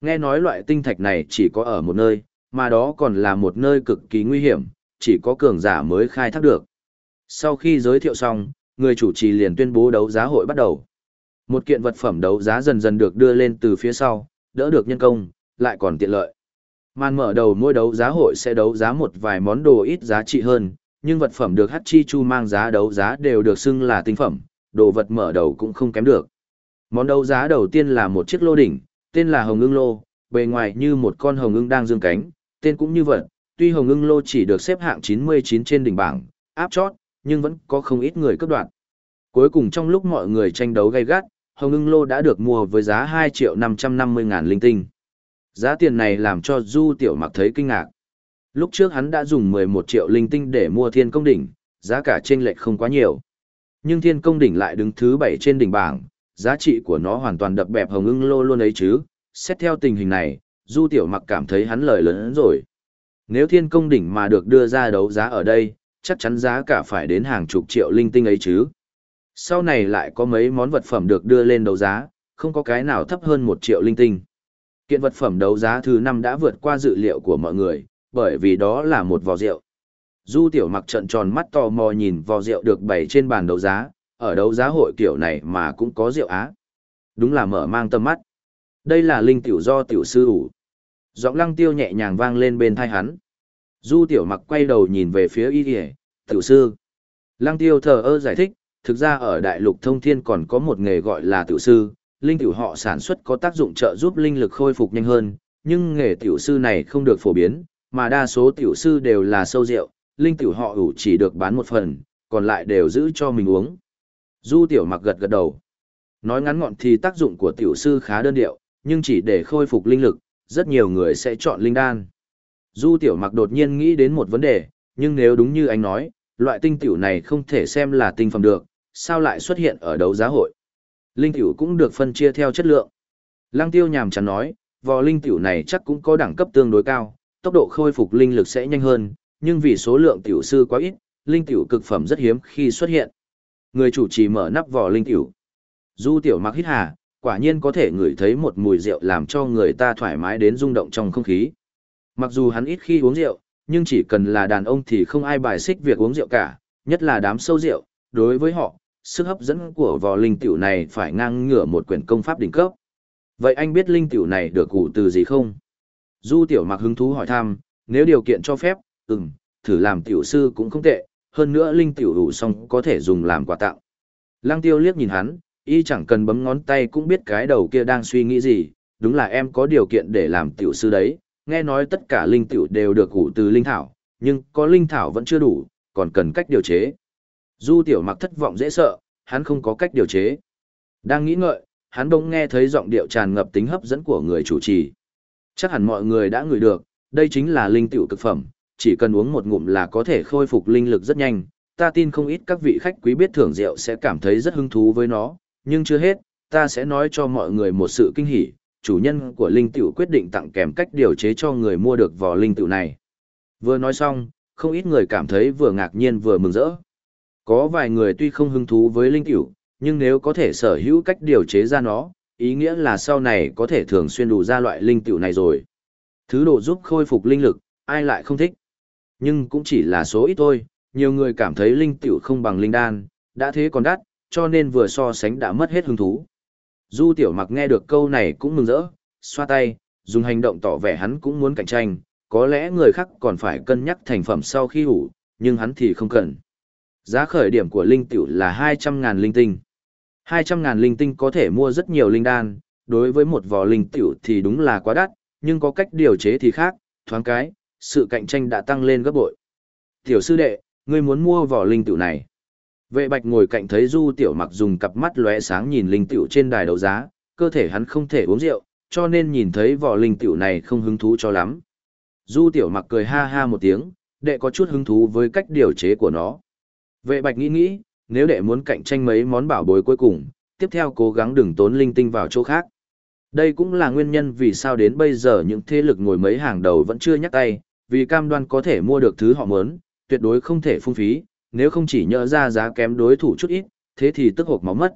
Nghe nói loại tinh thạch này chỉ có ở một nơi, mà đó còn là một nơi cực kỳ nguy hiểm, chỉ có cường giả mới khai thác được. Sau khi giới thiệu xong, người chủ trì liền tuyên bố đấu giá hội bắt đầu. Một kiện vật phẩm đấu giá dần dần được đưa lên từ phía sau, đỡ được nhân công, lại còn tiện lợi. Màn mở đầu mỗi đấu giá hội sẽ đấu giá một vài món đồ ít giá trị hơn, nhưng vật phẩm được Hachi Chu mang giá đấu giá đều được xưng là tinh phẩm, đồ vật mở đầu cũng không kém được. Món đấu giá đầu tiên là một chiếc lô đỉnh, tên là Hồng Ưng Lô, bề ngoài như một con hồng ưng đang dương cánh, tên cũng như vậy, tuy Hồng Ưng Lô chỉ được xếp hạng 99 trên đỉnh bảng, áp chót, nhưng vẫn có không ít người cấp đoạn. Cuối cùng trong lúc mọi người tranh đấu gay gắt, Hồng Ưng Lô đã được mua với giá 2 triệu 550 ngàn linh tinh. Giá tiền này làm cho Du Tiểu Mặc thấy kinh ngạc. Lúc trước hắn đã dùng 11 triệu linh tinh để mua thiên công đỉnh, giá cả chênh lệch không quá nhiều. Nhưng thiên công đỉnh lại đứng thứ 7 trên đỉnh bảng, giá trị của nó hoàn toàn đập bẹp hồng ưng lô luôn ấy chứ. Xét theo tình hình này, Du Tiểu Mặc cảm thấy hắn lời lớn hơn rồi. Nếu thiên công đỉnh mà được đưa ra đấu giá ở đây, chắc chắn giá cả phải đến hàng chục triệu linh tinh ấy chứ. Sau này lại có mấy món vật phẩm được đưa lên đấu giá, không có cái nào thấp hơn một triệu linh tinh. Kiện vật phẩm đấu giá thứ năm đã vượt qua dự liệu của mọi người, bởi vì đó là một vò rượu. Du tiểu mặc trận tròn mắt tò mò nhìn vò rượu được bày trên bàn đấu giá, ở đấu giá hội kiểu này mà cũng có rượu á. Đúng là mở mang tâm mắt. Đây là linh tiểu do tiểu sư ủ. Giọng lăng tiêu nhẹ nhàng vang lên bên thai hắn. Du tiểu mặc quay đầu nhìn về phía y kìa, tiểu sư. Lăng tiêu thờ ơ giải thích, thực ra ở đại lục thông thiên còn có một nghề gọi là tiểu sư, linh tiểu họ sản xuất có tác dụng trợ giúp linh lực khôi phục nhanh hơn, nhưng nghề tiểu sư này không được phổ biến, mà đa số tiểu sư đều là sâu rượu, linh tiểu họ ủ chỉ được bán một phần, còn lại đều giữ cho mình uống. Du tiểu mặc gật gật đầu. Nói ngắn gọn thì tác dụng của tiểu sư khá đơn điệu, nhưng chỉ để khôi phục linh lực, rất nhiều người sẽ chọn linh đan. Du tiểu mặc đột nhiên nghĩ đến một vấn đề, nhưng nếu đúng như anh nói, loại tinh tiểu này không thể xem là tinh phẩm được, sao lại xuất hiện ở đấu giá hội. Linh tiểu cũng được phân chia theo chất lượng. Lăng tiêu nhàm chán nói, vò linh tiểu này chắc cũng có đẳng cấp tương đối cao, tốc độ khôi phục linh lực sẽ nhanh hơn, nhưng vì số lượng tiểu sư quá ít, linh tiểu cực phẩm rất hiếm khi xuất hiện. Người chủ trì mở nắp vỏ linh tiểu. Du tiểu mặc hít hà, quả nhiên có thể ngửi thấy một mùi rượu làm cho người ta thoải mái đến rung động trong không khí. Mặc dù hắn ít khi uống rượu, nhưng chỉ cần là đàn ông thì không ai bài xích việc uống rượu cả, nhất là đám sâu rượu, đối với họ, sức hấp dẫn của vò linh tiểu này phải ngang ngửa một quyển công pháp đỉnh cấp. Vậy anh biết linh tiểu này được cụ từ gì không? Du tiểu mặc hứng thú hỏi thăm, nếu điều kiện cho phép, ừm, thử làm tiểu sư cũng không tệ, hơn nữa linh tiểu đủ xong có thể dùng làm quà tặng. Lăng tiêu liếc nhìn hắn, y chẳng cần bấm ngón tay cũng biết cái đầu kia đang suy nghĩ gì, đúng là em có điều kiện để làm tiểu sư đấy, nghe nói tất cả linh tiểu đều được củ từ linh thảo, nhưng có linh thảo vẫn chưa đủ, còn cần cách điều chế. Du tiểu mặc thất vọng dễ sợ, hắn không có cách điều chế. Đang nghĩ ngợi, hắn bỗng nghe thấy giọng điệu tràn ngập tính hấp dẫn của người chủ trì. Chắc hẳn mọi người đã ngửi được, đây chính là linh tiểu cực phẩm, chỉ cần uống một ngụm là có thể khôi phục linh lực rất nhanh. Ta tin không ít các vị khách quý biết thưởng rượu sẽ cảm thấy rất hứng thú với nó, nhưng chưa hết, ta sẽ nói cho mọi người một sự kinh hỉ. Chủ nhân của linh tiểu quyết định tặng kèm cách điều chế cho người mua được vỏ linh tiểu này. Vừa nói xong, không ít người cảm thấy vừa ngạc nhiên vừa mừng rỡ. Có vài người tuy không hứng thú với linh tiểu, nhưng nếu có thể sở hữu cách điều chế ra nó, ý nghĩa là sau này có thể thường xuyên đủ ra loại linh tiểu này rồi. Thứ đồ giúp khôi phục linh lực, ai lại không thích. Nhưng cũng chỉ là số ít thôi, nhiều người cảm thấy linh tiểu không bằng linh đan, đã thế còn đắt, cho nên vừa so sánh đã mất hết hứng thú. Du tiểu mặc nghe được câu này cũng mừng rỡ, xoa tay, dùng hành động tỏ vẻ hắn cũng muốn cạnh tranh, có lẽ người khác còn phải cân nhắc thành phẩm sau khi hủ, nhưng hắn thì không cần. Giá khởi điểm của linh tiểu là 200.000 linh tinh. 200.000 linh tinh có thể mua rất nhiều linh đan, đối với một vò linh tiểu thì đúng là quá đắt, nhưng có cách điều chế thì khác, thoáng cái, sự cạnh tranh đã tăng lên gấp bội. Tiểu sư đệ, ngươi muốn mua vỏ linh tiểu này. Vệ bạch ngồi cạnh thấy du tiểu mặc dùng cặp mắt lóe sáng nhìn linh tiểu trên đài đấu giá, cơ thể hắn không thể uống rượu, cho nên nhìn thấy vỏ linh tiểu này không hứng thú cho lắm. Du tiểu mặc cười ha ha một tiếng, đệ có chút hứng thú với cách điều chế của nó. Vệ bạch nghĩ nghĩ, nếu đệ muốn cạnh tranh mấy món bảo bối cuối cùng, tiếp theo cố gắng đừng tốn linh tinh vào chỗ khác. Đây cũng là nguyên nhân vì sao đến bây giờ những thế lực ngồi mấy hàng đầu vẫn chưa nhắc tay, vì cam đoan có thể mua được thứ họ muốn, tuyệt đối không thể phung phí, nếu không chỉ nhỡ ra giá kém đối thủ chút ít, thế thì tức hộp máu mất.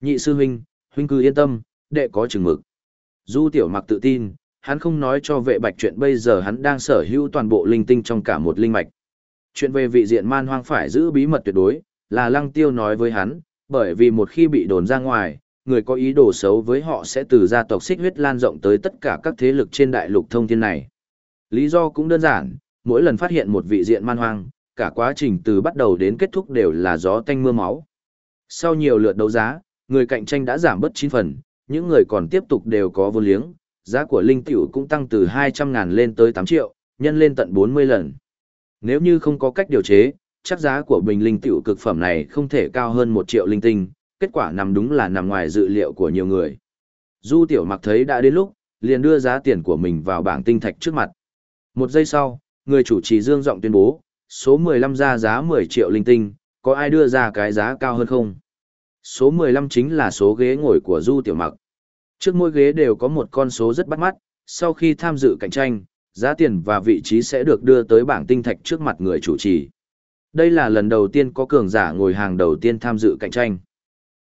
Nhị sư huynh, huynh cứ yên tâm, đệ có chừng mực. Du tiểu mặc tự tin, hắn không nói cho vệ bạch chuyện bây giờ hắn đang sở hữu toàn bộ linh tinh trong cả một linh mạch. Chuyện về vị diện man hoang phải giữ bí mật tuyệt đối, là lăng tiêu nói với hắn, bởi vì một khi bị đồn ra ngoài, người có ý đồ xấu với họ sẽ từ gia tộc xích huyết lan rộng tới tất cả các thế lực trên đại lục thông thiên này. Lý do cũng đơn giản, mỗi lần phát hiện một vị diện man hoang, cả quá trình từ bắt đầu đến kết thúc đều là gió tanh mưa máu. Sau nhiều lượt đấu giá, người cạnh tranh đã giảm bớt 9 phần, những người còn tiếp tục đều có vô liếng, giá của linh tiểu cũng tăng từ 200 ngàn lên tới 8 triệu, nhân lên tận 40 lần. Nếu như không có cách điều chế, chắc giá của bình linh tiểu cực phẩm này không thể cao hơn một triệu linh tinh, kết quả nằm đúng là nằm ngoài dự liệu của nhiều người. Du tiểu mặc thấy đã đến lúc, liền đưa giá tiền của mình vào bảng tinh thạch trước mặt. Một giây sau, người chủ trì dương giọng tuyên bố, số 15 ra giá 10 triệu linh tinh, có ai đưa ra cái giá cao hơn không? Số 15 chính là số ghế ngồi của Du Tiểu Mặc. Trước mỗi ghế đều có một con số rất bắt mắt, sau khi tham dự cạnh tranh, giá tiền và vị trí sẽ được đưa tới bảng tinh thạch trước mặt người chủ trì. Đây là lần đầu tiên có cường giả ngồi hàng đầu tiên tham dự cạnh tranh.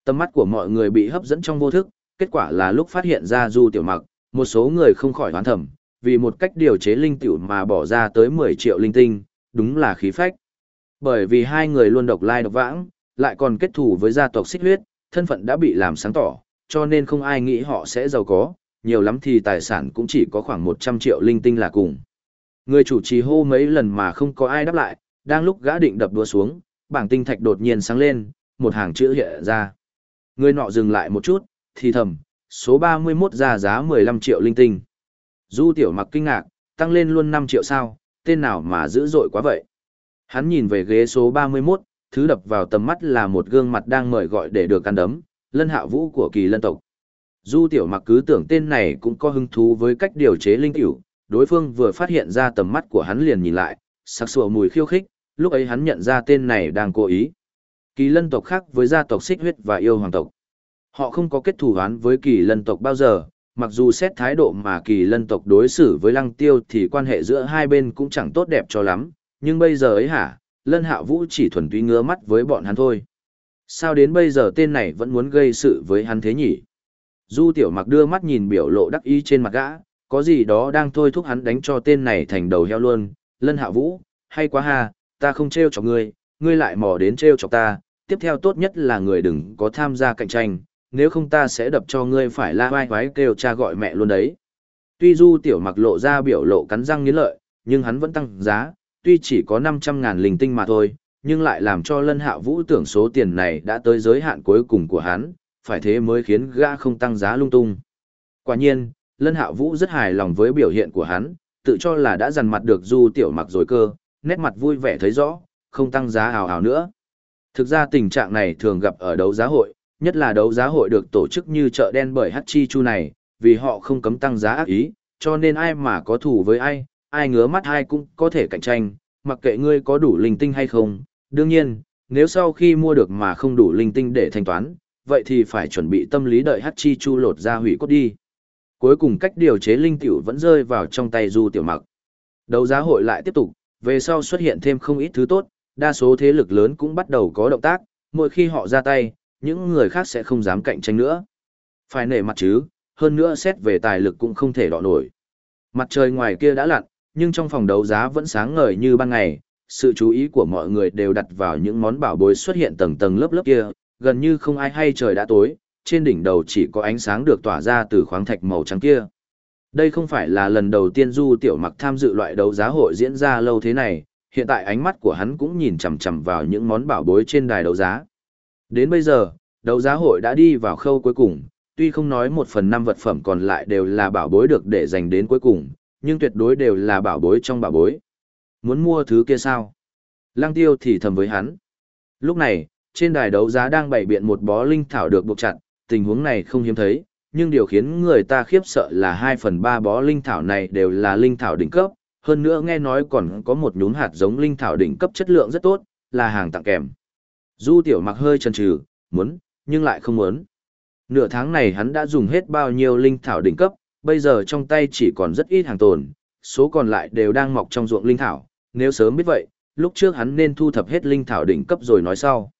Tâm mắt của mọi người bị hấp dẫn trong vô thức, kết quả là lúc phát hiện ra Du Tiểu Mặc, một số người không khỏi hoán thẩm, vì một cách điều chế linh tiểu mà bỏ ra tới 10 triệu linh tinh, đúng là khí phách. Bởi vì hai người luôn độc lai độc vãng, lại còn kết thù với gia tộc xích huyết, thân phận đã bị làm sáng tỏ, cho nên không ai nghĩ họ sẽ giàu có, nhiều lắm thì tài sản cũng chỉ có khoảng 100 triệu linh tinh là cùng. Người chủ trì hô mấy lần mà không có ai đáp lại, đang lúc gã định đập đua xuống, bảng tinh thạch đột nhiên sáng lên, một hàng chữ hiện ra. Người nọ dừng lại một chút, thì thầm, số 31 ra giá 15 triệu linh tinh. Du tiểu mặc kinh ngạc, tăng lên luôn 5 triệu sao, tên nào mà dữ dội quá vậy. Hắn nhìn về ghế số 31, thứ đập vào tầm mắt là một gương mặt đang mời gọi để được ăn đấm, lân hạ vũ của kỳ lân tộc. Du tiểu mặc cứ tưởng tên này cũng có hứng thú với cách điều chế linh tiểu, đối phương vừa phát hiện ra tầm mắt của hắn liền nhìn lại, sặc sụa mùi khiêu khích, lúc ấy hắn nhận ra tên này đang cố ý. Kỳ lân tộc khác với gia tộc xích huyết và yêu hoàng tộc. Họ không có kết thù oán với kỳ lân tộc bao giờ, mặc dù xét thái độ mà kỳ lân tộc đối xử với lăng tiêu thì quan hệ giữa hai bên cũng chẳng tốt đẹp cho lắm, nhưng bây giờ ấy hả, lân hạ vũ chỉ thuần túy ngứa mắt với bọn hắn thôi. Sao đến bây giờ tên này vẫn muốn gây sự với hắn thế nhỉ? Du tiểu mặc đưa mắt nhìn biểu lộ đắc ý trên mặt gã, có gì đó đang thôi thúc hắn đánh cho tên này thành đầu heo luôn, lân hạ vũ, hay quá ha, ta không treo chọc ngươi, ngươi lại mò đến treo chọc ta, tiếp theo tốt nhất là người đừng có tham gia cạnh tranh, nếu không ta sẽ đập cho ngươi phải la vai vái kêu cha gọi mẹ luôn đấy. Tuy du tiểu mặc lộ ra biểu lộ cắn răng nghiến lợi, nhưng hắn vẫn tăng giá, tuy chỉ có 500 ngàn linh tinh mà thôi, nhưng lại làm cho lân hạ vũ tưởng số tiền này đã tới giới hạn cuối cùng của hắn, phải thế mới khiến gã không tăng giá lung tung. Quả nhiên, lân hạ vũ rất hài lòng với biểu hiện của hắn, tự cho là đã dằn mặt được du tiểu mặc rồi cơ, nét mặt vui vẻ thấy rõ, không tăng giá hào hào nữa. Thực ra tình trạng này thường gặp ở đấu giá hội, nhất là đấu giá hội được tổ chức như chợ đen bởi Hachi Chu này, vì họ không cấm tăng giá ác ý, cho nên ai mà có thủ với ai, ai ngứa mắt ai cũng có thể cạnh tranh, mặc kệ ngươi có đủ linh tinh hay không. Đương nhiên, nếu sau khi mua được mà không đủ linh tinh để thanh toán, vậy thì phải chuẩn bị tâm lý đợi Hachi Chu lột ra hủy cốt đi. Cuối cùng cách điều chế linh tiểu vẫn rơi vào trong tay Du Tiểu Mặc. Đấu giá hội lại tiếp tục, về sau xuất hiện thêm không ít thứ tốt, đa số thế lực lớn cũng bắt đầu có động tác, mỗi khi họ ra tay, những người khác sẽ không dám cạnh tranh nữa. Phải nể mặt chứ, hơn nữa xét về tài lực cũng không thể đọ nổi. Mặt trời ngoài kia đã lặn, nhưng trong phòng đấu giá vẫn sáng ngời như ban ngày, sự chú ý của mọi người đều đặt vào những món bảo bối xuất hiện tầng tầng lớp lớp kia, gần như không ai hay trời đã tối, trên đỉnh đầu chỉ có ánh sáng được tỏa ra từ khoáng thạch màu trắng kia. Đây không phải là lần đầu tiên Du Tiểu Mặc tham dự loại đấu giá hội diễn ra lâu thế này, hiện tại ánh mắt của hắn cũng nhìn chằm chằm vào những món bảo bối trên đài đấu giá. Đến bây giờ, đấu giá hội đã đi vào khâu cuối cùng, tuy không nói một phần năm vật phẩm còn lại đều là bảo bối được để dành đến cuối cùng, nhưng tuyệt đối đều là bảo bối trong bảo bối. Muốn mua thứ kia sao? Lăng tiêu thì thầm với hắn. Lúc này, trên đài đấu giá đang bày biện một bó linh thảo được buộc chặt, tình huống này không hiếm thấy, nhưng điều khiến người ta khiếp sợ là 2 phần 3 bó linh thảo này đều là linh thảo đỉnh cấp, hơn nữa nghe nói còn có một nhún hạt giống linh thảo đỉnh cấp chất lượng rất tốt, là hàng tặng kèm. Du tiểu mặc hơi chần chừ, muốn, nhưng lại không muốn. Nửa tháng này hắn đã dùng hết bao nhiêu linh thảo đỉnh cấp, bây giờ trong tay chỉ còn rất ít hàng tồn, số còn lại đều đang mọc trong ruộng linh thảo, nếu sớm biết vậy, lúc trước hắn nên thu thập hết linh thảo đỉnh cấp rồi nói sau.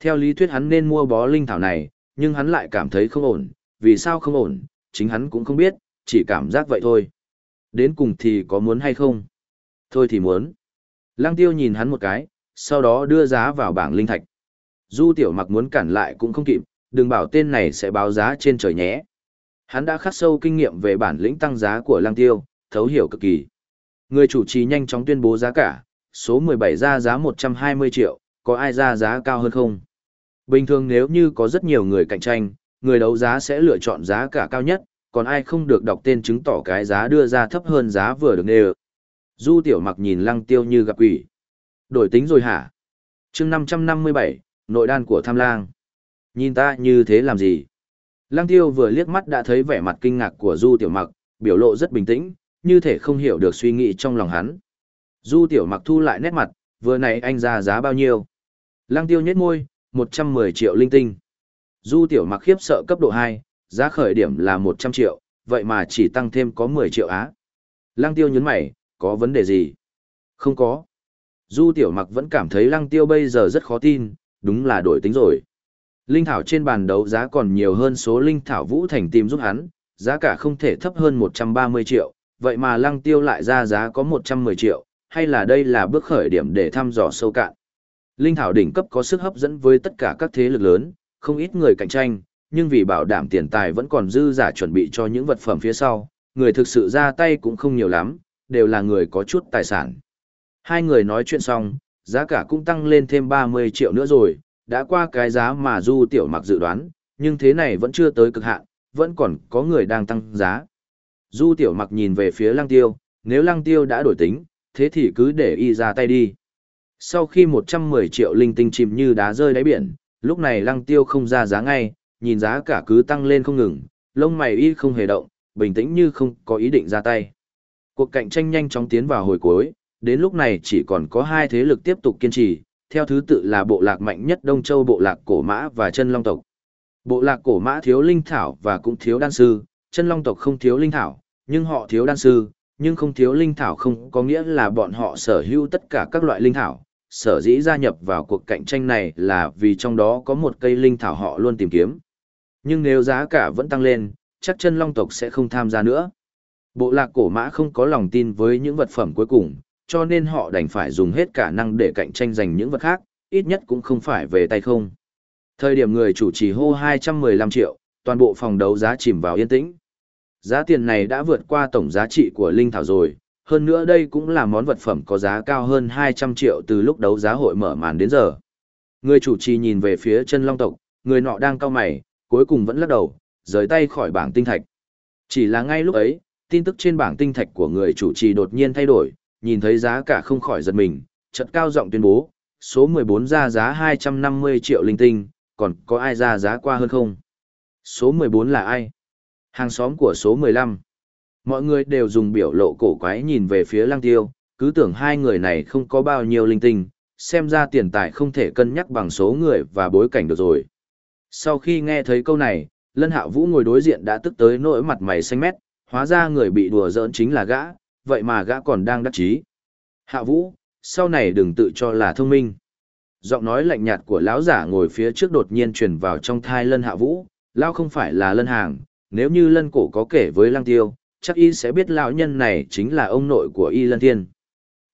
Theo lý thuyết hắn nên mua bó linh thảo này, nhưng hắn lại cảm thấy không ổn, vì sao không ổn, chính hắn cũng không biết, chỉ cảm giác vậy thôi. Đến cùng thì có muốn hay không? Thôi thì muốn. Lăng tiêu nhìn hắn một cái, sau đó đưa giá vào bảng linh thạch. Du tiểu mặc muốn cản lại cũng không kịp, đừng bảo tên này sẽ báo giá trên trời nhé. Hắn đã khắc sâu kinh nghiệm về bản lĩnh tăng giá của lăng tiêu, thấu hiểu cực kỳ. Người chủ trì nhanh chóng tuyên bố giá cả, số 17 ra giá 120 triệu, có ai ra giá cao hơn không? Bình thường nếu như có rất nhiều người cạnh tranh, người đấu giá sẽ lựa chọn giá cả cao nhất, còn ai không được đọc tên chứng tỏ cái giá đưa ra thấp hơn giá vừa được nêu. Du tiểu mặc nhìn lăng tiêu như gặp quỷ. Đổi tính rồi hả? chương 557, nội đan của tham lang. Nhìn ta như thế làm gì? Lăng tiêu vừa liếc mắt đã thấy vẻ mặt kinh ngạc của du tiểu mặc, biểu lộ rất bình tĩnh, như thể không hiểu được suy nghĩ trong lòng hắn. Du tiểu mặc thu lại nét mặt, vừa này anh ra giá bao nhiêu? Lăng tiêu nhếch môi, 110 triệu linh tinh. Du tiểu mặc khiếp sợ cấp độ 2, giá khởi điểm là 100 triệu, vậy mà chỉ tăng thêm có 10 triệu á. Lăng tiêu nhấn mày, có vấn đề gì? Không có. Du tiểu mặc vẫn cảm thấy lăng tiêu bây giờ rất khó tin, đúng là đổi tính rồi. Linh thảo trên bàn đấu giá còn nhiều hơn số linh thảo vũ thành tìm giúp hắn, giá cả không thể thấp hơn 130 triệu, vậy mà lăng tiêu lại ra giá có 110 triệu, hay là đây là bước khởi điểm để thăm dò sâu cạn. Linh thảo đỉnh cấp có sức hấp dẫn với tất cả các thế lực lớn, không ít người cạnh tranh, nhưng vì bảo đảm tiền tài vẫn còn dư giả chuẩn bị cho những vật phẩm phía sau, người thực sự ra tay cũng không nhiều lắm, đều là người có chút tài sản. Hai người nói chuyện xong, giá cả cũng tăng lên thêm 30 triệu nữa rồi, đã qua cái giá mà Du Tiểu Mặc dự đoán, nhưng thế này vẫn chưa tới cực hạn, vẫn còn có người đang tăng giá. Du Tiểu Mặc nhìn về phía Lăng Tiêu, nếu Lăng Tiêu đã đổi tính, thế thì cứ để y ra tay đi. Sau khi 110 triệu linh tinh chìm như đá rơi đáy biển, lúc này Lăng Tiêu không ra giá ngay, nhìn giá cả cứ tăng lên không ngừng, lông mày y không hề động, bình tĩnh như không có ý định ra tay. Cuộc cạnh tranh nhanh chóng tiến vào hồi cuối, đến lúc này chỉ còn có hai thế lực tiếp tục kiên trì, theo thứ tự là bộ lạc mạnh nhất Đông Châu bộ lạc cổ mã và chân long tộc. Bộ lạc cổ mã thiếu linh thảo và cũng thiếu đan sư, chân long tộc không thiếu linh thảo, nhưng họ thiếu đan sư, nhưng không thiếu linh thảo không có nghĩa là bọn họ sở hữu tất cả các loại linh thảo. Sở dĩ gia nhập vào cuộc cạnh tranh này là vì trong đó có một cây linh thảo họ luôn tìm kiếm. Nhưng nếu giá cả vẫn tăng lên, chắc chân long tộc sẽ không tham gia nữa. Bộ lạc cổ mã không có lòng tin với những vật phẩm cuối cùng, cho nên họ đành phải dùng hết cả năng để cạnh tranh giành những vật khác, ít nhất cũng không phải về tay không. Thời điểm người chủ trì hô 215 triệu, toàn bộ phòng đấu giá chìm vào yên tĩnh. Giá tiền này đã vượt qua tổng giá trị của Linh Thảo rồi, hơn nữa đây cũng là món vật phẩm có giá cao hơn 200 triệu từ lúc đấu giá hội mở màn đến giờ. Người chủ trì nhìn về phía chân long tộc, người nọ đang cao mày, cuối cùng vẫn lắc đầu, rời tay khỏi bảng tinh thạch. Chỉ là ngay lúc ấy, tin tức trên bảng tinh thạch của người chủ trì đột nhiên thay đổi, nhìn thấy giá cả không khỏi giật mình, chợt cao giọng tuyên bố, số 14 ra giá 250 triệu linh tinh, còn có ai ra giá qua hơn không? Số 14 là ai? Hàng xóm của số 15. Mọi người đều dùng biểu lộ cổ quái nhìn về phía lăng tiêu, cứ tưởng hai người này không có bao nhiêu linh tinh, xem ra tiền tài không thể cân nhắc bằng số người và bối cảnh được rồi. Sau khi nghe thấy câu này, Lân Hạ Vũ ngồi đối diện đã tức tới nỗi mặt mày xanh mét, hóa ra người bị đùa giỡn chính là gã, vậy mà gã còn đang đắc chí. Hạ Vũ, sau này đừng tự cho là thông minh. Giọng nói lạnh nhạt của lão giả ngồi phía trước đột nhiên truyền vào trong thai Lân Hạ Vũ, lão không phải là Lân Hàng, nếu như Lân Cổ có kể với Lăng Tiêu, chắc y sẽ biết lão nhân này chính là ông nội của y Lân Thiên.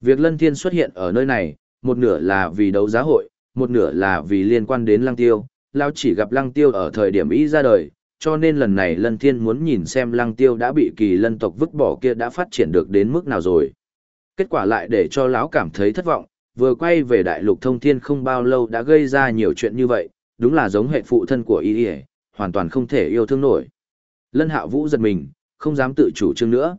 Việc Lân Thiên xuất hiện ở nơi này, một nửa là vì đấu giá hội, một nửa là vì liên quan đến Lăng Tiêu, lão chỉ gặp Lăng Tiêu ở thời điểm y ra đời, cho nên lần này Lân Thiên muốn nhìn xem Lăng Tiêu đã bị kỳ lân tộc vứt bỏ kia đã phát triển được đến mức nào rồi. Kết quả lại để cho lão cảm thấy thất vọng, vừa quay về đại lục thông thiên không bao lâu đã gây ra nhiều chuyện như vậy, đúng là giống hệ phụ thân của y hoàn toàn không thể yêu thương nổi. Lân Hạ Vũ giật mình, không dám tự chủ trương nữa.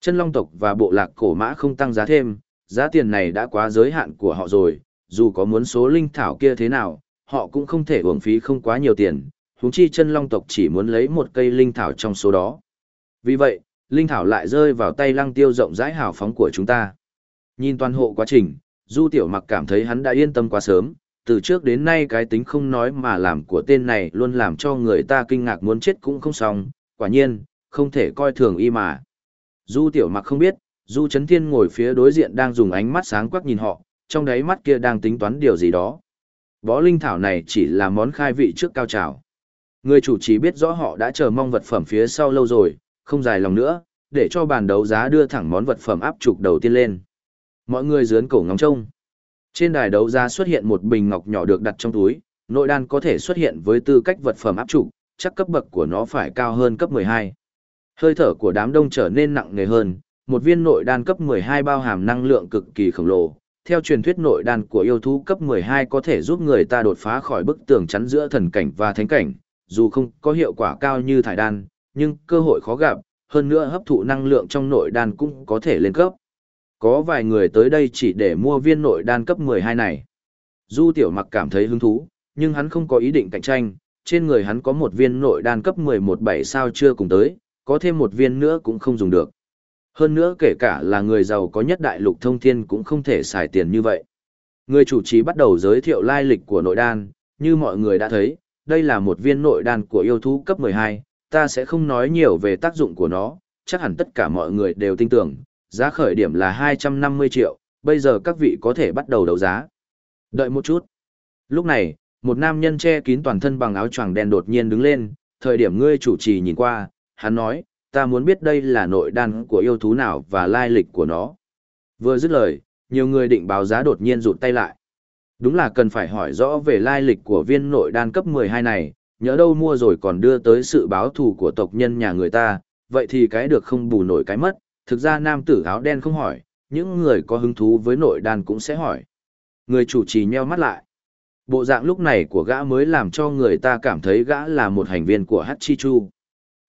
Chân Long tộc và bộ lạc cổ mã không tăng giá thêm, giá tiền này đã quá giới hạn của họ rồi, dù có muốn số linh thảo kia thế nào, họ cũng không thể uổng phí không quá nhiều tiền, huống chi chân long tộc chỉ muốn lấy một cây linh thảo trong số đó. Vì vậy, linh thảo lại rơi vào tay lăng tiêu rộng rãi hào phóng của chúng ta. Nhìn toàn hộ quá trình, Du Tiểu Mặc cảm thấy hắn đã yên tâm quá sớm, từ trước đến nay cái tính không nói mà làm của tên này luôn làm cho người ta kinh ngạc muốn chết cũng không xong, quả nhiên, không thể coi thường y mà. Du Tiểu Mặc không biết, Du Trấn Thiên ngồi phía đối diện đang dùng ánh mắt sáng quắc nhìn họ, trong đáy mắt kia đang tính toán điều gì đó. Bó linh thảo này chỉ là món khai vị trước cao trào. Người chủ trì biết rõ họ đã chờ mong vật phẩm phía sau lâu rồi, không dài lòng nữa, để cho bàn đấu giá đưa thẳng món vật phẩm áp trục đầu tiên lên. Mọi người dướn cổ ngóng trông. Trên đài đấu giá xuất hiện một bình ngọc nhỏ được đặt trong túi, nội đan có thể xuất hiện với tư cách vật phẩm áp trục, chắc cấp bậc của nó phải cao hơn cấp 12. Hơi thở của đám đông trở nên nặng nề hơn, một viên nội đan cấp 12 bao hàm năng lượng cực kỳ khổng lồ. Theo truyền thuyết nội đan của yêu thú cấp 12 có thể giúp người ta đột phá khỏi bức tường chắn giữa thần cảnh và thánh cảnh, dù không có hiệu quả cao như thải đan, nhưng cơ hội khó gặp, hơn nữa hấp thụ năng lượng trong nội đan cũng có thể lên cấp. Có vài người tới đây chỉ để mua viên nội đan cấp 12 này. Du tiểu mặc cảm thấy hứng thú, nhưng hắn không có ý định cạnh tranh, trên người hắn có một viên nội đan cấp 11 7 sao chưa cùng tới, có thêm một viên nữa cũng không dùng được. Hơn nữa kể cả là người giàu có nhất đại lục thông thiên cũng không thể xài tiền như vậy. Người chủ trì bắt đầu giới thiệu lai lịch của nội đan, như mọi người đã thấy, đây là một viên nội đan của yêu thú cấp 12, ta sẽ không nói nhiều về tác dụng của nó, chắc hẳn tất cả mọi người đều tin tưởng, giá khởi điểm là 250 triệu, bây giờ các vị có thể bắt đầu đấu giá. Đợi một chút. Lúc này, một nam nhân che kín toàn thân bằng áo choàng đen đột nhiên đứng lên, thời điểm ngươi chủ trì nhìn qua, hắn nói, ta muốn biết đây là nội đan của yêu thú nào và lai lịch của nó. Vừa dứt lời, nhiều người định báo giá đột nhiên rụt tay lại. Đúng là cần phải hỏi rõ về lai lịch của viên nội đan cấp 12 này, nhớ đâu mua rồi còn đưa tới sự báo thù của tộc nhân nhà người ta, vậy thì cái được không bù nổi cái mất, thực ra nam tử áo đen không hỏi, những người có hứng thú với nội đan cũng sẽ hỏi. Người chủ trì nheo mắt lại. Bộ dạng lúc này của gã mới làm cho người ta cảm thấy gã là một hành viên của Hachichu.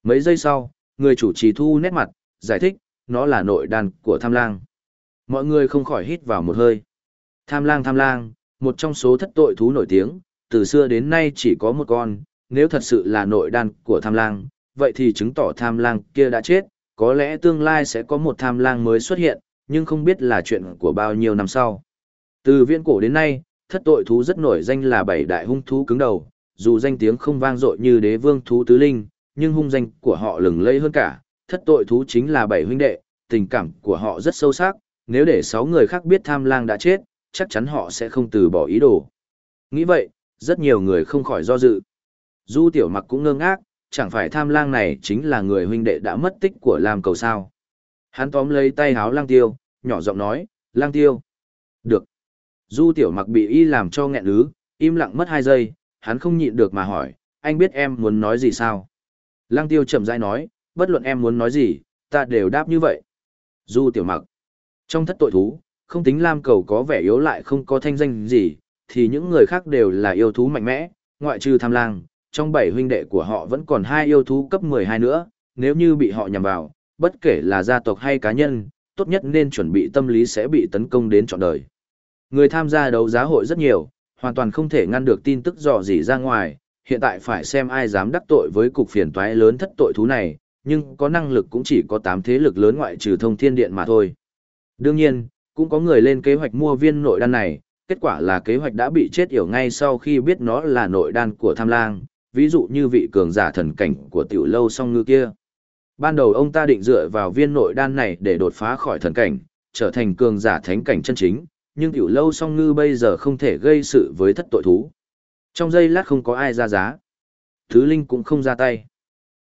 Mấy giây sau, người chủ trì thu nét mặt, giải thích, nó là nội đàn của tham lang. Mọi người không khỏi hít vào một hơi. Tham lang tham lang, một trong số thất tội thú nổi tiếng, từ xưa đến nay chỉ có một con, nếu thật sự là nội đan của tham lang, vậy thì chứng tỏ tham lang kia đã chết, có lẽ tương lai sẽ có một tham lang mới xuất hiện, nhưng không biết là chuyện của bao nhiêu năm sau. Từ viễn cổ đến nay, thất tội thú rất nổi danh là bảy đại hung thú cứng đầu, dù danh tiếng không vang dội như đế vương thú tứ linh, nhưng hung danh của họ lừng lẫy hơn cả, thất tội thú chính là bảy huynh đệ, tình cảm của họ rất sâu sắc, nếu để sáu người khác biết tham lang đã chết, chắc chắn họ sẽ không từ bỏ ý đồ. Nghĩ vậy, rất nhiều người không khỏi do dự. Du tiểu mặc cũng ngơ ngác, chẳng phải tham lang này chính là người huynh đệ đã mất tích của Lam cầu sao. Hắn tóm lấy tay háo lang tiêu, nhỏ giọng nói, lang tiêu. Được. Du tiểu mặc bị y làm cho nghẹn ứ, im lặng mất hai giây, hắn không nhịn được mà hỏi, anh biết em muốn nói gì sao? Lang tiêu chậm rãi nói, bất luận em muốn nói gì, ta đều đáp như vậy. Du tiểu mặc. Trong thất tội thú, không tính Lam cầu có vẻ yếu lại không có thanh danh gì, thì những người khác đều là yêu thú mạnh mẽ, ngoại trừ tham lang, trong bảy huynh đệ của họ vẫn còn hai yêu thú cấp 12 nữa, nếu như bị họ nhằm vào, bất kể là gia tộc hay cá nhân, tốt nhất nên chuẩn bị tâm lý sẽ bị tấn công đến trọn đời. Người tham gia đấu giá hội rất nhiều, hoàn toàn không thể ngăn được tin tức dò dỉ ra ngoài, hiện tại phải xem ai dám đắc tội với cục phiền toái lớn thất tội thú này, nhưng có năng lực cũng chỉ có 8 thế lực lớn ngoại trừ thông thiên điện mà thôi. Đương nhiên, cũng có người lên kế hoạch mua viên nội đan này, kết quả là kế hoạch đã bị chết yểu ngay sau khi biết nó là nội đan của tham lang, ví dụ như vị cường giả thần cảnh của tiểu lâu song ngư kia. Ban đầu ông ta định dựa vào viên nội đan này để đột phá khỏi thần cảnh, trở thành cường giả thánh cảnh chân chính, nhưng tiểu lâu song ngư bây giờ không thể gây sự với thất tội thú. Trong giây lát không có ai ra giá. Thứ Linh cũng không ra tay.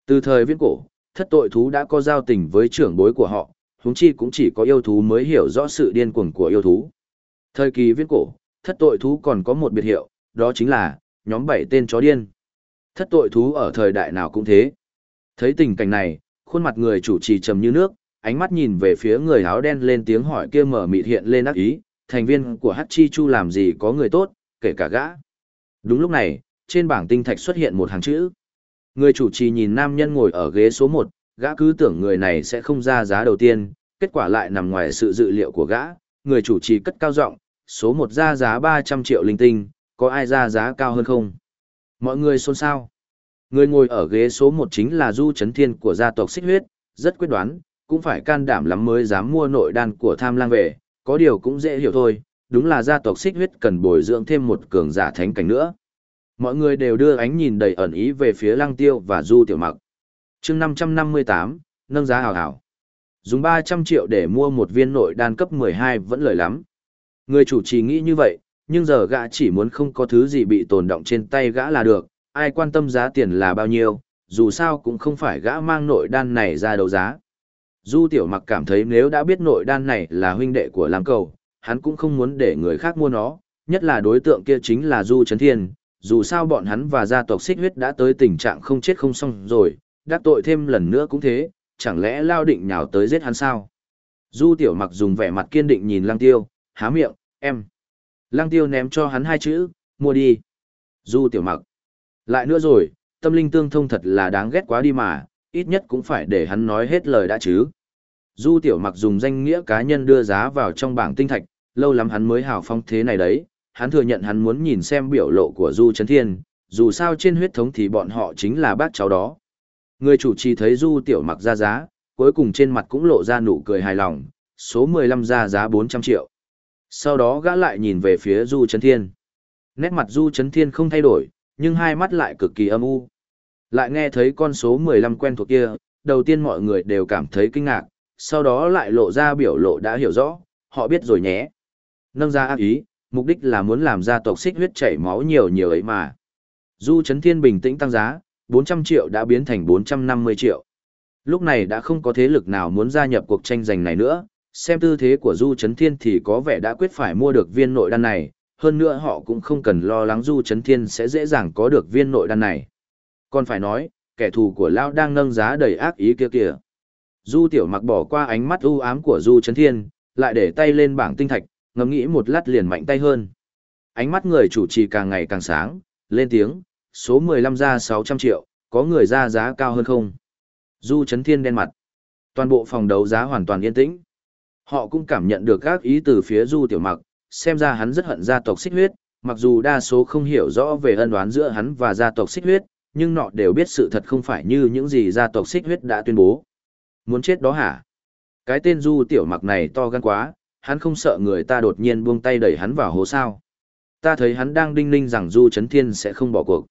Từ thời viễn cổ, thất tội thú đã có giao tình với trưởng bối của họ, huống chi cũng chỉ có yêu thú mới hiểu rõ sự điên cuồng của yêu thú. Thời kỳ viễn cổ, thất tội thú còn có một biệt hiệu, đó chính là nhóm bảy tên chó điên. Thất tội thú ở thời đại nào cũng thế. Thấy tình cảnh này, khuôn mặt người chủ trì trầm như nước, ánh mắt nhìn về phía người áo đen lên tiếng hỏi kia mở mịt hiện lên ác ý, thành viên của Hachi Chu làm gì có người tốt, kể cả gã. Đúng lúc này, trên bảng tinh thạch xuất hiện một hàng chữ. Người chủ trì nhìn nam nhân ngồi ở ghế số 1, gã cứ tưởng người này sẽ không ra giá đầu tiên, kết quả lại nằm ngoài sự dự liệu của gã, người chủ trì cất cao giọng, số 1 ra giá 300 triệu linh tinh, có ai ra giá cao hơn không? Mọi người xôn xao. Người ngồi ở ghế số 1 chính là Du Trấn Thiên của gia tộc Xích Huyết, rất quyết đoán, cũng phải can đảm lắm mới dám mua nội đan của Tham Lang về, có điều cũng dễ hiểu thôi, đúng là gia tộc Xích Huyết cần bồi dưỡng thêm một cường giả thánh cảnh nữa. Mọi người đều đưa ánh nhìn đầy ẩn ý về phía Lăng Tiêu và Du Tiểu Mặc. Chương 558, nâng giá hào hào. Dùng 300 triệu để mua một viên nội đan cấp 12 vẫn lời lắm. Người chủ trì nghĩ như vậy, nhưng giờ gã chỉ muốn không có thứ gì bị tồn động trên tay gã là được, ai quan tâm giá tiền là bao nhiêu, dù sao cũng không phải gã mang nội đan này ra đấu giá. Du tiểu mặc cảm thấy nếu đã biết nội đan này là huynh đệ của Lam Cầu, hắn cũng không muốn để người khác mua nó, nhất là đối tượng kia chính là Du Trấn Thiên, dù sao bọn hắn và gia tộc xích huyết đã tới tình trạng không chết không xong rồi, đắc tội thêm lần nữa cũng thế, chẳng lẽ lao định nhào tới giết hắn sao? Du tiểu mặc dùng vẻ mặt kiên định nhìn lăng tiêu, há miệng, em. Lăng tiêu ném cho hắn hai chữ, mua đi. Du tiểu mặc. Lại nữa rồi, tâm linh tương thông thật là đáng ghét quá đi mà, ít nhất cũng phải để hắn nói hết lời đã chứ. Du tiểu mặc dùng danh nghĩa cá nhân đưa giá vào trong bảng tinh thạch, lâu lắm hắn mới hào phong thế này đấy, hắn thừa nhận hắn muốn nhìn xem biểu lộ của Du Trấn Thiên, dù sao trên huyết thống thì bọn họ chính là bác cháu đó. Người chủ trì thấy Du tiểu mặc ra giá, cuối cùng trên mặt cũng lộ ra nụ cười hài lòng, số 15 ra giá 400 triệu. Sau đó gã lại nhìn về phía Du Trấn Thiên. Nét mặt Du Trấn Thiên không thay đổi, nhưng hai mắt lại cực kỳ âm u. Lại nghe thấy con số 15 quen thuộc kia, đầu tiên mọi người đều cảm thấy kinh ngạc, sau đó lại lộ ra biểu lộ đã hiểu rõ, họ biết rồi nhé. Nâng ra ác ý, mục đích là muốn làm gia tộc xích huyết chảy máu nhiều nhiều ấy mà. Du Trấn Thiên bình tĩnh tăng giá, 400 triệu đã biến thành 450 triệu. Lúc này đã không có thế lực nào muốn gia nhập cuộc tranh giành này nữa, xem tư thế của Du Trấn Thiên thì có vẻ đã quyết phải mua được viên nội đan này, hơn nữa họ cũng không cần lo lắng Du Trấn Thiên sẽ dễ dàng có được viên nội đan này. Còn phải nói, kẻ thù của Lao đang nâng giá đầy ác ý kia kìa. Du Tiểu Mặc bỏ qua ánh mắt u ám của Du Trấn Thiên, lại để tay lên bảng tinh thạch, ngẫm nghĩ một lát liền mạnh tay hơn. Ánh mắt người chủ trì càng ngày càng sáng, lên tiếng, số 15 ra 600 triệu, có người ra giá cao hơn không? Du Trấn Thiên đen mặt. Toàn bộ phòng đấu giá hoàn toàn yên tĩnh. Họ cũng cảm nhận được các ý từ phía Du Tiểu Mặc, xem ra hắn rất hận gia tộc xích huyết, mặc dù đa số không hiểu rõ về ân oán giữa hắn và gia tộc xích huyết, nhưng nọ đều biết sự thật không phải như những gì gia tộc xích huyết đã tuyên bố. Muốn chết đó hả? Cái tên Du Tiểu Mặc này to gan quá, hắn không sợ người ta đột nhiên buông tay đẩy hắn vào hố sao. Ta thấy hắn đang đinh ninh rằng Du Trấn Thiên sẽ không bỏ cuộc.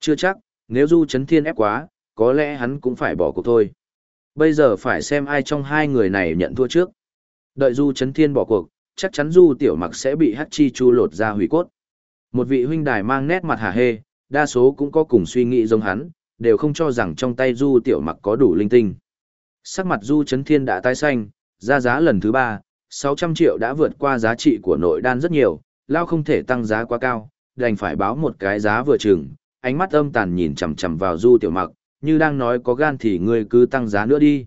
Chưa chắc, nếu Du Trấn Thiên ép quá, có lẽ hắn cũng phải bỏ cuộc thôi. Bây giờ phải xem ai trong hai người này nhận thua trước. Đợi Du Trấn Thiên bỏ cuộc, chắc chắn Du Tiểu Mặc sẽ bị Hắc Chi Chu lột ra hủy cốt. Một vị huynh đài mang nét mặt hả hê, đa số cũng có cùng suy nghĩ giống hắn, đều không cho rằng trong tay Du Tiểu Mặc có đủ linh tinh. Sắc mặt Du Trấn Thiên đã tái xanh, ra giá lần thứ ba, 600 triệu đã vượt qua giá trị của nội đan rất nhiều, lao không thể tăng giá quá cao, đành phải báo một cái giá vừa chừng, ánh mắt âm tàn nhìn chằm chằm vào Du Tiểu Mặc, như đang nói có gan thì ngươi cứ tăng giá nữa đi.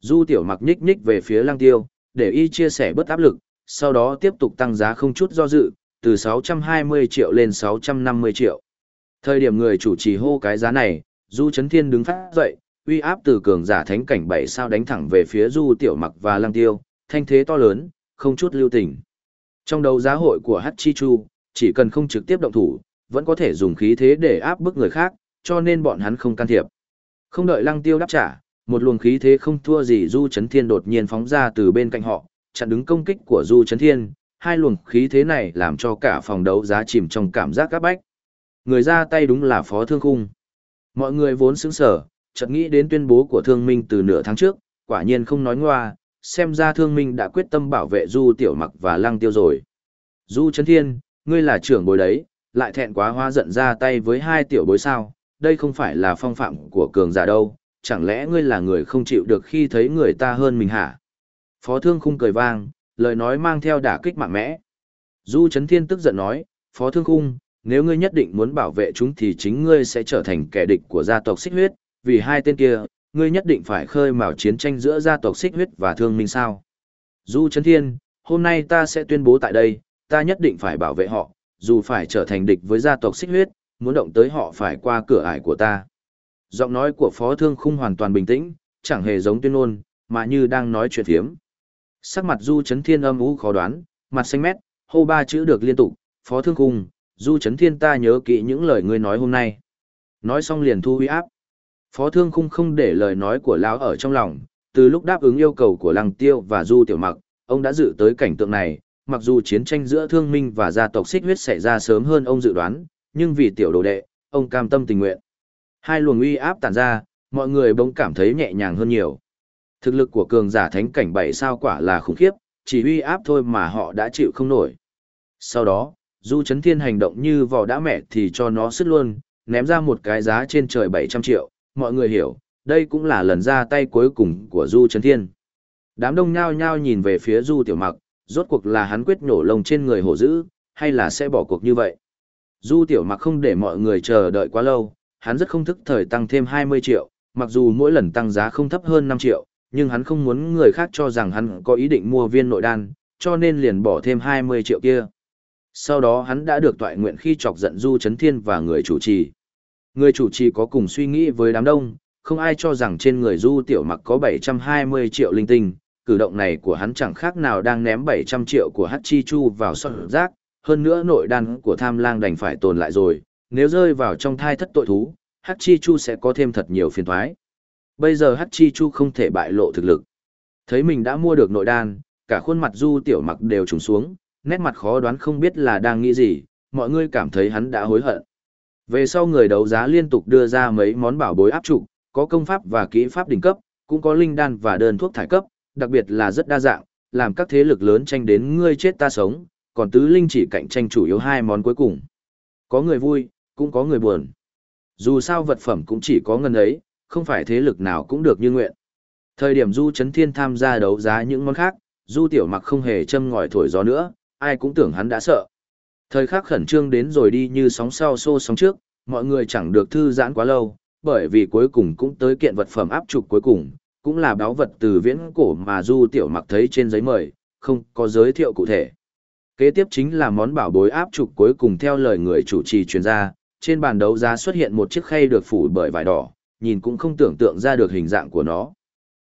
Du Tiểu Mặc nhích nhích về phía Lăng Tiêu, để y chia sẻ bớt áp lực, sau đó tiếp tục tăng giá không chút do dự, từ 620 triệu lên 650 triệu. Thời điểm người chủ trì hô cái giá này, Du Trấn Thiên đứng phát dậy, uy áp từ cường giả thánh cảnh bảy sao đánh thẳng về phía Du Tiểu Mặc và Lăng Tiêu, thanh thế to lớn, không chút lưu tình. Trong đấu giá hội của Chi Chu, chỉ cần không trực tiếp động thủ, vẫn có thể dùng khí thế để áp bức người khác, cho nên bọn hắn không can thiệp. Không đợi Lăng Tiêu đáp trả, một luồng khí thế không thua gì Du Chấn Thiên đột nhiên phóng ra từ bên cạnh họ, chặn đứng công kích của Du Chấn Thiên, hai luồng khí thế này làm cho cả phòng đấu giá chìm trong cảm giác các bách. Người ra tay đúng là Phó Thương Khung. Mọi người vốn sững sở, chợt nghĩ đến tuyên bố của Thương Minh từ nửa tháng trước, quả nhiên không nói ngoa, xem ra Thương Minh đã quyết tâm bảo vệ Du Tiểu Mặc và Lăng Tiêu rồi. Du Chấn Thiên, ngươi là trưởng bối đấy, lại thẹn quá hoa giận ra tay với hai tiểu bối sao, đây không phải là phong phạm của cường giả đâu, chẳng lẽ ngươi là người không chịu được khi thấy người ta hơn mình hả? Phó Thương Khung cười vang, lời nói mang theo đả kích mạnh mẽ. Du Trấn Thiên tức giận nói, Phó Thương Khung, nếu ngươi nhất định muốn bảo vệ chúng thì chính ngươi sẽ trở thành kẻ địch của gia tộc xích huyết, vì hai tên kia, ngươi nhất định phải khơi mào chiến tranh giữa gia tộc xích huyết và thương minh sao. Du Trấn Thiên, hôm nay ta sẽ tuyên bố tại đây, ta nhất định phải bảo vệ họ, dù phải trở thành địch với gia tộc xích huyết, muốn động tới họ phải qua cửa ải của ta. Giọng nói của Phó Thương Khung hoàn toàn bình tĩnh, chẳng hề giống tuyên ngôn, mà như đang nói chuyện phiếm. Sắc mặt Du Chấn Thiên âm u khó đoán, mặt xanh mét, hô ba chữ được liên tục, Phó Thương Khung, Du Chấn Thiên ta nhớ kỹ những lời ngươi nói hôm nay. Nói xong liền thu huy áp. Phó Thương Khung không để lời nói của lão ở trong lòng, từ lúc đáp ứng yêu cầu của Lăng Tiêu và Du Tiểu Mặc, ông đã dự tới cảnh tượng này, mặc dù chiến tranh giữa thương minh và gia tộc xích huyết xảy ra sớm hơn ông dự đoán, nhưng vì tiểu đồ đệ, ông cam tâm tình nguyện. Hai luồng uy áp tản ra, mọi người bỗng cảm thấy nhẹ nhàng hơn nhiều. Thực lực của cường giả thánh cảnh bảy sao quả là khủng khiếp, chỉ uy áp thôi mà họ đã chịu không nổi. Sau đó, Du Chấn Thiên hành động như vò đã mẹ thì cho nó sứt luôn, ném ra một cái giá trên trời 700 triệu, mọi người hiểu, đây cũng là lần ra tay cuối cùng của Du Trấn Thiên. Đám đông nhao nhao nhìn về phía Du Tiểu Mặc, rốt cuộc là hắn quyết nổ lông trên người hổ dữ, hay là sẽ bỏ cuộc như vậy. Du Tiểu Mặc không để mọi người chờ đợi quá lâu, hắn rất không thức thời tăng thêm 20 triệu, mặc dù mỗi lần tăng giá không thấp hơn 5 triệu, nhưng hắn không muốn người khác cho rằng hắn có ý định mua viên nội đan, cho nên liền bỏ thêm 20 triệu kia. Sau đó hắn đã được toại nguyện khi chọc giận Du Trấn Thiên và người chủ trì. Người chủ trì có cùng suy nghĩ với đám đông, không ai cho rằng trên người Du Tiểu Mặc có 720 triệu linh tinh, cử động này của hắn chẳng khác nào đang ném 700 triệu của Hắc Chi Chu vào sọt rác, hơn nữa nội đan của Tham Lang đành phải tồn lại rồi, nếu rơi vào trong thai thất tội thú, Hắc Chi Chu sẽ có thêm thật nhiều phiền toái. Bây giờ Hắc Chi Chu không thể bại lộ thực lực. Thấy mình đã mua được nội đan, cả khuôn mặt Du Tiểu Mặc đều trùng xuống, nét mặt khó đoán không biết là đang nghĩ gì, mọi người cảm thấy hắn đã hối hận. Về sau người đấu giá liên tục đưa ra mấy món bảo bối áp trụ, có công pháp và kỹ pháp đỉnh cấp, cũng có linh đan và đơn thuốc thải cấp, đặc biệt là rất đa dạng, làm các thế lực lớn tranh đến ngươi chết ta sống, còn tứ linh chỉ cạnh tranh chủ yếu hai món cuối cùng. Có người vui, cũng có người buồn. Dù sao vật phẩm cũng chỉ có ngân ấy, không phải thế lực nào cũng được như nguyện. Thời điểm Du Trấn Thiên tham gia đấu giá những món khác, Du Tiểu Mặc không hề châm ngòi thổi gió nữa, ai cũng tưởng hắn đã sợ. Thời khắc khẩn trương đến rồi đi như sóng sau xô sóng trước, mọi người chẳng được thư giãn quá lâu, bởi vì cuối cùng cũng tới kiện vật phẩm áp trục cuối cùng, cũng là báo vật từ viễn cổ mà Du Tiểu Mặc thấy trên giấy mời, không có giới thiệu cụ thể. Kế tiếp chính là món bảo bối áp trục cuối cùng theo lời người chủ trì truyền ra, trên bàn đấu giá xuất hiện một chiếc khay được phủ bởi vải đỏ, nhìn cũng không tưởng tượng ra được hình dạng của nó.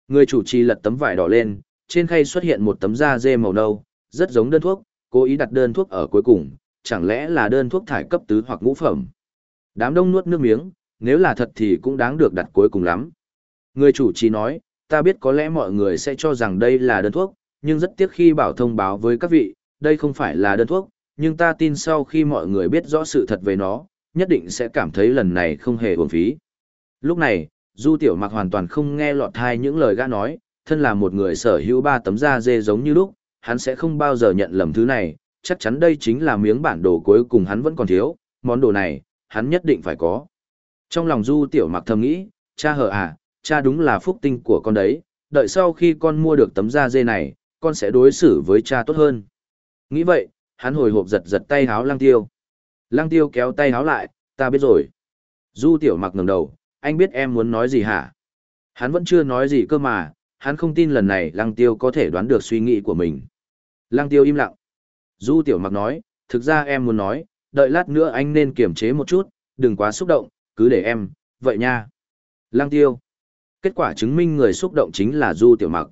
Người chủ trì lật tấm vải đỏ lên, trên khay xuất hiện một tấm da dê màu nâu, rất giống đơn thuốc, cố ý đặt đơn thuốc ở cuối cùng, chẳng lẽ là đơn thuốc thải cấp tứ hoặc ngũ phẩm. Đám đông nuốt nước miếng, nếu là thật thì cũng đáng được đặt cuối cùng lắm. Người chủ trì nói, ta biết có lẽ mọi người sẽ cho rằng đây là đơn thuốc, nhưng rất tiếc khi bảo thông báo với các vị, đây không phải là đơn thuốc, nhưng ta tin sau khi mọi người biết rõ sự thật về nó, nhất định sẽ cảm thấy lần này không hề uổng phí. Lúc này, Du Tiểu Mặc hoàn toàn không nghe lọt thai những lời gã nói, thân là một người sở hữu ba tấm da dê giống như lúc, hắn sẽ không bao giờ nhận lầm thứ này, chắc chắn đây chính là miếng bản đồ cuối cùng hắn vẫn còn thiếu, món đồ này, hắn nhất định phải có. Trong lòng Du Tiểu Mặc thầm nghĩ, cha hờ à, cha đúng là phúc tinh của con đấy, đợi sau khi con mua được tấm da dê này, con sẽ đối xử với cha tốt hơn. Nghĩ vậy, hắn hồi hộp giật giật tay háo lang tiêu. Lang tiêu kéo tay háo lại, ta biết rồi. Du Tiểu Mặc ngẩng đầu, anh biết em muốn nói gì hả? Hắn vẫn chưa nói gì cơ mà, hắn không tin lần này lăng tiêu có thể đoán được suy nghĩ của mình. Lăng tiêu im lặng. Du tiểu mặc nói, thực ra em muốn nói, đợi lát nữa anh nên kiềm chế một chút, đừng quá xúc động, cứ để em, vậy nha. Lăng tiêu. Kết quả chứng minh người xúc động chính là Du tiểu mặc.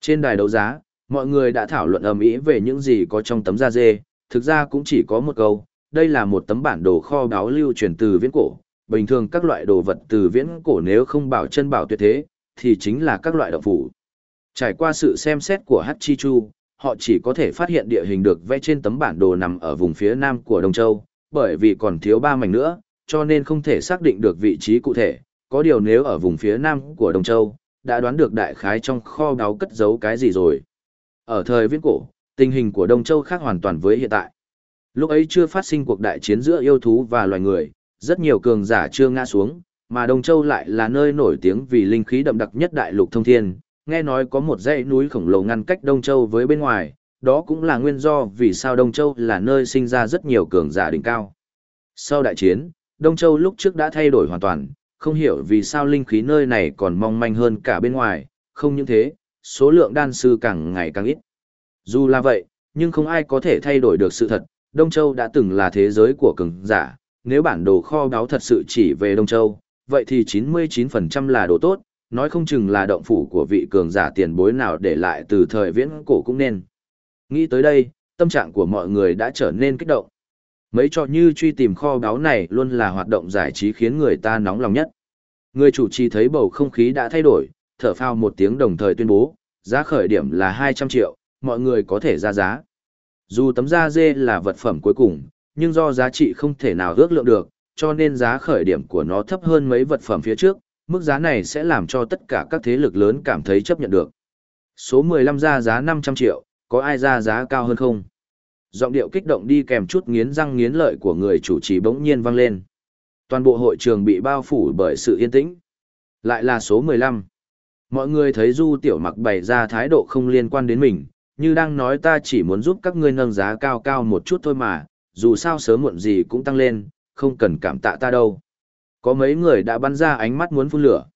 Trên đài đấu giá, mọi người đã thảo luận ầm ĩ về những gì có trong tấm da dê, thực ra cũng chỉ có một câu, đây là một tấm bản đồ kho báu lưu truyền từ viễn cổ, bình thường các loại đồ vật từ viễn cổ nếu không bảo chân bảo tuyệt thế, thì chính là các loại động phủ. Trải qua sự xem xét của Hachichu, họ chỉ có thể phát hiện địa hình được vẽ trên tấm bản đồ nằm ở vùng phía nam của Đông Châu, bởi vì còn thiếu ba mảnh nữa, cho nên không thể xác định được vị trí cụ thể. Có điều nếu ở vùng phía nam của Đông Châu, đã đoán được đại khái trong kho báu cất giấu cái gì rồi. Ở thời viễn cổ, tình hình của Đông Châu khác hoàn toàn với hiện tại. Lúc ấy chưa phát sinh cuộc đại chiến giữa yêu thú và loài người, rất nhiều cường giả chưa ngã xuống, mà Đông Châu lại là nơi nổi tiếng vì linh khí đậm đặc nhất đại lục thông thiên, nghe nói có một dãy núi khổng lồ ngăn cách Đông Châu với bên ngoài, đó cũng là nguyên do vì sao Đông Châu là nơi sinh ra rất nhiều cường giả đỉnh cao. Sau đại chiến, Đông Châu lúc trước đã thay đổi hoàn toàn, không hiểu vì sao linh khí nơi này còn mong manh hơn cả bên ngoài, không những thế, số lượng đan sư càng ngày càng ít. Dù là vậy, nhưng không ai có thể thay đổi được sự thật, Đông Châu đã từng là thế giới của cường giả, nếu bản đồ kho báu thật sự chỉ về Đông Châu, vậy thì 99% là đồ tốt, nói không chừng là động phủ của vị cường giả tiền bối nào để lại từ thời viễn cổ cũng nên. Nghĩ tới đây, tâm trạng của mọi người đã trở nên kích động. Mấy trò như truy tìm kho báu này luôn là hoạt động giải trí khiến người ta nóng lòng nhất. Người chủ trì thấy bầu không khí đã thay đổi, thở phao một tiếng đồng thời tuyên bố, giá khởi điểm là 200 triệu, mọi người có thể ra giá. Dù tấm da dê là vật phẩm cuối cùng, nhưng do giá trị không thể nào ước lượng được, cho nên giá khởi điểm của nó thấp hơn mấy vật phẩm phía trước, mức giá này sẽ làm cho tất cả các thế lực lớn cảm thấy chấp nhận được. Số 15 ra giá 500 triệu, có ai ra giá cao hơn không? Giọng điệu kích động đi kèm chút nghiến răng nghiến lợi của người chủ trì bỗng nhiên vang lên. Toàn bộ hội trường bị bao phủ bởi sự yên tĩnh. Lại là số 15. Mọi người thấy Du Tiểu Mặc bày ra thái độ không liên quan đến mình, như đang nói ta chỉ muốn giúp các ngươi nâng giá cao cao một chút thôi mà, dù sao sớm muộn gì cũng tăng lên, không cần cảm tạ ta đâu. Có mấy người đã bắn ra ánh mắt muốn phun lửa.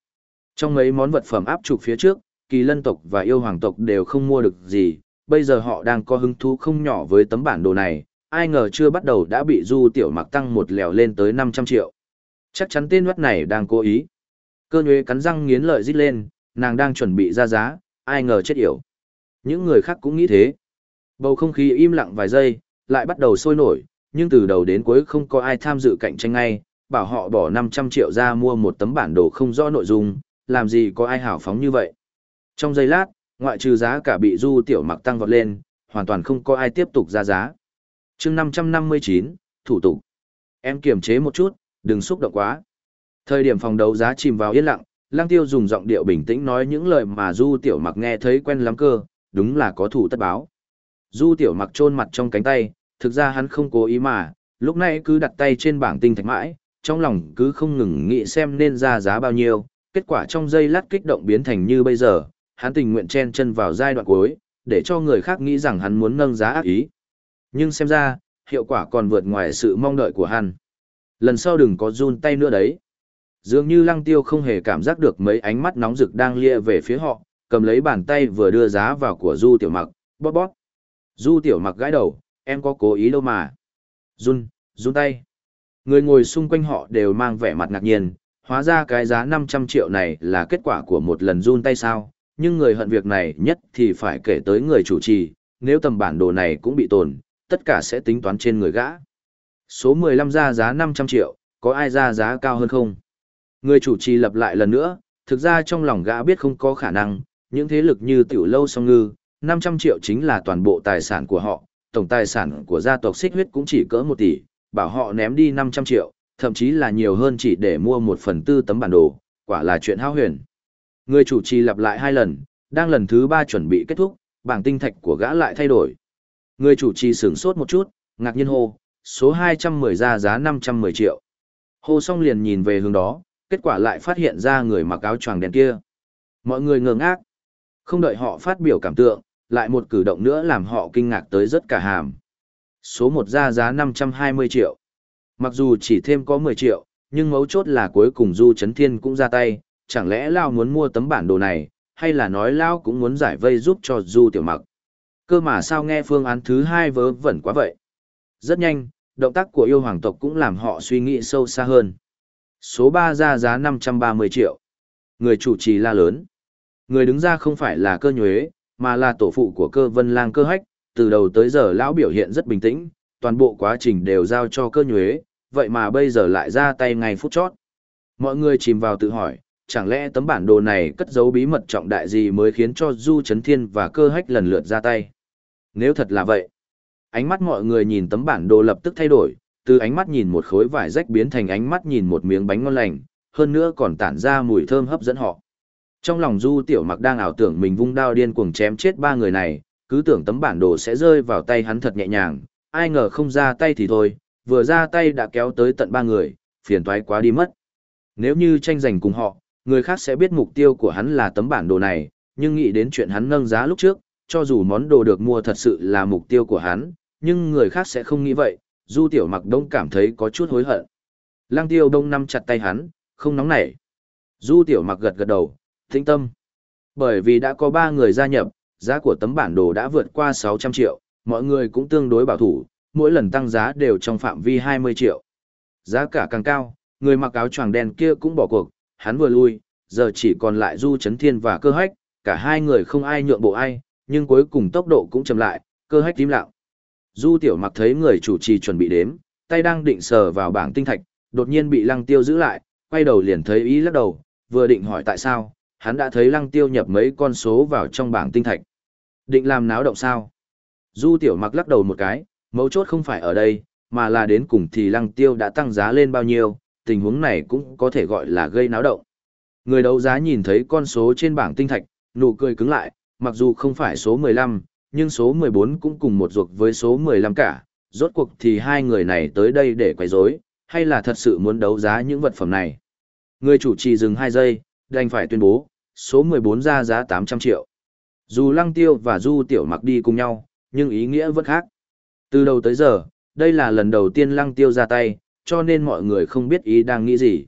Trong mấy món vật phẩm áp trục phía trước, kỳ lân tộc và yêu hoàng tộc đều không mua được gì, bây giờ họ đang có hứng thú không nhỏ với tấm bản đồ này, ai ngờ chưa bắt đầu đã bị du tiểu mặc tăng một lèo lên tới 500 triệu. Chắc chắn tên mắt này đang cố ý. Cơ nhuế cắn răng nghiến lợi rít lên, nàng đang chuẩn bị ra giá, ai ngờ chết yểu. Những người khác cũng nghĩ thế. Bầu không khí im lặng vài giây, lại bắt đầu sôi nổi, nhưng từ đầu đến cuối không có ai tham dự cạnh tranh ngay, bảo họ bỏ 500 triệu ra mua một tấm bản đồ không rõ nội dung, làm gì có ai hảo phóng như vậy. Trong giây lát, ngoại trừ giá cả bị du tiểu mặc tăng vọt lên, hoàn toàn không có ai tiếp tục ra giá. chương 559, thủ tục. Em kiềm chế một chút, đừng xúc động quá. Thời điểm phòng đấu giá chìm vào yên lặng, lang tiêu dùng giọng điệu bình tĩnh nói những lời mà du tiểu mặc nghe thấy quen lắm cơ, đúng là có thủ tất báo. Du tiểu mặc trôn mặt trong cánh tay, thực ra hắn không cố ý mà, lúc này cứ đặt tay trên bảng tinh thạch mãi, trong lòng cứ không ngừng nghĩ xem nên ra giá bao nhiêu, kết quả trong giây lát kích động biến thành như bây giờ, hắn tình nguyện chen chân vào giai đoạn cuối, để cho người khác nghĩ rằng hắn muốn nâng giá ác ý. Nhưng xem ra, hiệu quả còn vượt ngoài sự mong đợi của hắn. Lần sau đừng có run tay nữa đấy. Dường như lăng tiêu không hề cảm giác được mấy ánh mắt nóng rực đang lia về phía họ, cầm lấy bàn tay vừa đưa giá vào của Du Tiểu Mặc, bóp bóp. Du Tiểu Mặc gãi đầu, em có cố ý đâu mà. Run, run tay. Người ngồi xung quanh họ đều mang vẻ mặt ngạc nhiên, hóa ra cái giá 500 triệu này là kết quả của một lần run tay sao, nhưng người hận việc này nhất thì phải kể tới người chủ trì, nếu tầm bản đồ này cũng bị tồn, tất cả sẽ tính toán trên người gã. Số 15 ra giá 500 triệu, có ai ra giá cao hơn không? Người chủ trì lập lại lần nữa, thực ra trong lòng gã biết không có khả năng, những thế lực như tiểu lâu song ngư, 500 triệu chính là toàn bộ tài sản của họ, tổng tài sản của gia tộc xích huyết cũng chỉ cỡ 1 tỷ, bảo họ ném đi 500 triệu, thậm chí là nhiều hơn chỉ để mua một phần tư tấm bản đồ, quả là chuyện hao huyền. Người chủ trì lặp lại hai lần, đang lần thứ ba chuẩn bị kết thúc, bảng tinh thạch của gã lại thay đổi. Người chủ trì sửng sốt một chút, ngạc nhiên hô, số 210 ra giá 510 triệu. Hô xong liền nhìn về hướng đó, kết quả lại phát hiện ra người mặc áo choàng đen kia. Mọi người ngơ ngác. Không đợi họ phát biểu cảm tượng, lại một cử động nữa làm họ kinh ngạc tới rất cả hàm. Số 1 ra giá 520 triệu. Mặc dù chỉ thêm có 10 triệu, nhưng mấu chốt là cuối cùng Du Trấn Thiên cũng ra tay, chẳng lẽ Lao muốn mua tấm bản đồ này, hay là nói Lao cũng muốn giải vây giúp cho Du Tiểu Mặc. Cơ mà sao nghe phương án thứ hai vớ vẩn quá vậy. Rất nhanh, động tác của yêu hoàng tộc cũng làm họ suy nghĩ sâu xa hơn. Số 3 ra giá 530 triệu. Người chủ trì la lớn. Người đứng ra không phải là cơ nhuế, mà là tổ phụ của cơ vân lang cơ hách, từ đầu tới giờ lão biểu hiện rất bình tĩnh, toàn bộ quá trình đều giao cho cơ nhuế, vậy mà bây giờ lại ra tay ngay phút chót. Mọi người chìm vào tự hỏi, chẳng lẽ tấm bản đồ này cất giấu bí mật trọng đại gì mới khiến cho Du Trấn Thiên và cơ hách lần lượt ra tay? Nếu thật là vậy, ánh mắt mọi người nhìn tấm bản đồ lập tức thay đổi, từ ánh mắt nhìn một khối vải rách biến thành ánh mắt nhìn một miếng bánh ngon lành, hơn nữa còn tản ra mùi thơm hấp dẫn họ. Trong lòng Du Tiểu Mặc đang ảo tưởng mình vung đao điên cuồng chém chết ba người này, cứ tưởng tấm bản đồ sẽ rơi vào tay hắn thật nhẹ nhàng, ai ngờ không ra tay thì thôi, vừa ra tay đã kéo tới tận ba người, phiền toái quá đi mất. Nếu như tranh giành cùng họ, người khác sẽ biết mục tiêu của hắn là tấm bản đồ này, nhưng nghĩ đến chuyện hắn nâng giá lúc trước, cho dù món đồ được mua thật sự là mục tiêu của hắn, nhưng người khác sẽ không nghĩ vậy, Du Tiểu Mặc Đông cảm thấy có chút hối hận. Lăng Tiêu Đông nắm chặt tay hắn, không nóng nảy. Du Tiểu Mặc gật gật đầu, tĩnh tâm. Bởi vì đã có ba người gia nhập, giá của tấm bản đồ đã vượt qua 600 triệu, mọi người cũng tương đối bảo thủ, mỗi lần tăng giá đều trong phạm vi 20 triệu. Giá cả càng cao, người mặc áo choàng đen kia cũng bỏ cuộc, hắn vừa lui, giờ chỉ còn lại Du Chấn Thiên và Cơ Hách, cả hai người không ai nhượng bộ ai, nhưng cuối cùng tốc độ cũng chậm lại, Cơ Hách tím lặng. Du Tiểu Mặc thấy người chủ trì chuẩn bị đếm, tay đang định sờ vào bảng tinh thạch, đột nhiên bị lăng tiêu giữ lại, quay đầu liền thấy ý lắc đầu, vừa định hỏi tại sao, hắn đã thấy lăng tiêu nhập mấy con số vào trong bảng tinh thạch. Định làm náo động sao? Du tiểu mặc lắc đầu một cái, mấu chốt không phải ở đây, mà là đến cùng thì lăng tiêu đã tăng giá lên bao nhiêu, tình huống này cũng có thể gọi là gây náo động. Người đấu giá nhìn thấy con số trên bảng tinh thạch, nụ cười cứng lại, mặc dù không phải số 15, nhưng số 14 cũng cùng một ruột với số 15 cả, rốt cuộc thì hai người này tới đây để quấy rối, hay là thật sự muốn đấu giá những vật phẩm này. Người chủ trì dừng 2 giây, đành phải tuyên bố, số 14 ra giá 800 triệu. Dù Lăng Tiêu và Du Tiểu Mặc đi cùng nhau, nhưng ý nghĩa vẫn khác. Từ đầu tới giờ, đây là lần đầu tiên Lăng Tiêu ra tay, cho nên mọi người không biết ý đang nghĩ gì.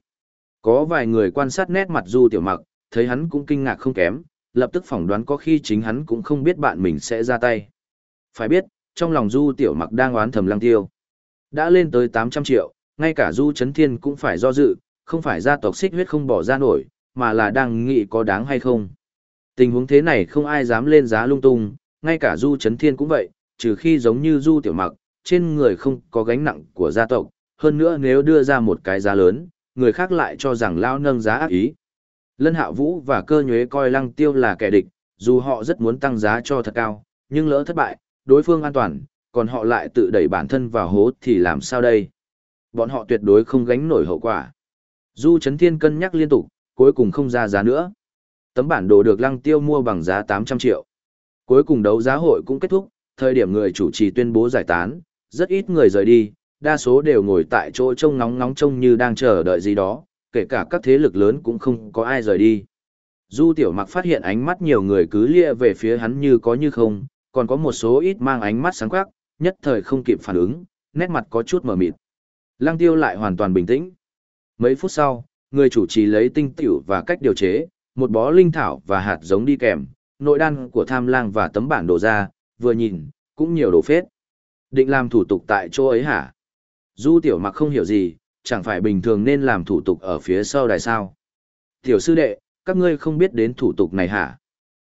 Có vài người quan sát nét mặt Du Tiểu Mặc, thấy hắn cũng kinh ngạc không kém, lập tức phỏng đoán có khi chính hắn cũng không biết bạn mình sẽ ra tay. Phải biết, trong lòng Du Tiểu Mặc đang oán thầm Lăng Tiêu. Đã lên tới 800 triệu, ngay cả Du Chấn Thiên cũng phải do dự, không phải gia tộc xích huyết không bỏ ra nổi, mà là đang nghĩ có đáng hay không. Tình huống thế này không ai dám lên giá lung tung, ngay cả Du Chấn Thiên cũng vậy, trừ khi giống như Du Tiểu Mặc, trên người không có gánh nặng của gia tộc, hơn nữa nếu đưa ra một cái giá lớn, người khác lại cho rằng lao nâng giá ác ý. Lân Hạ Vũ và cơ nhuế coi Lăng Tiêu là kẻ địch, dù họ rất muốn tăng giá cho thật cao, nhưng lỡ thất bại, đối phương an toàn, còn họ lại tự đẩy bản thân vào hố thì làm sao đây? Bọn họ tuyệt đối không gánh nổi hậu quả. Du Trấn Thiên cân nhắc liên tục, cuối cùng không ra giá nữa. Tấm bản đồ được Lăng Tiêu mua bằng giá 800 triệu. Cuối cùng đấu giá hội cũng kết thúc, thời điểm người chủ trì tuyên bố giải tán, rất ít người rời đi, đa số đều ngồi tại chỗ trông nóng nóng trông như đang chờ đợi gì đó, kể cả các thế lực lớn cũng không có ai rời đi. Du Tiểu Mặc phát hiện ánh mắt nhiều người cứ lia về phía hắn như có như không, còn có một số ít mang ánh mắt sáng quắc, nhất thời không kịp phản ứng, nét mặt có chút mờ mịt. Lăng Tiêu lại hoàn toàn bình tĩnh. Mấy phút sau, người chủ trì lấy tinh tiểu và cách điều chế, một bó linh thảo và hạt giống đi kèm, nội đan của tham lang và tấm bản đồ ra, vừa nhìn, cũng nhiều đồ phết. Định làm thủ tục tại chỗ ấy hả? Du tiểu mặc không hiểu gì, chẳng phải bình thường nên làm thủ tục ở phía sau đài sao. Tiểu sư đệ, các ngươi không biết đến thủ tục này hả?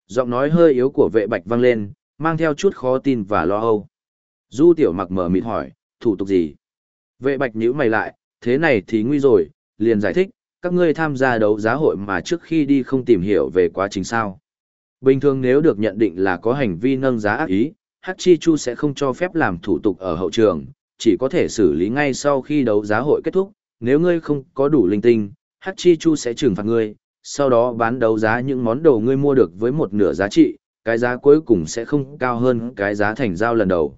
Giọng nói hơi yếu của vệ bạch vang lên, mang theo chút khó tin và lo âu. Du tiểu mặc mở mịt hỏi, thủ tục gì? Vệ bạch nhíu mày lại, thế này thì nguy rồi, liền giải thích, các ngươi tham gia đấu giá hội mà trước khi đi không tìm hiểu về quá trình sao. Bình thường nếu được nhận định là có hành vi nâng giá ác ý, Hắc Chi Chu sẽ không cho phép làm thủ tục ở hậu trường, chỉ có thể xử lý ngay sau khi đấu giá hội kết thúc, nếu ngươi không có đủ linh tinh, Hắc Chi Chu sẽ trừng phạt ngươi, sau đó bán đấu giá những món đồ ngươi mua được với một nửa giá trị, cái giá cuối cùng sẽ không cao hơn cái giá thành giao lần đầu.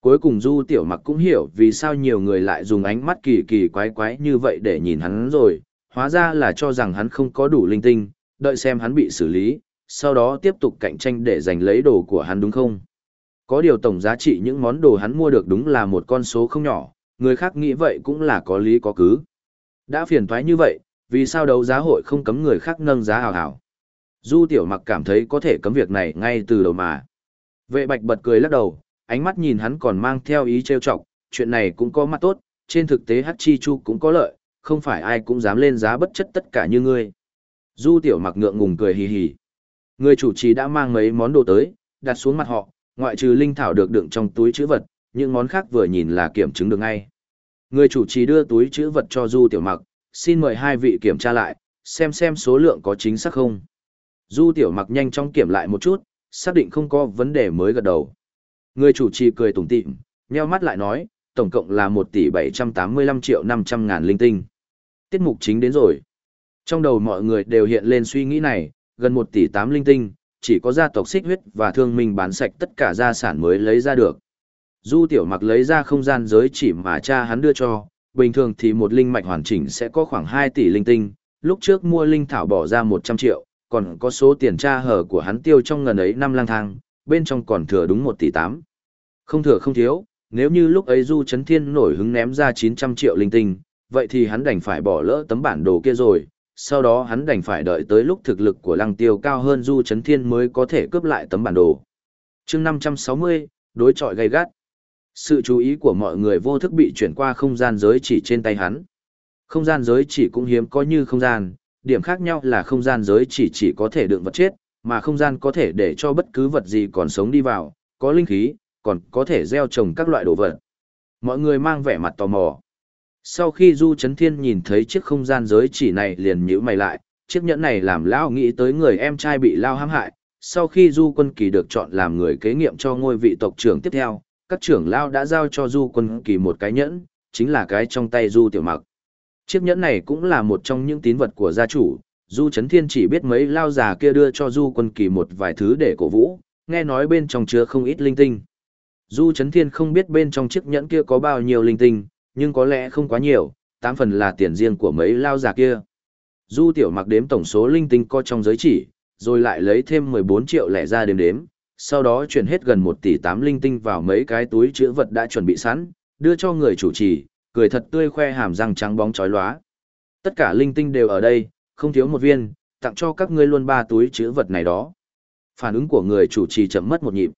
Cuối cùng Du Tiểu Mặc cũng hiểu vì sao nhiều người lại dùng ánh mắt kỳ kỳ quái quái như vậy để nhìn hắn rồi, hóa ra là cho rằng hắn không có đủ linh tinh, đợi xem hắn bị xử lý, sau đó tiếp tục cạnh tranh để giành lấy đồ của hắn đúng không? Có điều tổng giá trị những món đồ hắn mua được đúng là một con số không nhỏ, người khác nghĩ vậy cũng là có lý có cứ. Đã phiền thoái như vậy, vì sao đấu giá hội không cấm người khác nâng giá hào hào? Du tiểu mặc cảm thấy có thể cấm việc này ngay từ đầu mà. Vệ bạch bật cười lắc đầu, ánh mắt nhìn hắn còn mang theo ý trêu chọc, chuyện này cũng có mặt tốt, trên thực tế Hắc Chi Chu cũng có lợi, không phải ai cũng dám lên giá bất chất tất cả như ngươi. Du tiểu mặc ngượng ngùng cười hì hì. Người chủ trì đã mang mấy món đồ tới, đặt xuống mặt họ, ngoại trừ linh thảo được đựng trong túi chữ vật, những món khác vừa nhìn là kiểm chứng được ngay. Người chủ trì đưa túi chữ vật cho Du Tiểu Mặc, xin mời hai vị kiểm tra lại, xem xem số lượng có chính xác không. Du Tiểu Mặc nhanh chóng kiểm lại một chút, xác định không có vấn đề mới gật đầu. Người chủ trì cười tủm tỉm, nheo mắt lại nói, tổng cộng là 1 tỷ 785 triệu 500 ngàn linh tinh. Tiết mục chính đến rồi. Trong đầu mọi người đều hiện lên suy nghĩ này, gần 1 tỷ 8 linh tinh, chỉ có gia tộc xích huyết và thương minh bán sạch tất cả gia sản mới lấy ra được. Du tiểu mặc lấy ra không gian giới chỉ mà cha hắn đưa cho, bình thường thì một linh mạch hoàn chỉnh sẽ có khoảng 2 tỷ linh tinh, lúc trước mua linh thảo bỏ ra 100 triệu, còn có số tiền tra hở của hắn tiêu trong ngần ấy năm lang thang, bên trong còn thừa đúng 1 tỷ 8. Không thừa không thiếu, nếu như lúc ấy Du Trấn Thiên nổi hứng ném ra 900 triệu linh tinh, vậy thì hắn đành phải bỏ lỡ tấm bản đồ kia rồi, sau đó hắn đành phải đợi tới lúc thực lực của lăng tiêu cao hơn Du Chấn Thiên mới có thể cướp lại tấm bản đồ. chương 560, đối trọi gay gắt. Sự chú ý của mọi người vô thức bị chuyển qua không gian giới chỉ trên tay hắn. Không gian giới chỉ cũng hiếm có như không gian, điểm khác nhau là không gian giới chỉ chỉ có thể đựng vật chết, mà không gian có thể để cho bất cứ vật gì còn sống đi vào, có linh khí, còn có thể gieo trồng các loại đồ vật. Mọi người mang vẻ mặt tò mò. Sau khi Du Trấn Thiên nhìn thấy chiếc không gian giới chỉ này liền nhíu mày lại, chiếc nhẫn này làm Lao nghĩ tới người em trai bị Lao hãm hại. Sau khi Du Quân Kỳ được chọn làm người kế nhiệm cho ngôi vị tộc trưởng tiếp theo, các trưởng Lao đã giao cho Du Quân Kỳ một cái nhẫn, chính là cái trong tay Du Tiểu Mặc. Chiếc nhẫn này cũng là một trong những tín vật của gia chủ, Du Trấn Thiên chỉ biết mấy Lao già kia đưa cho Du Quân Kỳ một vài thứ để cổ vũ, nghe nói bên trong chứa không ít linh tinh. Du Trấn Thiên không biết bên trong chiếc nhẫn kia có bao nhiêu linh tinh, nhưng có lẽ không quá nhiều, tám phần là tiền riêng của mấy lao già kia. Du Tiểu Mặc đếm tổng số linh tinh có trong giới chỉ, rồi lại lấy thêm 14 triệu lẻ ra đếm đếm, sau đó chuyển hết gần 1 tỷ 8 linh tinh vào mấy cái túi chứa vật đã chuẩn bị sẵn, đưa cho người chủ trì, cười thật tươi khoe hàm răng trắng bóng chói lóa. Tất cả linh tinh đều ở đây, không thiếu một viên, tặng cho các ngươi luôn ba túi chứa vật này đó. Phản ứng của người chủ trì chậm mất một nhịp.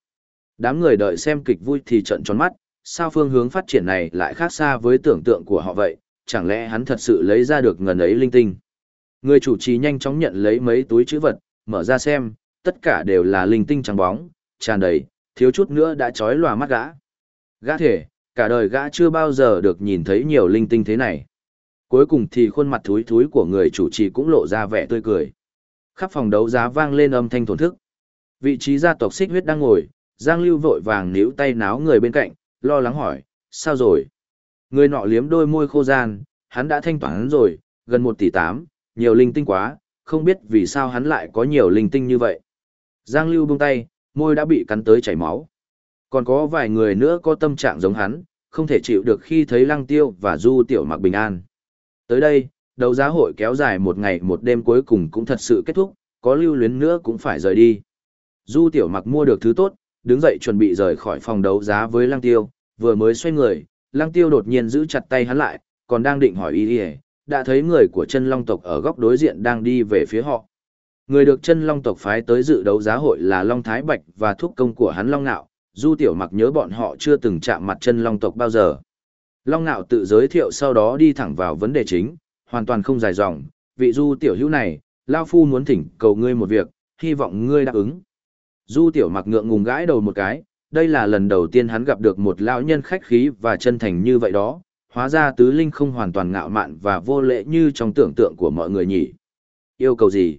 Đám người đợi xem kịch vui thì trận tròn mắt, sao phương hướng phát triển này lại khác xa với tưởng tượng của họ vậy, chẳng lẽ hắn thật sự lấy ra được ngần ấy linh tinh. Người chủ trì nhanh chóng nhận lấy mấy túi chữ vật, mở ra xem, tất cả đều là linh tinh trắng bóng, tràn đầy, thiếu chút nữa đã trói lòa mắt gã. Gã thể, cả đời gã chưa bao giờ được nhìn thấy nhiều linh tinh thế này. Cuối cùng thì khuôn mặt thúi thúi của người chủ trì cũng lộ ra vẻ tươi cười. Khắp phòng đấu giá vang lên âm thanh thổn thức. Vị trí gia tộc xích huyết đang ngồi, Giang Lưu vội vàng níu tay náo người bên cạnh, lo lắng hỏi, sao rồi? Người nọ liếm đôi môi khô gian, hắn đã thanh toán rồi, gần 1 tỷ 8, nhiều linh tinh quá, không biết vì sao hắn lại có nhiều linh tinh như vậy. Giang Lưu buông tay, môi đã bị cắn tới chảy máu. Còn có vài người nữa có tâm trạng giống hắn, không thể chịu được khi thấy Lăng Tiêu và Du Tiểu Mặc bình an. Tới đây, đấu giá hội kéo dài một ngày một đêm cuối cùng cũng thật sự kết thúc, có lưu luyến nữa cũng phải rời đi. Du Tiểu Mặc mua được thứ tốt, đứng dậy chuẩn bị rời khỏi phòng đấu giá với Lăng Tiêu, vừa mới xoay người, Lăng Tiêu đột nhiên giữ chặt tay hắn lại, còn đang định hỏi ý ý, đã thấy người của chân long tộc ở góc đối diện đang đi về phía họ. Người được chân long tộc phái tới dự đấu giá hội là Long Thái Bạch và thúc công của hắn Long Nạo, Du Tiểu Mặc nhớ bọn họ chưa từng chạm mặt chân long tộc bao giờ. Long Nạo tự giới thiệu sau đó đi thẳng vào vấn đề chính, hoàn toàn không dài dòng, vị Du Tiểu Hữu này, Lao Phu muốn thỉnh cầu ngươi một việc, hy vọng ngươi đáp ứng. Du tiểu mặc ngượng ngùng gãi đầu một cái, đây là lần đầu tiên hắn gặp được một lão nhân khách khí và chân thành như vậy đó, hóa ra tứ linh không hoàn toàn ngạo mạn và vô lễ như trong tưởng tượng của mọi người nhỉ. Yêu cầu gì?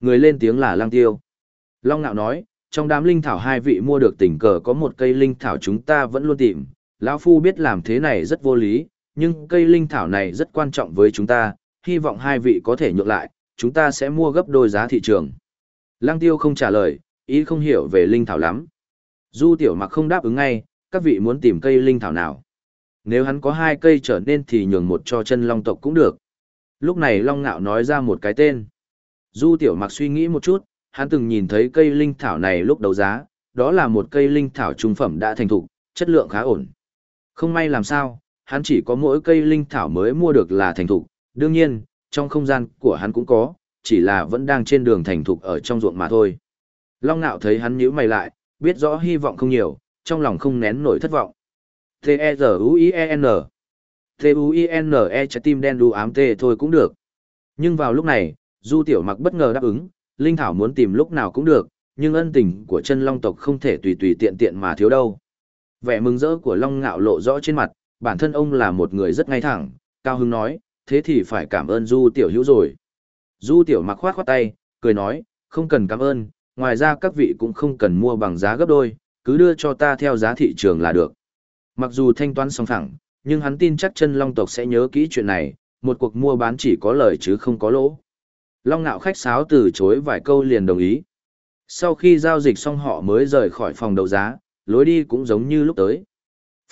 Người lên tiếng là lang tiêu. Long ngạo nói, trong đám linh thảo hai vị mua được tình cờ có một cây linh thảo chúng ta vẫn luôn tìm, lão phu biết làm thế này rất vô lý, nhưng cây linh thảo này rất quan trọng với chúng ta, hy vọng hai vị có thể nhượng lại, chúng ta sẽ mua gấp đôi giá thị trường. Lang tiêu không trả lời, ý không hiểu về linh thảo lắm. Du tiểu mặc không đáp ứng ngay, các vị muốn tìm cây linh thảo nào. Nếu hắn có hai cây trở nên thì nhường một cho chân long tộc cũng được. Lúc này long ngạo nói ra một cái tên. Du tiểu mặc suy nghĩ một chút, hắn từng nhìn thấy cây linh thảo này lúc đấu giá, đó là một cây linh thảo trung phẩm đã thành thục, chất lượng khá ổn. Không may làm sao, hắn chỉ có mỗi cây linh thảo mới mua được là thành thục, đương nhiên, trong không gian của hắn cũng có, chỉ là vẫn đang trên đường thành thục ở trong ruộng mà thôi. Long nạo thấy hắn nhíu mày lại, biết rõ hy vọng không nhiều, trong lòng không nén nổi thất vọng. T-E-Z-U-I-E-N T-U-I-N-E trái tim đen đu ám tê thôi cũng được. Nhưng vào lúc này, Du Tiểu Mặc bất ngờ đáp ứng, Linh Thảo muốn tìm lúc nào cũng được, nhưng ân tình của chân long tộc không thể tùy tùy tiện tiện mà thiếu đâu. Vẻ mừng rỡ của Long Ngạo lộ rõ trên mặt, bản thân ông là một người rất ngay thẳng, Cao Hưng nói, thế thì phải cảm ơn Du Tiểu Hữu rồi. Du Tiểu Mặc khoát khoát tay, cười nói, không cần cảm ơn, ngoài ra các vị cũng không cần mua bằng giá gấp đôi, cứ đưa cho ta theo giá thị trường là được. Mặc dù thanh toán song thẳng, nhưng hắn tin chắc chân long tộc sẽ nhớ kỹ chuyện này, một cuộc mua bán chỉ có lời chứ không có lỗ. Long nạo khách sáo từ chối vài câu liền đồng ý. Sau khi giao dịch xong họ mới rời khỏi phòng đấu giá, lối đi cũng giống như lúc tới.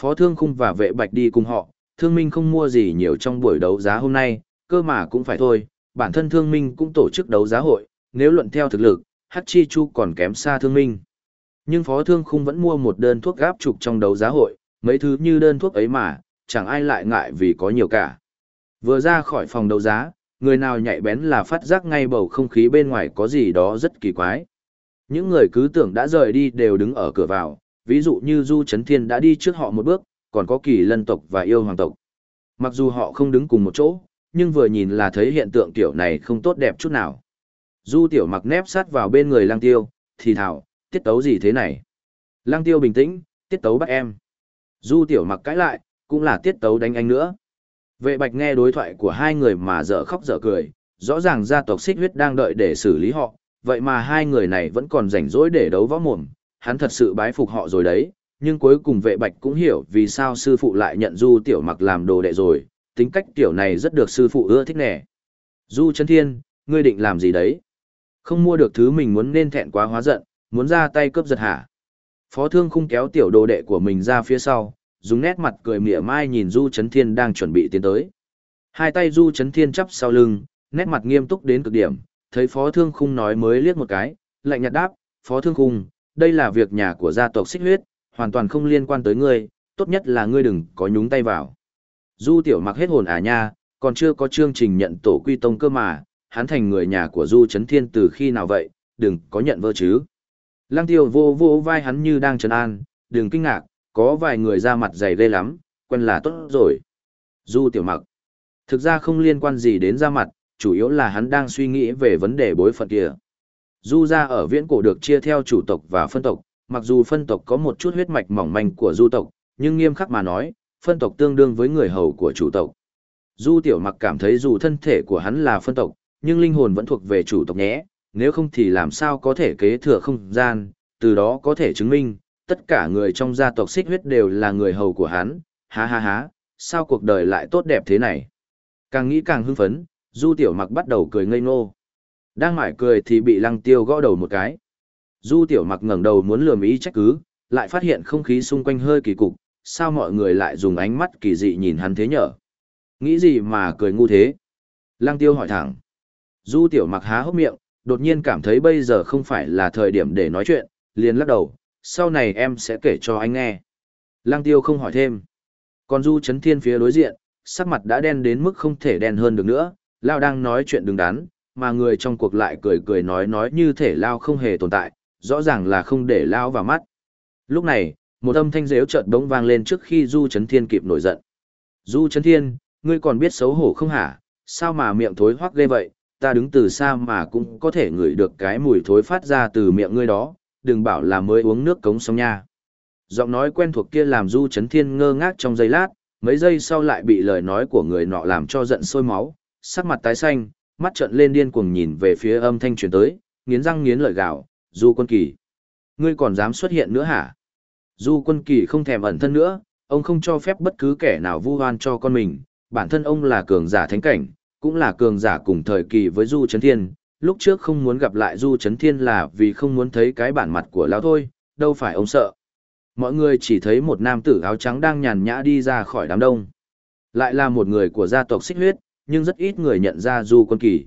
Phó Thương Khung và vệ bạch đi cùng họ, Thương Minh không mua gì nhiều trong buổi đấu giá hôm nay, cơ mà cũng phải thôi, bản thân Thương Minh cũng tổ chức đấu giá hội, nếu luận theo thực lực, Hắc Chi Chu còn kém xa thương minh. Nhưng Phó Thương Khung vẫn mua một đơn thuốc gáp trục trong đấu giá hội, mấy thứ như đơn thuốc ấy mà, chẳng ai lại ngại vì có nhiều cả. Vừa ra khỏi phòng đấu giá, người nào nhạy bén là phát giác ngay bầu không khí bên ngoài có gì đó rất kỳ quái. Những người cứ tưởng đã rời đi đều đứng ở cửa vào, ví dụ như Du Trấn Thiên đã đi trước họ một bước, còn có kỳ lân tộc và yêu hoàng tộc. Mặc dù họ không đứng cùng một chỗ, nhưng vừa nhìn là thấy hiện tượng kiểu này không tốt đẹp chút nào. Du tiểu mặc nép sát vào bên người lang tiêu, thì thảo, tiết tấu gì thế này? Lang tiêu bình tĩnh, tiết tấu bắt em. Du tiểu mặc cãi lại, cũng là tiết tấu đánh anh nữa. Vệ bạch nghe đối thoại của hai người mà dở khóc dở cười, rõ ràng gia tộc xích huyết đang đợi để xử lý họ, vậy mà hai người này vẫn còn rảnh rỗi để đấu võ mồm, hắn thật sự bái phục họ rồi đấy, nhưng cuối cùng vệ bạch cũng hiểu vì sao sư phụ lại nhận du tiểu mặc làm đồ đệ rồi, tính cách tiểu này rất được sư phụ ưa thích nè. Du chân thiên, ngươi định làm gì đấy? Không mua được thứ mình muốn nên thẹn quá hóa giận, muốn ra tay cướp giật hả? Phó thương khung kéo tiểu đồ đệ của mình ra phía sau, dùng nét mặt cười mỉa mai nhìn Du Chấn Thiên đang chuẩn bị tiến tới. Hai tay Du Chấn Thiên chắp sau lưng, nét mặt nghiêm túc đến cực điểm, thấy Phó Thương Khung nói mới liếc một cái, lạnh nhạt đáp, Phó Thương Khung, đây là việc nhà của gia tộc xích huyết, hoàn toàn không liên quan tới ngươi, tốt nhất là ngươi đừng có nhúng tay vào. Du Tiểu mặc hết hồn à nha, còn chưa có chương trình nhận tổ quy tông cơ mà, hắn thành người nhà của Du Trấn Thiên từ khi nào vậy, đừng có nhận vơ chứ. Lăng tiêu vô vô vai hắn như đang trấn an, đừng kinh ngạc, có vài người ra mặt dày ghê lắm, quen là tốt rồi. Du tiểu mặc. Thực ra không liên quan gì đến ra mặt, chủ yếu là hắn đang suy nghĩ về vấn đề bối phận kia. Du gia ở viễn cổ được chia theo chủ tộc và phân tộc, mặc dù phân tộc có một chút huyết mạch mỏng manh của du tộc, nhưng nghiêm khắc mà nói, phân tộc tương đương với người hầu của chủ tộc. Du tiểu mặc cảm thấy dù thân thể của hắn là phân tộc, nhưng linh hồn vẫn thuộc về chủ tộc nhé, nếu không thì làm sao có thể kế thừa không gian, từ đó có thể chứng minh, tất cả người trong gia tộc xích huyết đều là người hầu của hắn, ha ha ha, sao cuộc đời lại tốt đẹp thế này. Càng nghĩ càng hưng phấn, Du Tiểu Mặc bắt đầu cười ngây ngô. Đang mải cười thì bị Lăng Tiêu gõ đầu một cái. Du Tiểu Mặc ngẩng đầu muốn lườm ý trách cứ, lại phát hiện không khí xung quanh hơi kỳ cục, sao mọi người lại dùng ánh mắt kỳ dị nhìn hắn thế nhở? Nghĩ gì mà cười ngu thế? Lăng Tiêu hỏi thẳng. Du Tiểu Mặc há hốc miệng, đột nhiên cảm thấy bây giờ không phải là thời điểm để nói chuyện, liền lắc đầu, sau này em sẽ kể cho anh nghe. Lăng tiêu không hỏi thêm. Còn Du Chấn Thiên phía đối diện, sắc mặt đã đen đến mức không thể đen hơn được nữa, Lao đang nói chuyện đứng đắn, mà người trong cuộc lại cười cười nói nói như thể Lao không hề tồn tại, rõ ràng là không để Lao vào mắt. Lúc này, một âm thanh rếu chợt bỗng vang lên trước khi Du Chấn Thiên kịp nổi giận. Du Chấn Thiên, ngươi còn biết xấu hổ không hả? Sao mà miệng thối hoắc ghê vậy? Ta đứng từ xa mà cũng có thể ngửi được cái mùi thối phát ra từ miệng ngươi đó, đừng bảo là mới uống nước cống xong nha. Giọng nói quen thuộc kia làm Du Chấn Thiên ngơ ngác trong giây lát, mấy giây sau lại bị lời nói của người nọ làm cho giận sôi máu, sắc mặt tái xanh, mắt trợn lên điên cuồng nhìn về phía âm thanh truyền tới, nghiến răng nghiến lợi gào, Du Quân Kỳ. Ngươi còn dám xuất hiện nữa hả? Du Quân Kỳ không thèm ẩn thân nữa, ông không cho phép bất cứ kẻ nào vu oan cho con mình, bản thân ông là cường giả thánh cảnh, cũng là cường giả cùng thời kỳ với Du Chấn Thiên, lúc trước không muốn gặp lại Du Trấn Thiên là vì không muốn thấy cái bản mặt của lão thôi, đâu phải ông sợ. Mọi người chỉ thấy một nam tử áo trắng đang nhàn nhã đi ra khỏi đám đông. Lại là một người của gia tộc xích huyết, nhưng rất ít người nhận ra Du Quân Kỳ.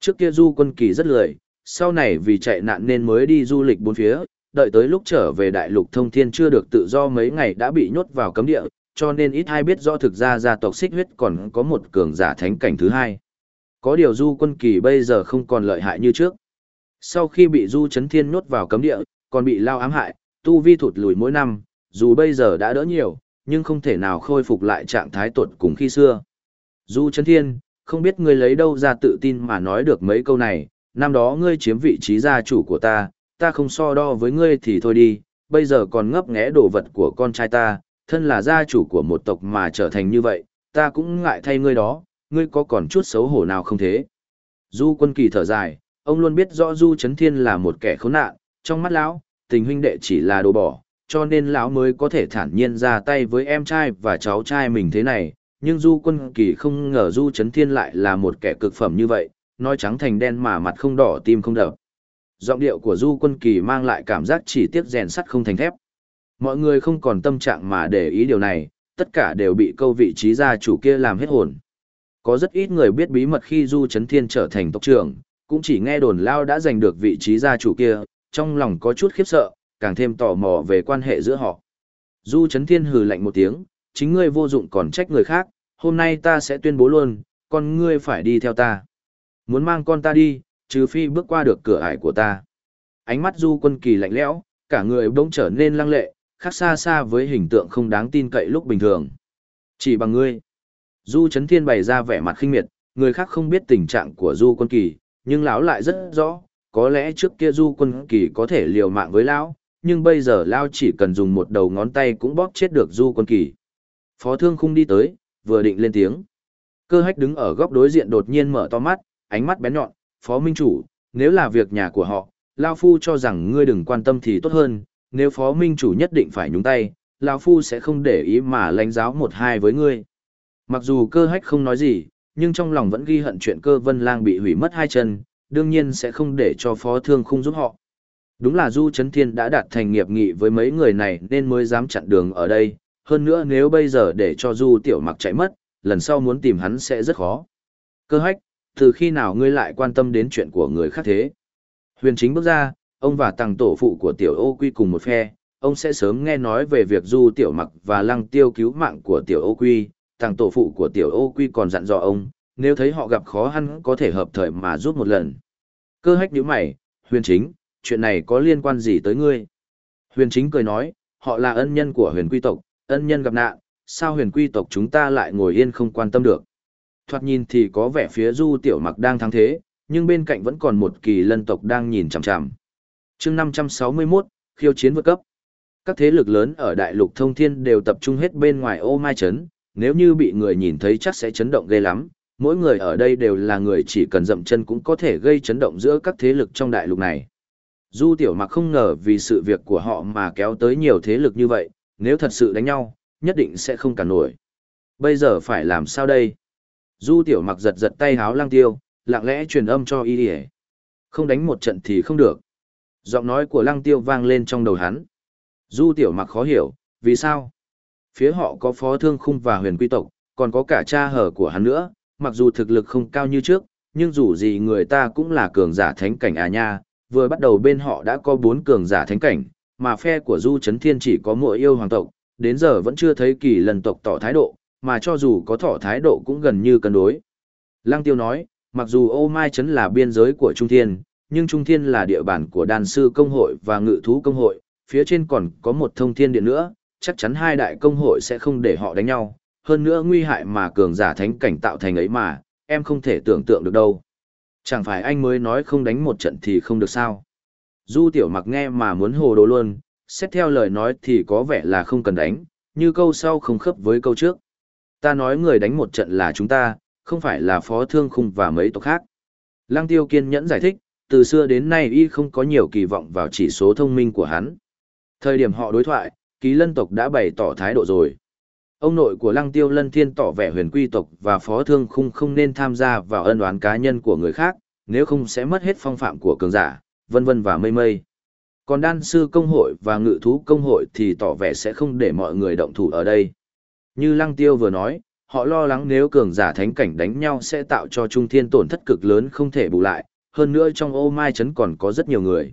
Trước kia Du Quân Kỳ rất lười, sau này vì chạy nạn nên mới đi du lịch bốn phía, đợi tới lúc trở về đại lục thông thiên chưa được tự do mấy ngày đã bị nhốt vào cấm địa, cho nên ít ai biết rõ thực ra gia tộc xích huyết còn có một cường giả thánh cảnh thứ hai. Có điều du quân kỳ bây giờ không còn lợi hại như trước. Sau khi bị du chấn thiên nhốt vào cấm địa, còn bị lao ám hại, tu vi thụt lùi mỗi năm, dù bây giờ đã đỡ nhiều, nhưng không thể nào khôi phục lại trạng thái tuột cùng khi xưa. Du chấn thiên, không biết ngươi lấy đâu ra tự tin mà nói được mấy câu này, năm đó ngươi chiếm vị trí gia chủ của ta, ta không so đo với ngươi thì thôi đi, bây giờ còn ngấp nghé đồ vật của con trai ta, thân là gia chủ của một tộc mà trở thành như vậy, ta cũng ngại thay ngươi đó, ngươi có còn chút xấu hổ nào không thế? Du quân kỳ thở dài, ông luôn biết rõ Du Trấn Thiên là một kẻ khốn nạn, trong mắt lão, tình huynh đệ chỉ là đồ bỏ, cho nên lão mới có thể thản nhiên ra tay với em trai và cháu trai mình thế này, nhưng Du quân kỳ không ngờ Du Trấn Thiên lại là một kẻ cực phẩm như vậy, nói trắng thành đen mà mặt không đỏ tim không đập. Giọng điệu của Du quân kỳ mang lại cảm giác chỉ tiếc rèn sắt không thành thép. Mọi người không còn tâm trạng mà để ý điều này, tất cả đều bị câu vị trí gia chủ kia làm hết hồn. Có rất ít người biết bí mật khi Du Trấn Thiên trở thành tộc trưởng, cũng chỉ nghe đồn Lao đã giành được vị trí gia chủ kia, trong lòng có chút khiếp sợ, càng thêm tò mò về quan hệ giữa họ. Du Trấn Thiên hừ lạnh một tiếng, chính ngươi vô dụng còn trách người khác, hôm nay ta sẽ tuyên bố luôn, con ngươi phải đi theo ta. Muốn mang con ta đi, trừ phi bước qua được cửa ải của ta. Ánh mắt Du Quân Kỳ lạnh lẽo, cả người bỗng trở nên lăng lệ, khác xa xa với hình tượng không đáng tin cậy lúc bình thường. Chỉ bằng ngươi. Du Trấn Thiên bày ra vẻ mặt khinh miệt, người khác không biết tình trạng của Du Quân Kỳ, nhưng lão lại rất rõ, có lẽ trước kia Du Quân Kỳ có thể liều mạng với lão, nhưng bây giờ lão chỉ cần dùng một đầu ngón tay cũng bóp chết được Du Quân Kỳ. Phó thương khung đi tới, vừa định lên tiếng. Cơ hách đứng ở góc đối diện đột nhiên mở to mắt, ánh mắt bén nhọn, phó minh chủ, nếu là việc nhà của họ, Lao Phu cho rằng ngươi đừng quan tâm thì tốt hơn, nếu phó minh chủ nhất định phải nhúng tay, lão Phu sẽ không để ý mà lãnh giáo một hai với ngươi. Mặc dù cơ hách không nói gì, nhưng trong lòng vẫn ghi hận chuyện cơ vân lang bị hủy mất hai chân, đương nhiên sẽ không để cho phó thương khung giúp họ. Đúng là Du Trấn Thiên đã đạt thành nghiệp nghị với mấy người này nên mới dám chặn đường ở đây, hơn nữa nếu bây giờ để cho Du Tiểu Mặc chạy mất, lần sau muốn tìm hắn sẽ rất khó. Cơ hách, từ khi nào ngươi lại quan tâm đến chuyện của người khác thế? Huyền chính bước ra, ông và tăng tổ phụ của Tiểu Ô Quy cùng một phe, ông sẽ sớm nghe nói về việc Du Tiểu Mặc và Lăng Tiêu cứu mạng của Tiểu Ô Quy, tăng tổ phụ của Tiểu Ô Quy còn dặn dò ông, nếu thấy họ gặp khó khăn có thể hợp thời mà giúp một lần. Cơ hách nhíu mày, huyền chính, chuyện này có liên quan gì tới ngươi? Huyền chính cười nói, họ là ân nhân của huyền quy tộc, ân nhân gặp nạn, sao huyền quy tộc chúng ta lại ngồi yên không quan tâm được? Thoạt nhìn thì có vẻ phía du tiểu mặc đang thắng thế, nhưng bên cạnh vẫn còn một kỳ lân tộc đang nhìn chằm chằm chương 561, khiêu chiến vượt cấp. Các thế lực lớn ở đại lục thông thiên đều tập trung hết bên ngoài ô mai chấn. nếu như bị người nhìn thấy chắc sẽ chấn động ghê lắm. Mỗi người ở đây đều là người chỉ cần dậm chân cũng có thể gây chấn động giữa các thế lực trong đại lục này. Du tiểu mặc không ngờ vì sự việc của họ mà kéo tới nhiều thế lực như vậy, nếu thật sự đánh nhau, nhất định sẽ không cản nổi. Bây giờ phải làm sao đây? Du tiểu mặc giật giật tay háo lang tiêu, lặng lẽ truyền âm cho y đi Không đánh một trận thì không được. Giọng nói của lăng tiêu vang lên trong đầu hắn. Du tiểu mặc khó hiểu, vì sao? Phía họ có phó thương khung và huyền quy tộc, còn có cả cha hở của hắn nữa, mặc dù thực lực không cao như trước, nhưng dù gì người ta cũng là cường giả thánh cảnh à nha, vừa bắt đầu bên họ đã có bốn cường giả thánh cảnh, mà phe của Du Trấn Thiên chỉ có mỗi yêu hoàng tộc, đến giờ vẫn chưa thấy kỳ lần tộc tỏ thái độ, mà cho dù có tỏ thái độ cũng gần như cân đối. Lăng Tiêu nói, mặc dù ô mai trấn là biên giới của Trung Thiên, nhưng Trung Thiên là địa bàn của đàn sư công hội và ngự thú công hội, phía trên còn có một thông thiên điện nữa, chắc chắn hai đại công hội sẽ không để họ đánh nhau, hơn nữa nguy hại mà cường giả thánh cảnh tạo thành ấy mà, em không thể tưởng tượng được đâu. Chẳng phải anh mới nói không đánh một trận thì không được sao. Du tiểu mặc nghe mà muốn hồ đồ luôn, xét theo lời nói thì có vẻ là không cần đánh, như câu sau không khớp với câu trước. Ta nói người đánh một trận là chúng ta, không phải là phó thương khung và mấy tộc khác. Lăng tiêu kiên nhẫn giải thích, từ xưa đến nay y không có nhiều kỳ vọng vào chỉ số thông minh của hắn. Thời điểm họ đối thoại, ký lân tộc đã bày tỏ thái độ rồi. Ông nội của lăng tiêu lân thiên tỏ vẻ huyền quy tộc và phó thương khung không nên tham gia vào ân oán cá nhân của người khác, nếu không sẽ mất hết phong phạm của cường giả, vân vân và mây mây. Còn đan sư công hội và ngự thú công hội thì tỏ vẻ sẽ không để mọi người động thủ ở đây. Như lăng tiêu vừa nói, họ lo lắng nếu cường giả thánh cảnh đánh nhau sẽ tạo cho trung thiên tổn thất cực lớn không thể bù lại, hơn nữa trong ô mai trấn còn có rất nhiều người.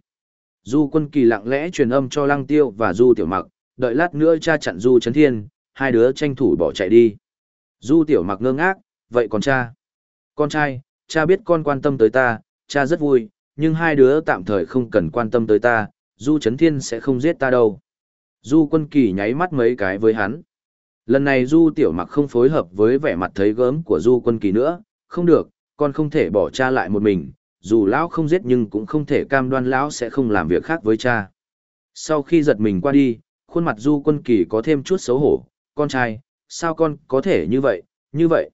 Du quân kỳ lặng lẽ truyền âm cho lăng tiêu và du tiểu mặc, đợi lát nữa cha chặn du chấn thiên, hai đứa tranh thủ bỏ chạy đi. Du tiểu mặc ngơ ngác, vậy còn cha? Con trai, cha biết con quan tâm tới ta, cha rất vui, nhưng hai đứa tạm thời không cần quan tâm tới ta, Du Trấn Thiên sẽ không giết ta đâu. Du Quân Kỳ nháy mắt mấy cái với hắn. Lần này Du Tiểu Mặc không phối hợp với vẻ mặt thấy gớm của Du Quân Kỳ nữa, không được, con không thể bỏ cha lại một mình, dù lão không giết nhưng cũng không thể cam đoan lão sẽ không làm việc khác với cha. Sau khi giật mình qua đi, khuôn mặt Du Quân Kỳ có thêm chút xấu hổ, con trai, sao con có thể như vậy, như vậy.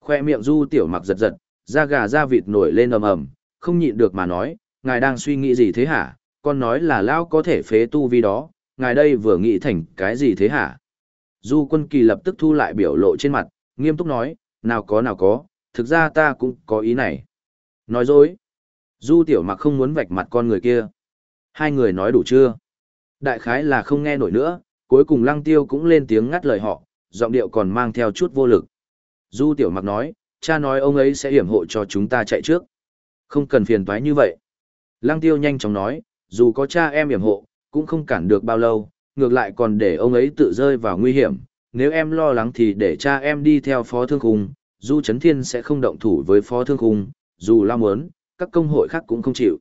Khoe miệng Du Tiểu Mặc giật giật, da gà da vịt nổi lên ầm ầm, không nhịn được mà nói, ngài đang suy nghĩ gì thế hả, con nói là lão có thể phế tu vi đó, ngài đây vừa nghĩ thành cái gì thế hả? Du quân kỳ lập tức thu lại biểu lộ trên mặt, nghiêm túc nói, nào có nào có, thực ra ta cũng có ý này. Nói dối. Du tiểu mặc không muốn vạch mặt con người kia. Hai người nói đủ chưa? Đại khái là không nghe nổi nữa, cuối cùng lăng tiêu cũng lên tiếng ngắt lời họ, giọng điệu còn mang theo chút vô lực. Du tiểu mặc nói, cha nói ông ấy sẽ hiểm hộ cho chúng ta chạy trước. Không cần phiền toái như vậy. Lăng tiêu nhanh chóng nói, dù có cha em hiểm hộ, cũng không cản được bao lâu, ngược lại còn để ông ấy tự rơi vào nguy hiểm. Nếu em lo lắng thì để cha em đi theo phó thương khung, Du Trấn Thiên sẽ không động thủ với phó thương khung, dù lao muốn, các công hội khác cũng không chịu.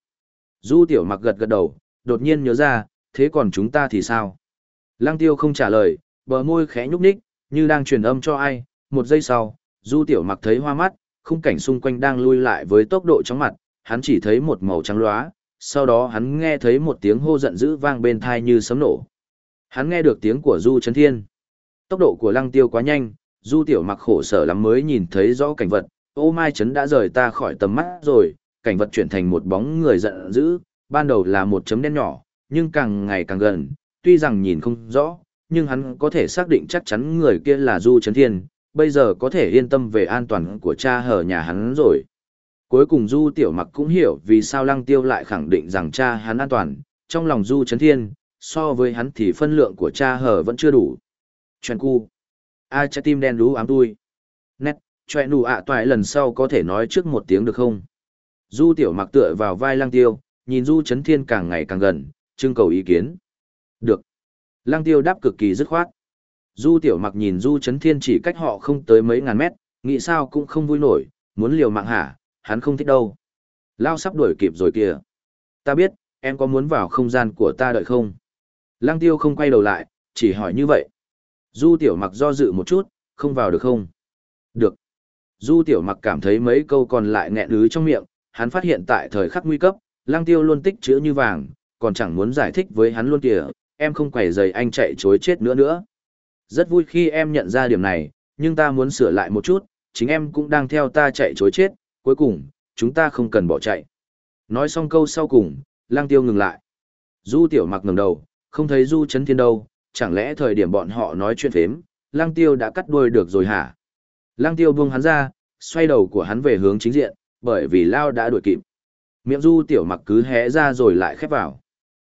Du tiểu mặc gật gật đầu, đột nhiên nhớ ra, thế còn chúng ta thì sao? Lăng tiêu không trả lời, bờ môi khẽ nhúc nhích, như đang truyền âm cho ai, một giây sau, du tiểu mặc thấy hoa mắt, khung cảnh xung quanh đang lui lại với tốc độ chóng mặt, hắn chỉ thấy một màu trắng lóa, sau đó hắn nghe thấy một tiếng hô giận dữ vang bên thai như sấm nổ. Hắn nghe được tiếng của Du Trấn Thiên. Tốc độ của lăng tiêu quá nhanh, du tiểu mặc khổ sở lắm mới nhìn thấy rõ cảnh vật, ô mai Trấn đã rời ta khỏi tầm mắt rồi, cảnh vật chuyển thành một bóng người giận dữ, ban đầu là một chấm đen nhỏ, nhưng càng ngày càng gần, tuy rằng nhìn không rõ, nhưng hắn có thể xác định chắc chắn người kia là Du Trấn Thiên, bây giờ có thể yên tâm về an toàn của cha hở nhà hắn rồi. Cuối cùng Du Tiểu Mặc cũng hiểu vì sao Lăng Tiêu lại khẳng định rằng cha hắn an toàn, trong lòng Du Trấn Thiên, so với hắn thì phân lượng của cha hở vẫn chưa đủ. Chuyện cu. ai trái tim đen đú ám tui. Nét, choẹ nụ ạ toại lần sau có thể nói trước một tiếng được không? Du Tiểu Mặc tựa vào vai Lang Tiêu, nhìn Du Trấn Thiên càng ngày càng gần, trưng cầu ý kiến. Được. Lang Tiêu đáp cực kỳ dứt khoát. Du Tiểu Mặc nhìn Du Trấn Thiên chỉ cách họ không tới mấy ngàn mét, nghĩ sao cũng không vui nổi, muốn liều mạng hả, hắn không thích đâu. Lao sắp đuổi kịp rồi kìa. Ta biết, em có muốn vào không gian của ta đợi không? Lang Tiêu không quay đầu lại, chỉ hỏi như vậy. Du Tiểu Mặc do dự một chút, không vào được không? Được. Du Tiểu Mặc cảm thấy mấy câu còn lại nghẹn ứ trong miệng, hắn phát hiện tại thời khắc nguy cấp, Lăng Tiêu luôn tích chữ như vàng, còn chẳng muốn giải thích với hắn luôn kìa, em không quẩy giày anh chạy chối chết nữa nữa. Rất vui khi em nhận ra điểm này, nhưng ta muốn sửa lại một chút, chính em cũng đang theo ta chạy chối chết, cuối cùng, chúng ta không cần bỏ chạy. Nói xong câu sau cùng, lang tiêu ngừng lại. Du tiểu mặc ngẩng đầu, không thấy du chấn thiên đâu, chẳng lẽ thời điểm bọn họ nói chuyện phếm, lang tiêu đã cắt đuôi được rồi hả? Lang tiêu buông hắn ra, xoay đầu của hắn về hướng chính diện, bởi vì lao đã đuổi kịp. Miệng du tiểu mặc cứ hé ra rồi lại khép vào.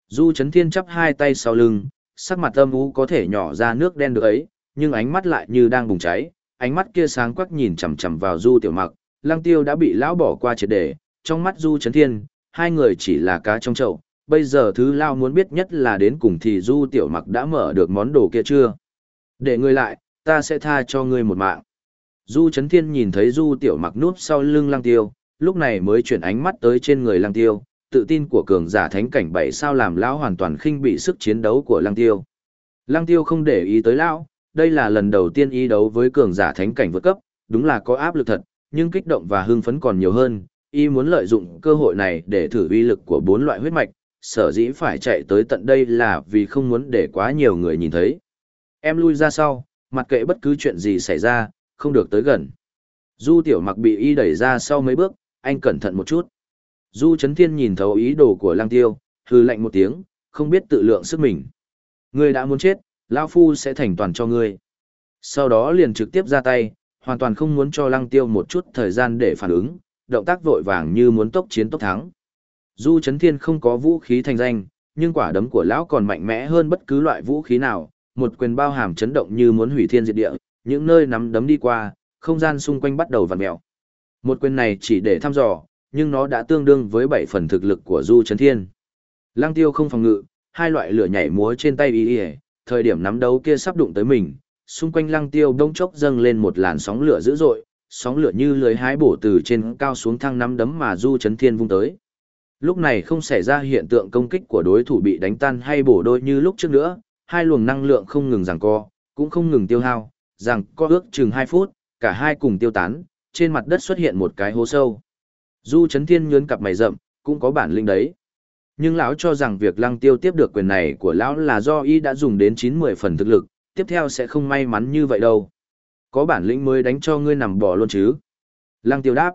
Du chấn thiên chắp hai tay sau lưng, sắc mặt âm u có thể nhỏ ra nước đen được ấy, nhưng ánh mắt lại như đang bùng cháy, ánh mắt kia sáng quắc nhìn chằm chằm vào Du Tiểu Mặc, Lăng Tiêu đã bị lão bỏ qua triệt để, trong mắt Du Chấn Thiên, hai người chỉ là cá trong chậu, bây giờ thứ lao muốn biết nhất là đến cùng thì Du Tiểu Mặc đã mở được món đồ kia chưa? Để ngươi lại, ta sẽ tha cho ngươi một mạng. Du Chấn Thiên nhìn thấy Du Tiểu Mặc núp sau lưng Lăng Tiêu, lúc này mới chuyển ánh mắt tới trên người Lăng Tiêu, tự tin của cường giả thánh cảnh bảy sao làm lão hoàn toàn khinh bị sức chiến đấu của Lăng Tiêu. Lăng Tiêu không để ý tới lão, đây là lần đầu tiên ý đấu với cường giả thánh cảnh vượt cấp, đúng là có áp lực thật, nhưng kích động và hưng phấn còn nhiều hơn, y muốn lợi dụng cơ hội này để thử uy lực của bốn loại huyết mạch, sở dĩ phải chạy tới tận đây là vì không muốn để quá nhiều người nhìn thấy. Em lui ra sau, mặc kệ bất cứ chuyện gì xảy ra, không được tới gần. Du tiểu mặc bị y đẩy ra sau mấy bước, anh cẩn thận một chút. Du Trấn Thiên nhìn thấu ý đồ của Lang Tiêu, hư lạnh một tiếng, không biết tự lượng sức mình. Ngươi đã muốn chết, Lão Phu sẽ thành toàn cho ngươi. Sau đó liền trực tiếp ra tay, hoàn toàn không muốn cho Lăng Tiêu một chút thời gian để phản ứng, động tác vội vàng như muốn tốc chiến tốc thắng. Du Trấn Thiên không có vũ khí thành danh, nhưng quả đấm của lão còn mạnh mẽ hơn bất cứ loại vũ khí nào, một quyền bao hàm chấn động như muốn hủy thiên diệt địa, những nơi nắm đấm đi qua, không gian xung quanh bắt đầu vặn mèo. Một quyền này chỉ để thăm dò, nhưng nó đã tương đương với bảy phần thực lực của Du Trấn Thiên. Lăng Tiêu không phòng ngự, hai loại lửa nhảy múa trên tay y y, thời điểm nắm đấu kia sắp đụng tới mình, xung quanh Lăng Tiêu đông chốc dâng lên một làn sóng lửa dữ dội, sóng lửa như lưới hái bổ từ trên cao xuống thăng nắm đấm mà Du Trấn Thiên vung tới. Lúc này không xảy ra hiện tượng công kích của đối thủ bị đánh tan hay bổ đôi như lúc trước nữa, hai luồng năng lượng không ngừng giằng co, cũng không ngừng tiêu hao, rằng có ước chừng 2 phút, cả hai cùng tiêu tán, trên mặt đất xuất hiện một cái hố sâu. Du Trấn Thiên nhướng cặp mày rậm, cũng có bản lĩnh đấy. Nhưng lão cho rằng việc Lăng Tiêu tiếp được quyền này của lão là do y đã dùng đến 90 phần thực lực, tiếp theo sẽ không may mắn như vậy đâu. Có bản lĩnh mới đánh cho ngươi nằm bò luôn chứ. Lăng Tiêu đáp.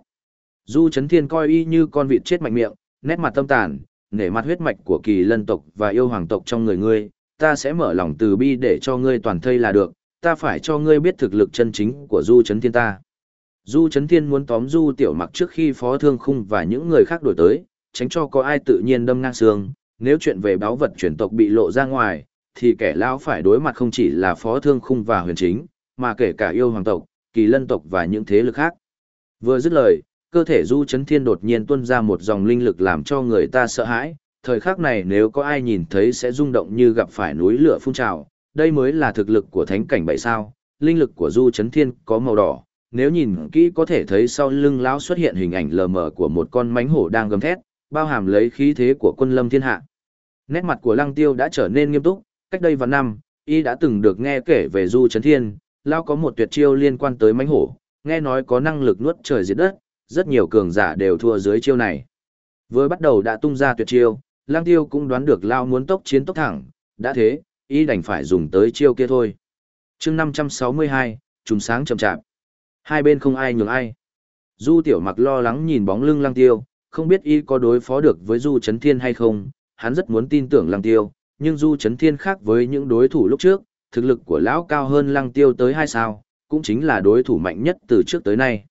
Du Trấn Thiên coi y như con vịt chết mạnh miệng, nét mặt tâm tàn, nể mặt huyết mạch của kỳ lân tộc và yêu hoàng tộc trong người ngươi, ta sẽ mở lòng từ bi để cho ngươi toàn thây là được, ta phải cho ngươi biết thực lực chân chính của Du Trấn Thiên ta. Du Trấn Thiên muốn tóm Du Tiểu Mặc trước khi Phó Thương Khung và những người khác đổi tới, tránh cho có ai tự nhiên đâm ngang xương, nếu chuyện về báo vật chuyển tộc bị lộ ra ngoài, thì kẻ lão phải đối mặt không chỉ là Phó Thương Khung và Huyền Chính, mà kể cả yêu hoàng tộc, kỳ lân tộc và những thế lực khác. Vừa dứt lời, cơ thể Du Trấn Thiên đột nhiên tuôn ra một dòng linh lực làm cho người ta sợ hãi, thời khắc này nếu có ai nhìn thấy sẽ rung động như gặp phải núi lửa phun trào, đây mới là thực lực của thánh cảnh bảy sao, linh lực của Du Trấn Thiên có màu đỏ, nếu nhìn kỹ có thể thấy sau lưng lão xuất hiện hình ảnh lờ mờ của một con mánh hổ đang gầm thét, bao hàm lấy khí thế của quân lâm thiên hạ. Nét mặt của Lăng Tiêu đã trở nên nghiêm túc, cách đây vài năm, y đã từng được nghe kể về Du Trấn Thiên, lão có một tuyệt chiêu liên quan tới mánh hổ, nghe nói có năng lực nuốt trời diệt đất, rất nhiều cường giả đều thua dưới chiêu này. Vừa bắt đầu đã tung ra tuyệt chiêu, Lăng Tiêu cũng đoán được lão muốn tốc chiến tốc thẳng, đã thế, y đành phải dùng tới chiêu kia thôi. chương 562, trùng sáng chậm chạp. Hai bên không ai nhường ai. Du tiểu mặc lo lắng nhìn bóng lưng lăng tiêu, không biết y có đối phó được với Du Chấn Thiên hay không, hắn rất muốn tin tưởng lăng tiêu, nhưng Du Chấn Thiên khác với những đối thủ lúc trước, thực lực của lão cao hơn lăng tiêu tới hai sao, cũng chính là đối thủ mạnh nhất từ trước tới nay.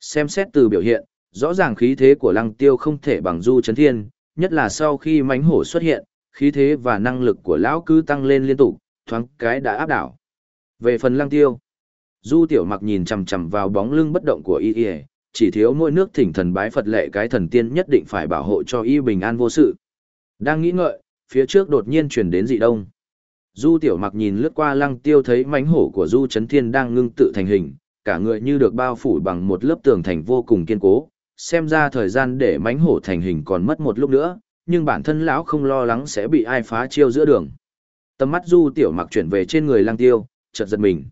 Xem xét từ biểu hiện, rõ ràng khí thế của lăng tiêu không thể bằng Du Chấn Thiên, nhất là sau khi mánh hổ xuất hiện, khí thế và năng lực của lão cứ tăng lên liên tục, thoáng cái đã áp đảo. Về phần lăng tiêu, Du Tiểu Mặc nhìn chằm chằm vào bóng lưng bất động của y y, chỉ thiếu mỗi nước thỉnh thần bái Phật lệ cái thần tiên nhất định phải bảo hộ cho y bình an vô sự. Đang nghĩ ngợi, phía trước đột nhiên truyền đến dị đông. Du Tiểu Mặc nhìn lướt qua lăng tiêu thấy mánh hổ của Du Trấn Thiên đang ngưng tự thành hình, cả người như được bao phủ bằng một lớp tường thành vô cùng kiên cố, xem ra thời gian để mánh hổ thành hình còn mất một lúc nữa, nhưng bản thân lão không lo lắng sẽ bị ai phá chiêu giữa đường. Tầm mắt Du Tiểu Mặc chuyển về trên người lăng tiêu, chợt giật mình.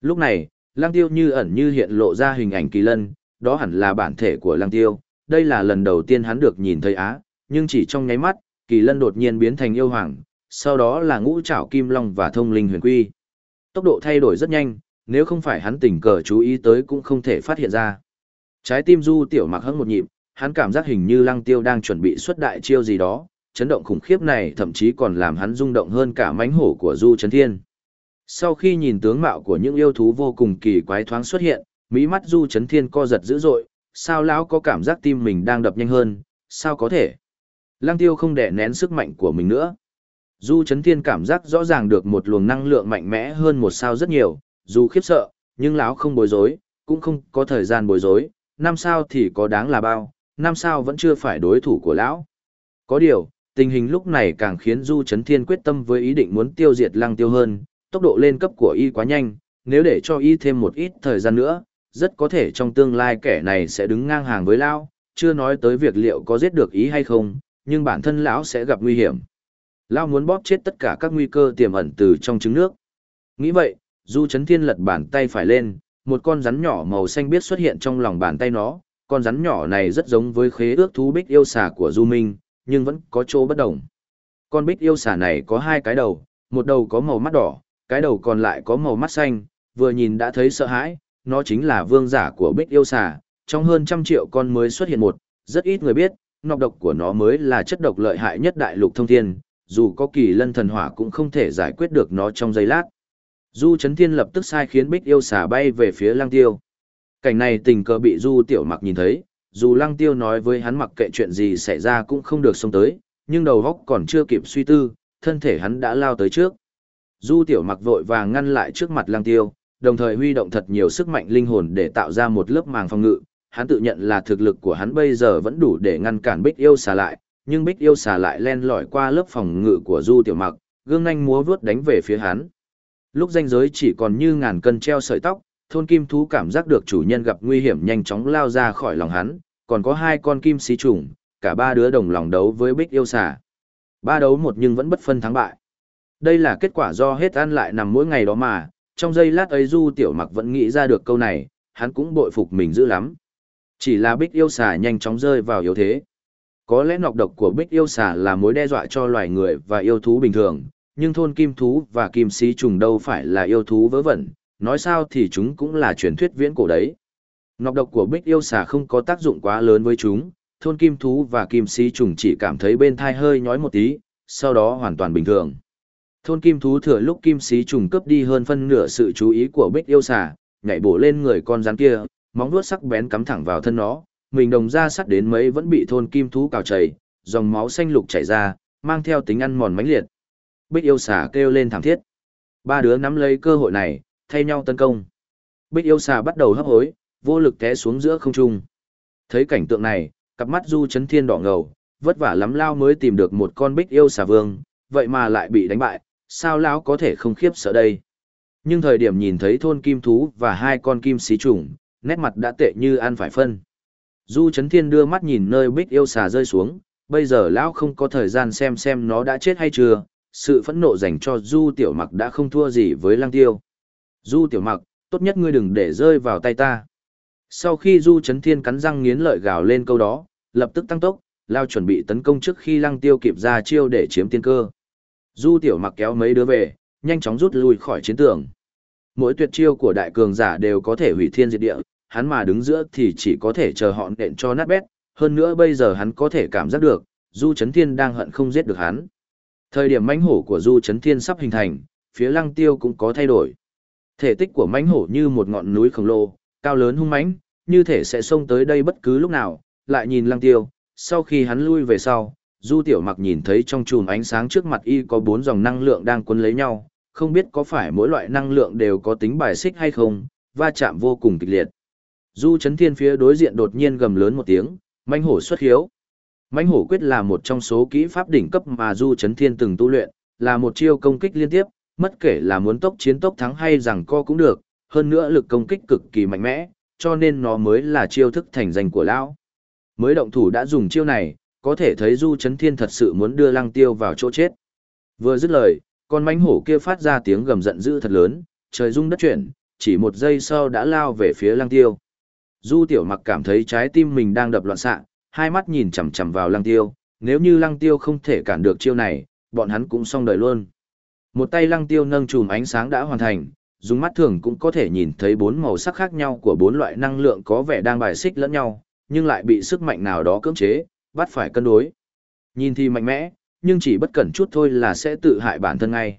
Lúc này, lăng tiêu như ẩn như hiện lộ ra hình ảnh kỳ lân, đó hẳn là bản thể của lăng tiêu, đây là lần đầu tiên hắn được nhìn thấy á, nhưng chỉ trong nháy mắt, kỳ lân đột nhiên biến thành yêu hoàng, sau đó là ngũ trảo kim long và thông linh huyền quy. Tốc độ thay đổi rất nhanh, nếu không phải hắn tình cờ chú ý tới cũng không thể phát hiện ra. Trái tim du tiểu mặc hững một nhịp, hắn cảm giác hình như lăng tiêu đang chuẩn bị xuất đại chiêu gì đó, chấn động khủng khiếp này thậm chí còn làm hắn rung động hơn cả mánh hổ của du chấn thiên. Sau khi nhìn tướng mạo của những yêu thú vô cùng kỳ quái thoáng xuất hiện, mỹ mắt du chấn thiên co giật dữ dội, sao lão có cảm giác tim mình đang đập nhanh hơn, sao có thể? Lăng tiêu không để nén sức mạnh của mình nữa. Du chấn thiên cảm giác rõ ràng được một luồng năng lượng mạnh mẽ hơn một sao rất nhiều, dù khiếp sợ, nhưng lão không bối rối, cũng không có thời gian bối rối, năm sao thì có đáng là bao, năm sao vẫn chưa phải đối thủ của lão. Có điều, tình hình lúc này càng khiến Du Chấn Thiên quyết tâm với ý định muốn tiêu diệt lăng tiêu hơn, tốc độ lên cấp của y quá nhanh, nếu để cho y thêm một ít thời gian nữa, rất có thể trong tương lai kẻ này sẽ đứng ngang hàng với lão, chưa nói tới việc liệu có giết được ý hay không, nhưng bản thân lão sẽ gặp nguy hiểm. Lão muốn bóp chết tất cả các nguy cơ tiềm ẩn từ trong trứng nước. Nghĩ vậy, Du Chấn Thiên lật bàn tay phải lên, một con rắn nhỏ màu xanh biết xuất hiện trong lòng bàn tay nó, con rắn nhỏ này rất giống với khế ước thú bích yêu xà của Du Minh, nhưng vẫn có chỗ bất đồng. Con bích yêu xà này có hai cái đầu, một đầu có màu mắt đỏ, cái đầu còn lại có màu mắt xanh, vừa nhìn đã thấy sợ hãi, nó chính là vương giả của bích yêu xà, trong hơn trăm triệu con mới xuất hiện một, rất ít người biết, nọc độc của nó mới là chất độc lợi hại nhất đại lục thông thiên, dù có kỳ lân thần hỏa cũng không thể giải quyết được nó trong giây lát. Du Trấn Thiên lập tức sai khiến Bích Yêu xà bay về phía Lang Tiêu. Cảnh này tình cờ bị Du Tiểu Mặc nhìn thấy, dù Lăng Tiêu nói với hắn mặc kệ chuyện gì xảy ra cũng không được xông tới, nhưng đầu óc còn chưa kịp suy tư, thân thể hắn đã lao tới trước. Du Tiểu Mặc vội vàng ngăn lại trước mặt Lăng Tiêu, đồng thời huy động thật nhiều sức mạnh linh hồn để tạo ra một lớp màng phòng ngự. Hắn tự nhận là thực lực của hắn bây giờ vẫn đủ để ngăn cản Bích Yêu xà lại, nhưng Bích Yêu xà lại len lỏi qua lớp phòng ngự của Du Tiểu Mặc, gương nhanh múa vuốt đánh về phía hắn. Lúc danh giới chỉ còn như ngàn cân treo sợi tóc, thôn kim thú cảm giác được chủ nhân gặp nguy hiểm nhanh chóng lao ra khỏi lòng hắn, còn có hai con kim xí trùng, cả ba đứa đồng lòng đấu với bích yêu xà. Ba đấu một nhưng vẫn bất phân thắng bại. Đây là kết quả do hết ăn lại nằm mỗi ngày đó mà, trong giây lát ấy Du Tiểu Mặc vẫn nghĩ ra được câu này, hắn cũng bội phục mình dữ lắm. Chỉ là bích yêu xà nhanh chóng rơi vào yếu thế. Có lẽ nọc độc của bích yêu xà là mối đe dọa cho loài người và yêu thú bình thường, nhưng thôn kim thú và kim sĩ trùng đâu phải là yêu thú vớ vẩn, nói sao thì chúng cũng là truyền thuyết viễn cổ đấy. Nọc độc của bích yêu xà không có tác dụng quá lớn với chúng, thôn kim thú và kim sĩ trùng chỉ cảm thấy bên thai hơi nhói một tí, sau đó hoàn toàn bình thường. Thôn kim thú thừa lúc kim sĩ trùng cướp đi hơn phân nửa sự chú ý của bích yêu xà, nhảy bổ lên người con rắn kia, móng vuốt sắc bén cắm thẳng vào thân nó, mình đồng ra sắt đến mấy vẫn bị thôn kim thú cào chảy, dòng máu xanh lục chảy ra, mang theo tính ăn mòn mãnh liệt, Bích yêu xà kêu lên thảm thiết. Ba đứa nắm lấy cơ hội này, thay nhau tấn công. Bích yêu xà bắt đầu hấp hối, vô lực té xuống giữa không trung. Thấy cảnh tượng này, cặp mắt Du Chấn Thiên đỏ ngầu, vất vả lắm lao mới tìm được một con bích yêu xà vương, vậy mà lại bị đánh bại, sao lão có thể không khiếp sợ đây? Nhưng thời điểm nhìn thấy thôn kim thú và hai con kim xí trùng, nét mặt đã tệ như ăn phải phân. Du Chấn Thiên đưa mắt nhìn nơi bích yêu xà rơi xuống, bây giờ lão không có thời gian xem xem nó đã chết hay chưa, sự phẫn nộ dành cho Du Tiểu Mặc đã không thua gì với Lăng Tiêu. Du Tiểu Mặc, tốt nhất ngươi đừng để rơi vào tay ta. Sau khi Du Chấn Thiên cắn răng nghiến lợi gào lên câu đó, lập tức tăng tốc, lao chuẩn bị tấn công trước khi Lăng Tiêu kịp ra chiêu để chiếm tiên cơ. Du Tiểu Mặc kéo mấy đứa về, nhanh chóng rút lui khỏi chiến tường. mỗi tuyệt chiêu của đại cường giả đều có thể hủy thiên diệt địa, hắn mà đứng giữa thì chỉ có thể chờ họ nện cho nát bét, hơn nữa bây giờ hắn có thể cảm giác được, Du Chấn Thiên đang hận không giết được hắn. Thời điểm mãnh hổ của Du Chấn Thiên sắp hình thành, phía Lăng Tiêu cũng có thay đổi. Thể tích của mãnh hổ như một ngọn núi khổng lồ, cao lớn hung mãnh, như thể sẽ xông tới đây bất cứ lúc nào, lại nhìn Lăng Tiêu, sau khi hắn lui về sau, Du Tiểu Mặc nhìn thấy trong chùm ánh sáng trước mặt y có bốn dòng năng lượng đang cuốn lấy nhau, không biết có phải mỗi loại năng lượng đều có tính bài xích hay không, va chạm vô cùng kịch liệt. Du Chấn Thiên phía đối diện đột nhiên gầm lớn một tiếng, manh hổ xuất hiếu. Manh hổ quyết là một trong số kỹ pháp đỉnh cấp mà Du Chấn Thiên từng tu luyện, là một chiêu công kích liên tiếp, mất kể là muốn tốc chiến tốc thắng hay rằng co cũng được, hơn nữa lực công kích cực kỳ mạnh mẽ, cho nên nó mới là chiêu thức thành danh của lão. Mới động thủ đã dùng chiêu này, có thể thấy Du Chấn Thiên thật sự muốn đưa Lăng Tiêu vào chỗ chết. Vừa dứt lời, con mãnh hổ kia phát ra tiếng gầm giận dữ thật lớn, trời rung đất chuyển, chỉ một giây sau đã lao về phía Lăng Tiêu. Du Tiểu Mặc cảm thấy trái tim mình đang đập loạn xạ, hai mắt nhìn chằm chằm vào Lăng Tiêu, nếu như Lăng Tiêu không thể cản được chiêu này, bọn hắn cũng xong đời luôn. Một tay Lăng Tiêu nâng chùm ánh sáng đã hoàn thành, dùng mắt thường cũng có thể nhìn thấy bốn màu sắc khác nhau của bốn loại năng lượng có vẻ đang bài xích lẫn nhau, nhưng lại bị sức mạnh nào đó cưỡng chế, bắt phải cân đối. Nhìn thì mạnh mẽ, nhưng chỉ bất cẩn chút thôi là sẽ tự hại bản thân ngay.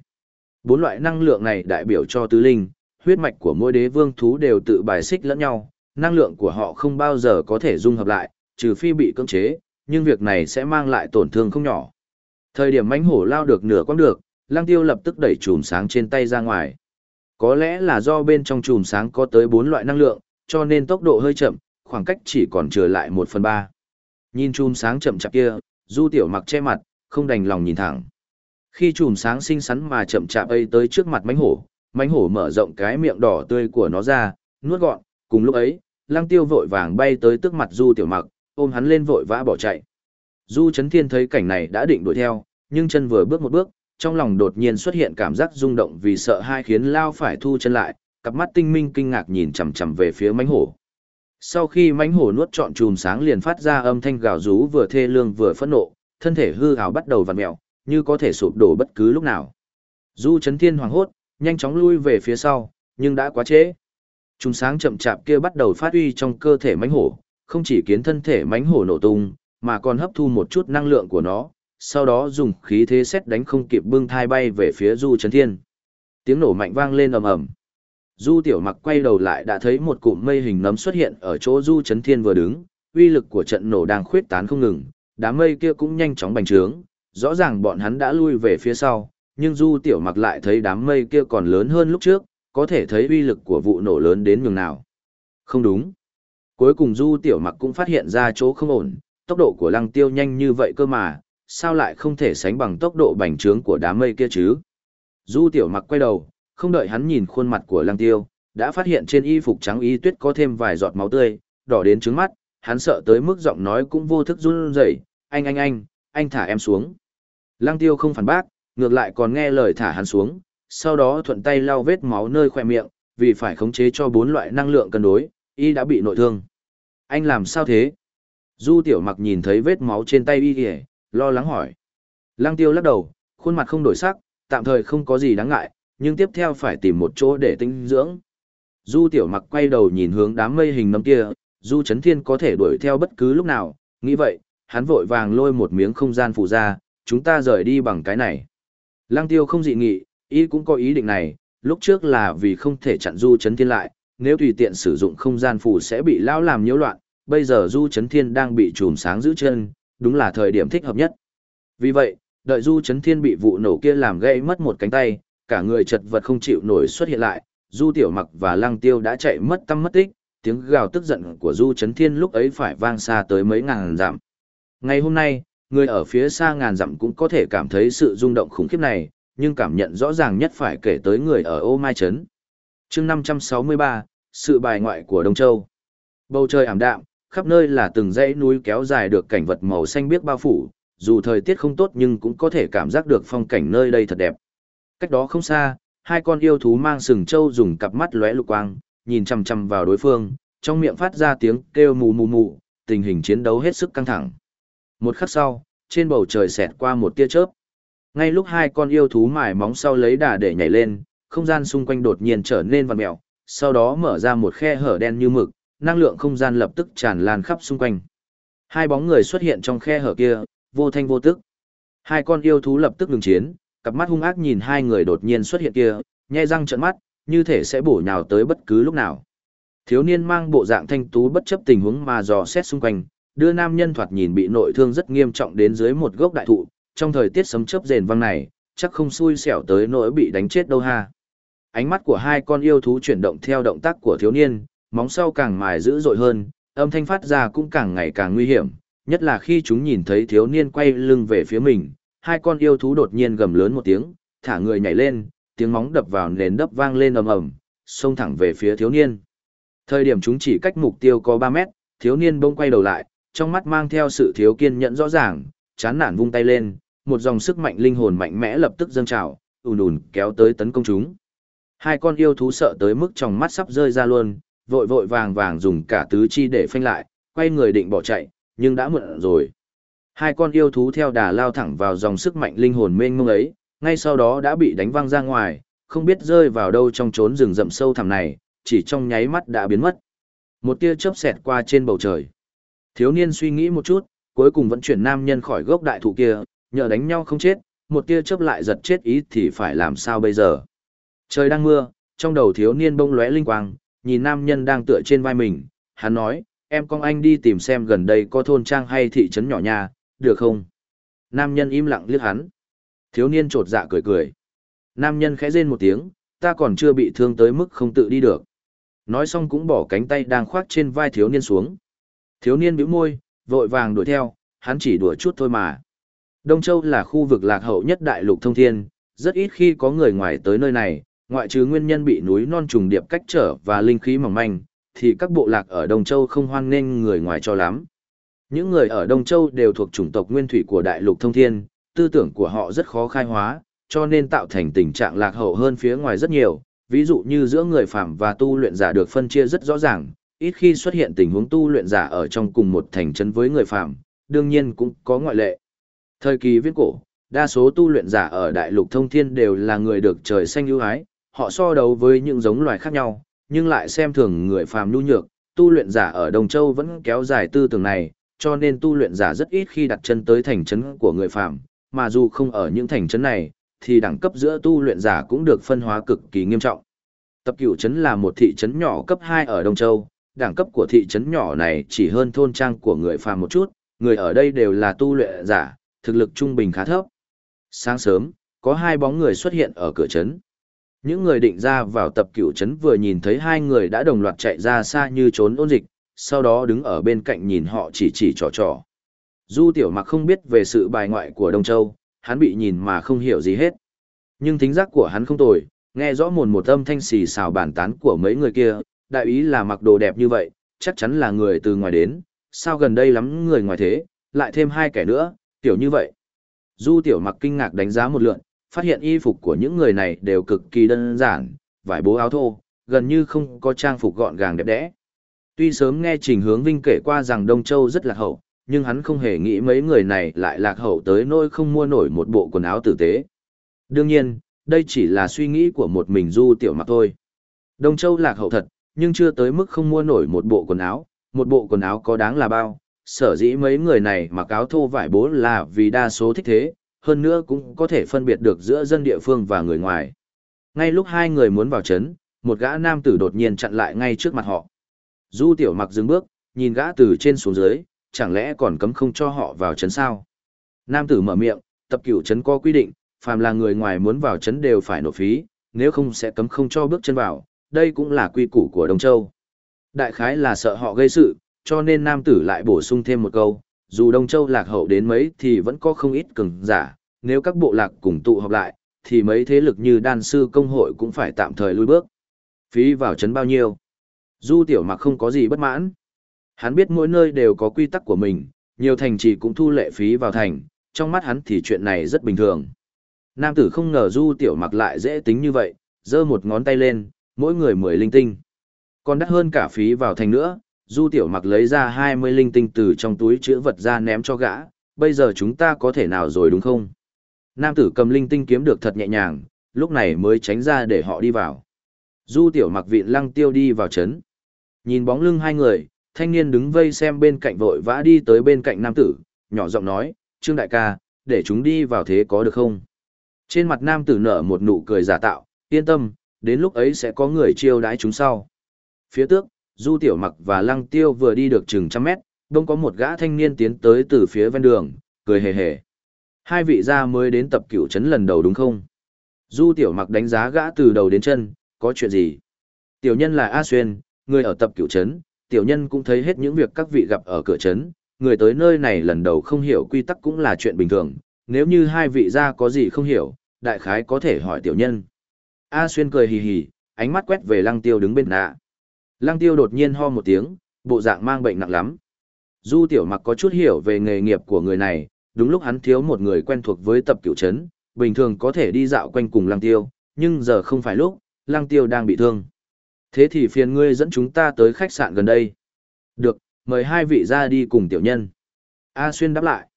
Bốn loại năng lượng này đại biểu cho tứ linh, huyết mạch của mỗi đế vương thú đều tự bài xích lẫn nhau, năng lượng của họ không bao giờ có thể dung hợp lại, trừ phi bị cưỡng chế, nhưng việc này sẽ mang lại tổn thương không nhỏ. Thời điểm mãnh hổ lao được nửa quãng được, Lăng Tiêu lập tức đẩy chùm sáng trên tay ra ngoài. Có lẽ là do bên trong chùm sáng có tới bốn loại năng lượng, cho nên tốc độ hơi chậm, khoảng cách chỉ còn trở lại một phần ba. Nhìn chùm sáng chậm chạp kia, Du Tiểu Mặc che mặt, không đành lòng nhìn thẳng. Khi chùm sáng xinh xắn mà chậm chạp ấy tới trước mặt mánh hổ, mánh hổ mở rộng cái miệng đỏ tươi của nó ra, nuốt gọn, cùng lúc ấy, Lăng Tiêu vội vàng bay tới trước mặt Du Tiểu Mặc, ôm hắn lên vội vã bỏ chạy. Du Chấn Thiên thấy cảnh này đã định đuổi theo, nhưng chân vừa bước một bước, trong lòng đột nhiên xuất hiện cảm giác rung động vì sợ hai khiến Lao phải thu chân lại, cặp mắt tinh minh kinh ngạc nhìn chằm chằm về phía mánh hổ. Sau khi mánh hổ nuốt trọn chùm sáng liền phát ra âm thanh gào rú vừa thê lương vừa phẫn nộ, thân thể hư hào bắt đầu vặn mẹo, như có thể sụp đổ bất cứ lúc nào. Du Chấn Thiên hoảng hốt, nhanh chóng lui về phía sau, nhưng đã quá trễ. Chùm sáng chậm chạp kia bắt đầu phát huy trong cơ thể mánh hổ, không chỉ khiến thân thể mánh hổ nổ tung, mà còn hấp thu một chút năng lượng của nó, sau đó dùng khí thế xét đánh không kịp bưng thai bay về phía Du Trấn Thiên. Tiếng nổ mạnh vang lên ầm ầm. Du Tiểu Mặc quay đầu lại đã thấy một cụm mây hình nấm xuất hiện ở chỗ Du Trấn Thiên vừa đứng, uy lực của trận nổ đang khuyết tán không ngừng, đám mây kia cũng nhanh chóng bành trướng, rõ ràng bọn hắn đã lui về phía sau, nhưng Du Tiểu Mặc lại thấy đám mây kia còn lớn hơn lúc trước, có thể thấy uy lực của vụ nổ lớn đến nhường nào. Không đúng. Cuối cùng Du Tiểu Mặc cũng phát hiện ra chỗ không ổn, tốc độ của Lăng Tiêu nhanh như vậy cơ mà, sao lại không thể sánh bằng tốc độ bành trướng của đám mây kia chứ? Du Tiểu Mặc quay đầu, không đợi hắn nhìn khuôn mặt của Lăng Tiêu, đã phát hiện trên y phục trắng y tuyết có thêm vài giọt máu tươi, đỏ đến trứng mắt, hắn sợ tới mức giọng nói cũng vô thức run rẩy, "Anh anh anh, anh thả em xuống." Lăng Tiêu không phản bác, ngược lại còn nghe lời thả hắn xuống, sau đó thuận tay lau vết máu nơi khỏe miệng, vì phải khống chế cho bốn loại năng lượng cân đối, y đã bị nội thương. Anh làm sao thế? Du tiểu mặc nhìn thấy vết máu trên tay y kìa, lo lắng hỏi. Lăng tiêu lắc đầu, khuôn mặt không đổi sắc, tạm thời không có gì đáng ngại, nhưng tiếp theo phải tìm một chỗ để tinh dưỡng. Du tiểu mặc quay đầu nhìn hướng đám mây hình nấm kia, Du Chấn Thiên có thể đuổi theo bất cứ lúc nào, nghĩ vậy, hắn vội vàng lôi một miếng không gian phụ ra, chúng ta rời đi bằng cái này. Lăng tiêu không dị nghị, ý cũng có ý định này, lúc trước là vì không thể chặn Du Chấn Thiên lại, nếu tùy tiện sử dụng không gian phù sẽ bị lao làm nhiễu loạn, bây giờ Du Chấn Thiên đang bị trùm sáng giữ chân, đúng là thời điểm thích hợp nhất. Vì vậy, đợi Du Chấn Thiên bị vụ nổ kia làm gãy mất một cánh tay, cả người chật vật không chịu nổi xuất hiện lại, Du Tiểu Mặc và Lăng Tiêu đã chạy mất tâm mất tích, tiếng gào tức giận của Du Chấn Thiên lúc ấy phải vang xa tới mấy ngàn dặm. Ngày hôm nay, người ở phía xa ngàn dặm cũng có thể cảm thấy sự rung động khủng khiếp này, nhưng cảm nhận rõ ràng nhất phải kể tới người ở ô mai trấn. chương 563, sự bài ngoại của Đông Châu. Bầu trời ảm đạm, khắp nơi là từng dãy núi kéo dài được cảnh vật màu xanh biếc bao phủ, dù thời tiết không tốt nhưng cũng có thể cảm giác được phong cảnh nơi đây thật đẹp. Cách đó không xa, hai con yêu thú mang sừng trâu dùng cặp mắt lóe lục quang, nhìn chằm chằm vào đối phương, trong miệng phát ra tiếng kêu mù mù mù, tình hình chiến đấu hết sức căng thẳng. Một khắc sau, trên bầu trời xẹt qua một tia chớp. Ngay lúc hai con yêu thú mải móng sau lấy đà để nhảy lên, không gian xung quanh đột nhiên trở nên vằn mèo, sau đó mở ra một khe hở đen như mực, năng lượng không gian lập tức tràn lan khắp xung quanh. Hai bóng người xuất hiện trong khe hở kia, vô thanh vô tức. Hai con yêu thú lập tức ngừng chiến, cặp mắt hung ác nhìn hai người đột nhiên xuất hiện kia, nhe răng trợn mắt, như thể sẽ bổ nhào tới bất cứ lúc nào. Thiếu niên mang bộ dạng thanh tú bất chấp tình huống mà dò xét xung quanh, đưa nam nhân thoạt nhìn bị nội thương rất nghiêm trọng đến dưới một gốc đại thụ, trong thời tiết sấm chớp rền vang này, chắc không xui xẻo tới nỗi bị đánh chết đâu ha. Ánh mắt của hai con yêu thú chuyển động theo động tác của thiếu niên, móng sau càng mài dữ dội hơn, âm thanh phát ra cũng càng ngày càng nguy hiểm, nhất là khi chúng nhìn thấy thiếu niên quay lưng về phía mình, hai con yêu thú đột nhiên gầm lớn một tiếng, thả người nhảy lên, tiếng móng đập vào nền đất vang lên ầm ầm, xông thẳng về phía thiếu niên. Thời điểm chúng chỉ cách mục tiêu có 3 mét, thiếu niên bỗng quay đầu lại, trong mắt mang theo sự thiếu kiên nhẫn rõ ràng, chán nản vung tay lên, một dòng sức mạnh linh hồn mạnh mẽ lập tức dâng trào, ùn ùn kéo tới tấn công chúng. Hai con yêu thú sợ tới mức trong mắt sắp rơi ra luôn, vội vội vàng vàng dùng cả tứ chi để phanh lại, quay người định bỏ chạy, nhưng đã muộn rồi. Hai con yêu thú theo đà lao thẳng vào dòng sức mạnh linh hồn mênh mông ấy, ngay sau đó đã bị đánh văng ra ngoài, không biết rơi vào đâu trong chốn rừng rậm sâu thẳm này, chỉ trong nháy mắt đã biến mất. Một tia chớp xẹt qua trên bầu trời. Thiếu niên suy nghĩ một chút, cuối cùng vẫn chuyển nam nhân khỏi gốc đại thụ kia, nhờ đánh nhau không chết, một tia chớp lại giật chết ý thì phải làm sao bây giờ. Trời đang mưa, trong đầu thiếu niên bông lóe linh quang, nhìn nam nhân đang tựa trên vai mình, hắn nói, em con anh đi tìm xem gần đây có thôn trang hay thị trấn nhỏ nhà, được không? Nam nhân im lặng liếc hắn. Thiếu niên trột dạ cười cười. Nam nhân khẽ rên một tiếng, ta còn chưa bị thương tới mức không tự đi được. Nói xong cũng bỏ cánh tay đang khoác trên vai thiếu niên xuống. Thiếu niên bĩu môi, vội vàng đuổi theo, hắn chỉ đùa chút thôi mà. Đông Châu là khu vực lạc hậu nhất đại lục thông thiên, rất ít khi có người ngoài tới nơi này, ngoại trừ nguyên nhân bị núi non trùng điệp cách trở và linh khí mỏng manh, thì các bộ lạc ở Đông Châu không hoan nghênh người ngoài cho lắm. Những người ở Đông Châu đều thuộc chủng tộc nguyên thủy của đại lục thông thiên, tư tưởng của họ rất khó khai hóa, cho nên tạo thành tình trạng lạc hậu hơn phía ngoài rất nhiều, ví dụ như giữa người phạm và tu luyện giả được phân chia rất rõ ràng, ít khi xuất hiện tình huống tu luyện giả ở trong cùng một thành trấn với người phạm, đương nhiên cũng có ngoại lệ. Thời kỳ viễn cổ, đa số tu luyện giả ở đại lục thông thiên đều là người được trời xanh ưu ái, họ so đấu với những giống loài khác nhau, nhưng lại xem thường người phàm nhu nhược, tu luyện giả ở Đồng Châu vẫn kéo dài tư tưởng này, cho nên tu luyện giả rất ít khi đặt chân tới thành trấn của người phàm, mà dù không ở những thành trấn này, thì đẳng cấp giữa tu luyện giả cũng được phân hóa cực kỳ nghiêm trọng. Tập cửu trấn là một thị trấn nhỏ cấp 2 ở Đông Châu, đẳng cấp của thị trấn nhỏ này chỉ hơn thôn trang của người phàm một chút, người ở đây đều là tu luyện giả, thực lực trung bình khá thấp. Sáng sớm, có hai bóng người xuất hiện ở cửa trấn. Những người định ra vào tập cửu trấn vừa nhìn thấy hai người đã đồng loạt chạy ra xa như trốn ôn dịch, sau đó đứng ở bên cạnh nhìn họ chỉ chỉ trò trò. Du tiểu mặc không biết về sự bài ngoại của Đông Châu, hắn bị nhìn mà không hiểu gì hết. Nhưng thính giác của hắn không tồi, nghe rõ mồn một âm thanh xì xào bàn tán của mấy người kia, đại ý là mặc đồ đẹp như vậy, chắc chắn là người từ ngoài đến, sao gần đây lắm người ngoài thế, lại thêm hai kẻ nữa, tiểu như vậy. Du tiểu mặc kinh ngạc đánh giá một lượn, phát hiện y phục của những người này đều cực kỳ đơn giản, vải bố áo thô, gần như không có trang phục gọn gàng đẹp đẽ. Tuy sớm nghe Trình Hướng Vinh kể qua rằng Đông Châu rất lạc hậu, nhưng hắn không hề nghĩ mấy người này lại lạc hậu tới nỗi không mua nổi một bộ quần áo tử tế. Đương nhiên, đây chỉ là suy nghĩ của một mình Du Tiểu Mặc thôi. Đông Châu lạc hậu thật, nhưng chưa tới mức không mua nổi một bộ quần áo, một bộ quần áo có đáng là bao. Sở dĩ mấy người này mặc áo thô vải bố là vì đa số thích thế, hơn nữa cũng có thể phân biệt được giữa dân địa phương và người ngoài. Ngay lúc hai người muốn vào trấn, một gã nam tử đột nhiên chặn lại ngay trước mặt họ. Du tiểu mặc dừng bước, nhìn gã từ trên xuống dưới, chẳng lẽ còn cấm không cho họ vào trấn sao? Nam tử mở miệng, tập cửu trấn có quy định, phàm là người ngoài muốn vào trấn đều phải nộp phí, nếu không sẽ cấm không cho bước chân vào, đây cũng là quy củ của Đông Châu. Đại khái là sợ họ gây sự, cho nên nam tử lại bổ sung thêm một câu, dù Đông Châu lạc hậu đến mấy thì vẫn có không ít cường giả, nếu các bộ lạc cùng tụ họp lại, thì mấy thế lực như đan sư công hội cũng phải tạm thời lui bước. Phí vào chấn bao nhiêu? Du tiểu mặc không có gì bất mãn. Hắn biết mỗi nơi đều có quy tắc của mình, nhiều thành trì cũng thu lệ phí vào thành, trong mắt hắn thì chuyện này rất bình thường. Nam tử không ngờ du tiểu mặc lại dễ tính như vậy, giơ một ngón tay lên, mỗi người mười linh tinh. Còn đắt hơn cả phí vào thành nữa, Du Tiểu Mặc lấy ra 20 linh tinh từ trong túi chữ vật ra ném cho gã, bây giờ chúng ta có thể nào rồi đúng không? Nam tử cầm linh tinh kiếm được thật nhẹ nhàng, lúc này mới tránh ra để họ đi vào. Du tiểu mặc vịn lăng tiêu đi vào trấn. Nhìn bóng lưng hai người, thanh niên đứng vây xem bên cạnh vội vã đi tới bên cạnh nam tử, nhỏ giọng nói, Trương đại ca, để chúng đi vào thế có được không? Trên mặt nam tử nở một nụ cười giả tạo, yên tâm, đến lúc ấy sẽ có người chiêu đãi chúng sau. Phía tước, Du Tiểu Mặc và Lăng Tiêu vừa đi được chừng trăm mét, đông có một gã thanh niên tiến tới từ phía ven đường, cười hề hề. Hai vị gia mới đến tập cửu trấn lần đầu đúng không? Du Tiểu Mặc đánh giá gã từ đầu đến chân, có chuyện gì? Tiểu nhân là A Xuyên, người ở tập cửu trấn, tiểu nhân cũng thấy hết những việc các vị gặp ở cửa trấn, người tới nơi này lần đầu không hiểu quy tắc cũng là chuyện bình thường, nếu như hai vị gia có gì không hiểu, đại khái có thể hỏi tiểu nhân. A Xuyên cười hì hì, ánh mắt quét về Lăng Tiêu đứng bên nạ. Lăng Tiêu đột nhiên ho một tiếng, bộ dạng mang bệnh nặng lắm. Du Tiểu Mặc có chút hiểu về nghề nghiệp của người này, đúng lúc hắn thiếu một người quen thuộc với tập cửu trấn, bình thường có thể đi dạo quanh cùng Lăng Tiêu, nhưng giờ không phải lúc, Lăng Tiêu đang bị thương. Thế thì phiền ngươi dẫn chúng ta tới khách sạn gần đây. Được, mời hai vị ra đi cùng tiểu nhân. A Xuyên đáp lại.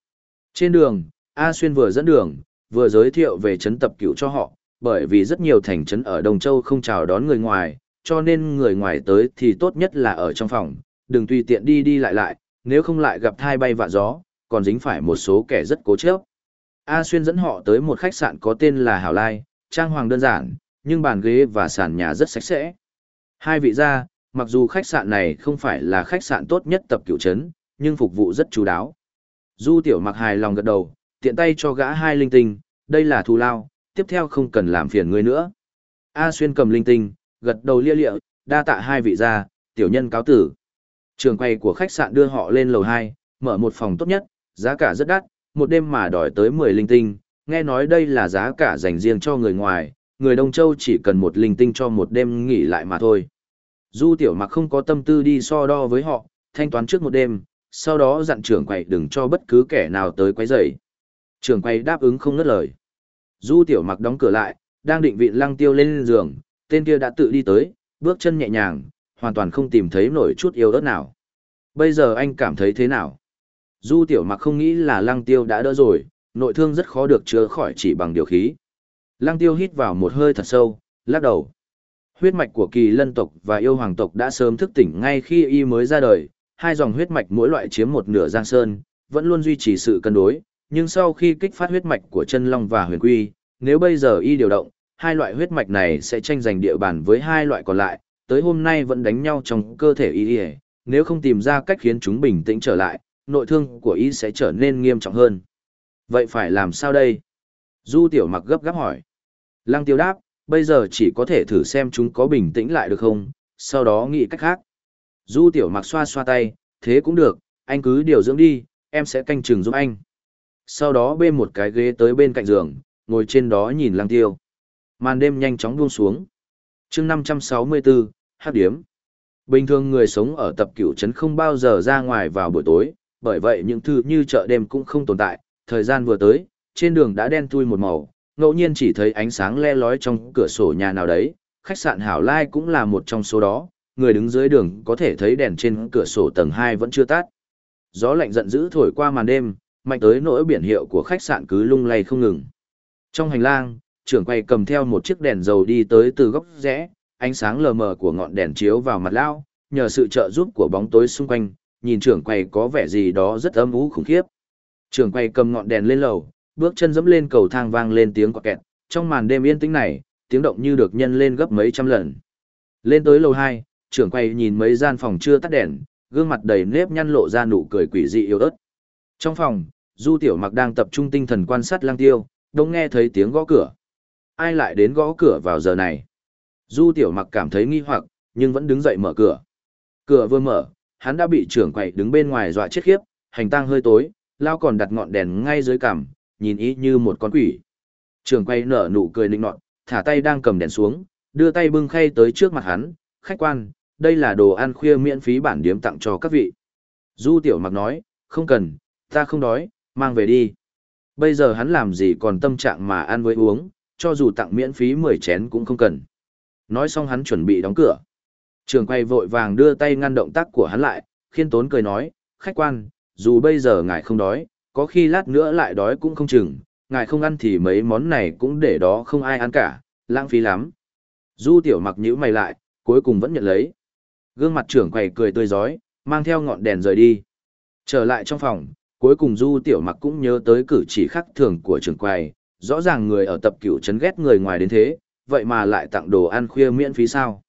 Trên đường, A Xuyên vừa dẫn đường, vừa giới thiệu về trấn tập cửu cho họ, bởi vì rất nhiều thành trấn ở Đồng Châu không chào đón người ngoài, cho nên người ngoài tới thì tốt nhất là ở trong phòng, đừng tùy tiện đi đi lại lại, nếu không lại gặp thai bay vạ gió, còn dính phải một số kẻ rất cố chấp. A Xuyên dẫn họ tới một khách sạn có tên là Hảo Lai, trang hoàng đơn giản, nhưng bàn ghế và sàn nhà rất sạch sẽ. Hai vị gia, mặc dù khách sạn này không phải là khách sạn tốt nhất tập cửu trấn, nhưng phục vụ rất chú đáo. Du Tiểu Mặc hài lòng gật đầu, tiện tay cho gã hai linh tinh, đây là thù lao, tiếp theo không cần làm phiền ngươi nữa. A Xuyên cầm linh tinh, gật đầu lia lịa, đa tạ hai vị gia, tiểu nhân cáo tử. Trường quay của khách sạn đưa họ lên lầu 2, mở một phòng tốt nhất, giá cả rất đắt, một đêm mà đòi tới 10 linh tinh, nghe nói đây là giá cả dành riêng cho người ngoài, người Đông Châu chỉ cần một linh tinh cho một đêm nghỉ lại mà thôi. Du tiểu mặc không có tâm tư đi so đo với họ, thanh toán trước một đêm, sau đó dặn trưởng quầy đừng cho bất cứ kẻ nào tới quấy rầy. Trưởng quầy đáp ứng không ngớt lời. Du tiểu mặc đóng cửa lại, đang định vị lăng tiêu lên giường, tên kia đã tự đi tới, bước chân nhẹ nhàng, hoàn toàn không tìm thấy nổi chút yêu ớt nào. Bây giờ anh cảm thấy thế nào? Du tiểu mặc không nghĩ là lăng tiêu đã đỡ rồi, nội thương rất khó được chữa khỏi chỉ bằng điều khí. Lăng tiêu hít vào một hơi thật sâu, lắc đầu. Huyết mạch của kỳ lân tộc và yêu hoàng tộc đã sớm thức tỉnh ngay khi y mới ra đời, hai dòng huyết mạch mỗi loại chiếm một nửa giang sơn, vẫn luôn duy trì sự cân đối, nhưng sau khi kích phát huyết mạch của chân long và huyền quy, nếu bây giờ y điều động, hai loại huyết mạch này sẽ tranh giành địa bàn với hai loại còn lại, tới hôm nay vẫn đánh nhau trong cơ thể y, nếu không tìm ra cách khiến chúng bình tĩnh trở lại, nội thương của y sẽ trở nên nghiêm trọng hơn. Vậy phải làm sao đây? Du tiểu mặc gấp gáp hỏi. Lăng tiêu đáp, bây giờ chỉ có thể thử xem chúng có bình tĩnh lại được không, sau đó nghĩ cách khác. Du tiểu mặc xoa xoa tay, thế cũng được, anh cứ điều dưỡng đi, em sẽ canh chừng giúp anh. Sau đó bê một cái ghế tới bên cạnh giường, ngồi trên đó nhìn lăng tiêu. Màn đêm nhanh chóng buông xuống. chương 564, hát điếm. Bình thường người sống ở tập cửu trấn không bao giờ ra ngoài vào buổi tối, bởi vậy những thứ như chợ đêm cũng không tồn tại, thời gian vừa tới, trên đường đã đen thui một màu, ngẫu nhiên chỉ thấy ánh sáng le lói trong cửa sổ nhà nào đấy, khách sạn Hảo Lai cũng là một trong số đó, người đứng dưới đường có thể thấy đèn trên cửa sổ tầng 2 vẫn chưa tắt. Gió lạnh giận dữ thổi qua màn đêm, mạnh tới nỗi biển hiệu của khách sạn cứ lung lay không ngừng. Trong hành lang, trưởng quay cầm theo một chiếc đèn dầu đi tới từ góc rẽ, ánh sáng lờ mờ của ngọn đèn chiếu vào mặt lao, nhờ sự trợ giúp của bóng tối xung quanh, nhìn trưởng quay có vẻ gì đó rất âm u khủng khiếp. Trưởng quay cầm ngọn đèn lên lầu, bước chân dẫm lên cầu thang vang lên tiếng quạt kẹt, trong màn đêm yên tĩnh này, tiếng động như được nhân lên gấp mấy trăm lần. Lên tới lầu 2, trưởng quay nhìn mấy gian phòng chưa tắt đèn, gương mặt đầy nếp nhăn lộ ra nụ cười quỷ dị yếu ớt. Trong phòng, Du Tiểu Mặc đang tập trung tinh thần quan sát Lang Tiêu, đông nghe thấy tiếng gõ cửa. Ai lại đến gõ cửa vào giờ này? Du Tiểu Mặc cảm thấy nghi hoặc, nhưng vẫn đứng dậy mở cửa. Cửa vừa mở, hắn đã bị trưởng quầy đứng bên ngoài dọa chết khiếp, hành tang hơi tối, lao còn đặt ngọn đèn ngay dưới cằm, nhìn ý như một con quỷ. Trưởng quầy nở nụ cười nịnh nọt, thả tay đang cầm đèn xuống, đưa tay bưng khay tới trước mặt hắn, khách quan, đây là đồ ăn khuya miễn phí bản điếm tặng cho các vị. Du Tiểu Mặc nói, không cần, ta không đói, mang về đi. Bây giờ hắn làm gì còn tâm trạng mà ăn với uống, cho dù tặng miễn phí 10 chén cũng không cần. Nói xong hắn chuẩn bị đóng cửa. Trường quay vội vàng đưa tay ngăn động tác của hắn lại, khiên tốn cười nói, khách quan, dù bây giờ ngài không đói, có khi lát nữa lại đói cũng không chừng, ngài không ăn thì mấy món này cũng để đó không ai ăn cả, Lãng phí lắm. Du tiểu mặc nhữ mày lại, cuối cùng vẫn nhận lấy. Gương mặt trưởng quầy cười tươi giói, mang theo ngọn đèn rời đi. Trở lại trong phòng, cuối cùng Du tiểu mặc cũng nhớ tới cử chỉ khắc thường của trưởng quầy, rõ ràng người ở tập cửu chấn ghét người ngoài đến thế, vậy mà lại tặng đồ ăn khuya miễn phí sao.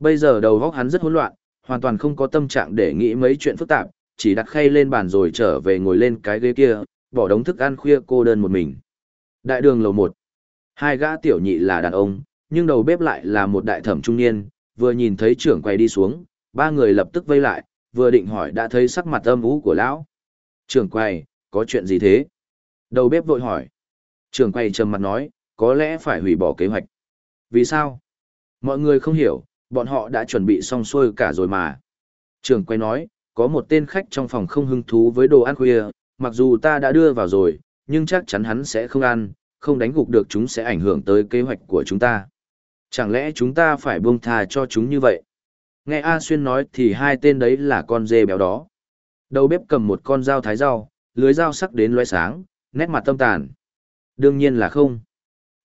Bây giờ đầu óc hắn rất hỗn loạn, hoàn toàn không có tâm trạng để nghĩ mấy chuyện phức tạp, chỉ đặt khay lên bàn rồi trở về ngồi lên cái ghế kia, bỏ đống thức ăn khuya cô đơn một mình. Đại đường lầu một, Hai gã tiểu nhị là đàn ông, nhưng đầu bếp lại là một đại thẩm trung niên, vừa nhìn thấy trưởng quầy đi xuống, ba người lập tức vây lại, vừa định hỏi đã thấy sắc mặt âm ú của lão. Trưởng quầy, có chuyện gì thế? Đầu bếp vội hỏi. Trường quay trầm mặt nói, có lẽ phải hủy bỏ kế hoạch. Vì sao? Mọi người không hiểu, bọn họ đã chuẩn bị xong xuôi cả rồi mà. Trường quay nói, có một tên khách trong phòng không hứng thú với đồ ăn khuya, mặc dù ta đã đưa vào rồi, nhưng chắc chắn hắn sẽ không ăn, không đánh gục được chúng sẽ ảnh hưởng tới kế hoạch của chúng ta. Chẳng lẽ chúng ta phải buông thà cho chúng như vậy? Nghe A Xuyên nói thì hai tên đấy là con dê béo đó. Đầu bếp cầm một con dao thái rau, lưới dao sắc đến loe sáng, nét mặt tâm tàn. Đương nhiên là không.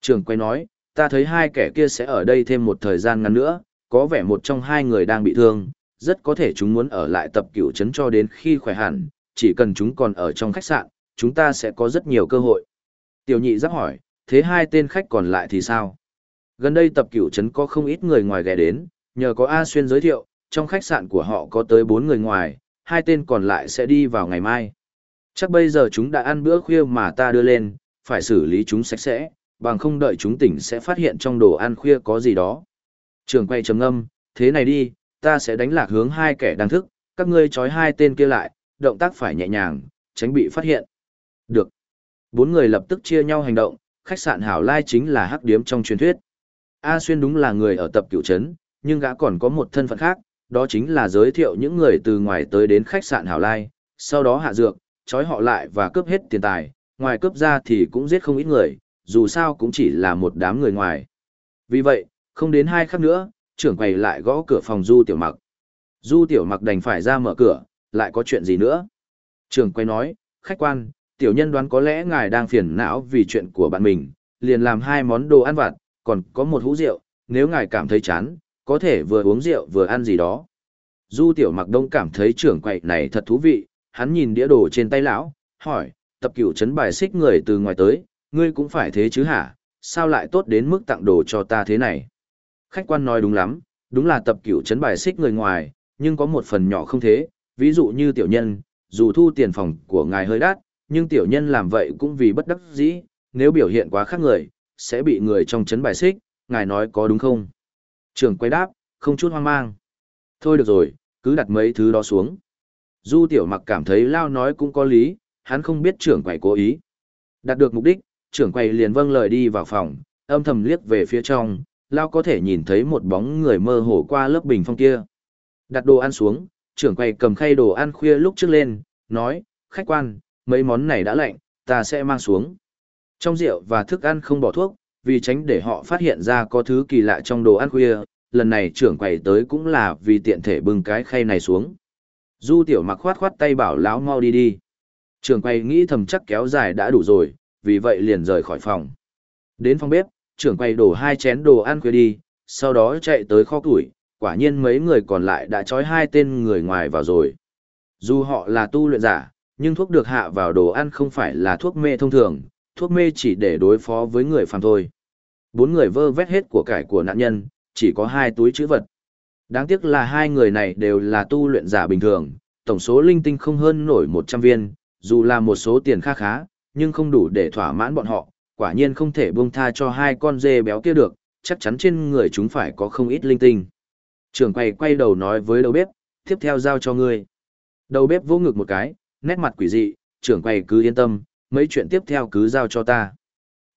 Trường quay nói, ta thấy hai kẻ kia sẽ ở đây thêm một thời gian ngắn nữa, có vẻ một trong hai người đang bị thương, rất có thể chúng muốn ở lại tập cửu trấn cho đến khi khỏe hẳn, chỉ cần chúng còn ở trong khách sạn, chúng ta sẽ có rất nhiều cơ hội. Tiểu nhị giáp hỏi, thế hai tên khách còn lại thì sao? Gần đây tập cửu trấn có không ít người ngoài ghé đến, nhờ có A Xuyên giới thiệu, trong khách sạn của họ có tới bốn người ngoài, hai tên còn lại sẽ đi vào ngày mai. Chắc bây giờ chúng đã ăn bữa khuya mà ta đưa lên, phải xử lý chúng sạch sẽ, bằng không đợi chúng tỉnh sẽ phát hiện trong đồ ăn khuya có gì đó. Trường quay trầm ngâm, thế này đi, ta sẽ đánh lạc hướng hai kẻ đang thức, các ngươi trói hai tên kia lại, động tác phải nhẹ nhàng, tránh bị phát hiện. Được. Bốn người lập tức chia nhau hành động, khách sạn Hảo Lai chính là hắc điếm trong truyền thuyết. A Xuyên đúng là người ở tập cựu trấn, nhưng gã còn có một thân phận khác, đó chính là giới thiệu những người từ ngoài tới đến khách sạn Hảo Lai, sau đó hạ dược, trói họ lại và cướp hết tiền tài, ngoài cướp ra thì cũng giết không ít người, dù sao cũng chỉ là một đám người ngoài. Vì vậy, không đến hai khắc nữa, trưởng quầy lại gõ cửa phòng Du Tiểu Mặc. Du Tiểu Mặc đành phải ra mở cửa, lại có chuyện gì nữa? Trưởng quầy nói, khách quan, tiểu nhân đoán có lẽ ngài đang phiền não vì chuyện của bạn mình, liền làm hai món đồ ăn vặt, còn có một hũ rượu, nếu ngài cảm thấy chán, có thể vừa uống rượu vừa ăn gì đó. Du Tiểu Mặc Đông cảm thấy trưởng quầy này thật thú vị, hắn nhìn đĩa đồ trên tay lão, hỏi, tập cửu chấn bài xích người từ ngoài tới, ngươi cũng phải thế chứ hả, sao lại tốt đến mức tặng đồ cho ta thế này? Khách quan nói đúng lắm, đúng là tập cửu chấn bài xích người ngoài, nhưng có một phần nhỏ không thế, ví dụ như tiểu nhân, dù thu tiền phòng của ngài hơi đắt, nhưng tiểu nhân làm vậy cũng vì bất đắc dĩ, nếu biểu hiện quá khác người, sẽ bị người trong chấn bài xích, ngài nói có đúng không? Trưởng quay đáp, không chút hoang mang. Thôi được rồi, cứ đặt mấy thứ đó xuống. Du tiểu mặc cảm thấy lao nói cũng có lý, hắn không biết trưởng quầy cố ý. Đạt được mục đích, trưởng quầy liền vâng lời đi vào phòng, âm thầm liếc về phía trong, lao có thể nhìn thấy một bóng người mơ hồ qua lớp bình phong kia. Đặt đồ ăn xuống, trưởng quầy cầm khay đồ ăn khuya lúc trước lên, nói, khách quan, mấy món này đã lạnh, ta sẽ mang xuống. Trong rượu và thức ăn không bỏ thuốc, vì tránh để họ phát hiện ra có thứ kỳ lạ trong đồ ăn khuya, lần này trưởng quầy tới cũng là vì tiện thể bưng cái khay này xuống. Du tiểu mặc khoát khoát tay bảo lão mau đi đi. Trưởng quầy nghĩ thầm chắc kéo dài đã đủ rồi, vì vậy liền rời khỏi phòng. Đến phòng bếp, trưởng quầy đổ hai chén đồ ăn khuya đi, sau đó chạy tới kho củi, quả nhiên mấy người còn lại đã trói hai tên người ngoài vào rồi. Dù họ là tu luyện giả, nhưng thuốc được hạ vào đồ ăn không phải là thuốc mê thông thường, thuốc mê chỉ để đối phó với người phàm thôi. Bốn người vơ vét hết của cải của nạn nhân, chỉ có hai túi chữ vật. Đáng tiếc là hai người này đều là tu luyện giả bình thường, tổng số linh tinh không hơn nổi 100 viên, dù là một số tiền kha khá, nhưng không đủ để thỏa mãn bọn họ, quả nhiên không thể buông tha cho hai con dê béo kia được, chắc chắn trên người chúng phải có không ít linh tinh. Trường quay quay đầu nói với đầu bếp, tiếp theo giao cho ngươi. Đầu bếp vỗ ngực một cái, nét mặt quỷ dị, trưởng quay cứ yên tâm, mấy chuyện tiếp theo cứ giao cho ta.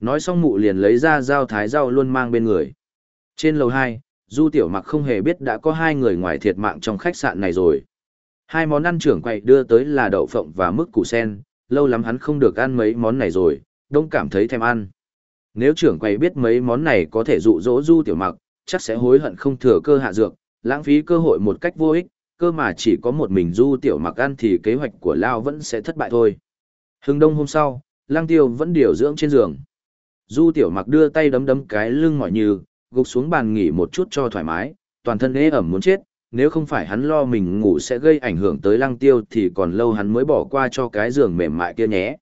Nói xong mụ liền lấy ra dao thái rau luôn mang bên người. Trên lầu 2, Du Tiểu Mặc không hề biết đã có hai người ngoài thiệt mạng trong khách sạn này rồi. Hai món ăn trưởng quầy đưa tới là đậu phộng và mức củ sen, lâu lắm hắn không được ăn mấy món này rồi, đông cảm thấy thèm ăn. Nếu trưởng quầy biết mấy món này có thể dụ dỗ Du Tiểu Mặc, chắc sẽ hối hận không thừa cơ hạ dược, lãng phí cơ hội một cách vô ích, cơ mà chỉ có một mình Du Tiểu Mặc ăn thì kế hoạch của Lao vẫn sẽ thất bại thôi. Hưng đông hôm sau, Lang Tiêu vẫn điều dưỡng trên giường. Du tiểu mặc đưa tay đấm đấm cái lưng mỏi như, gục xuống bàn nghỉ một chút cho thoải mái, toàn thân ế ẩm muốn chết, nếu không phải hắn lo mình ngủ sẽ gây ảnh hưởng tới lăng tiêu thì còn lâu hắn mới bỏ qua cho cái giường mềm mại kia nhé.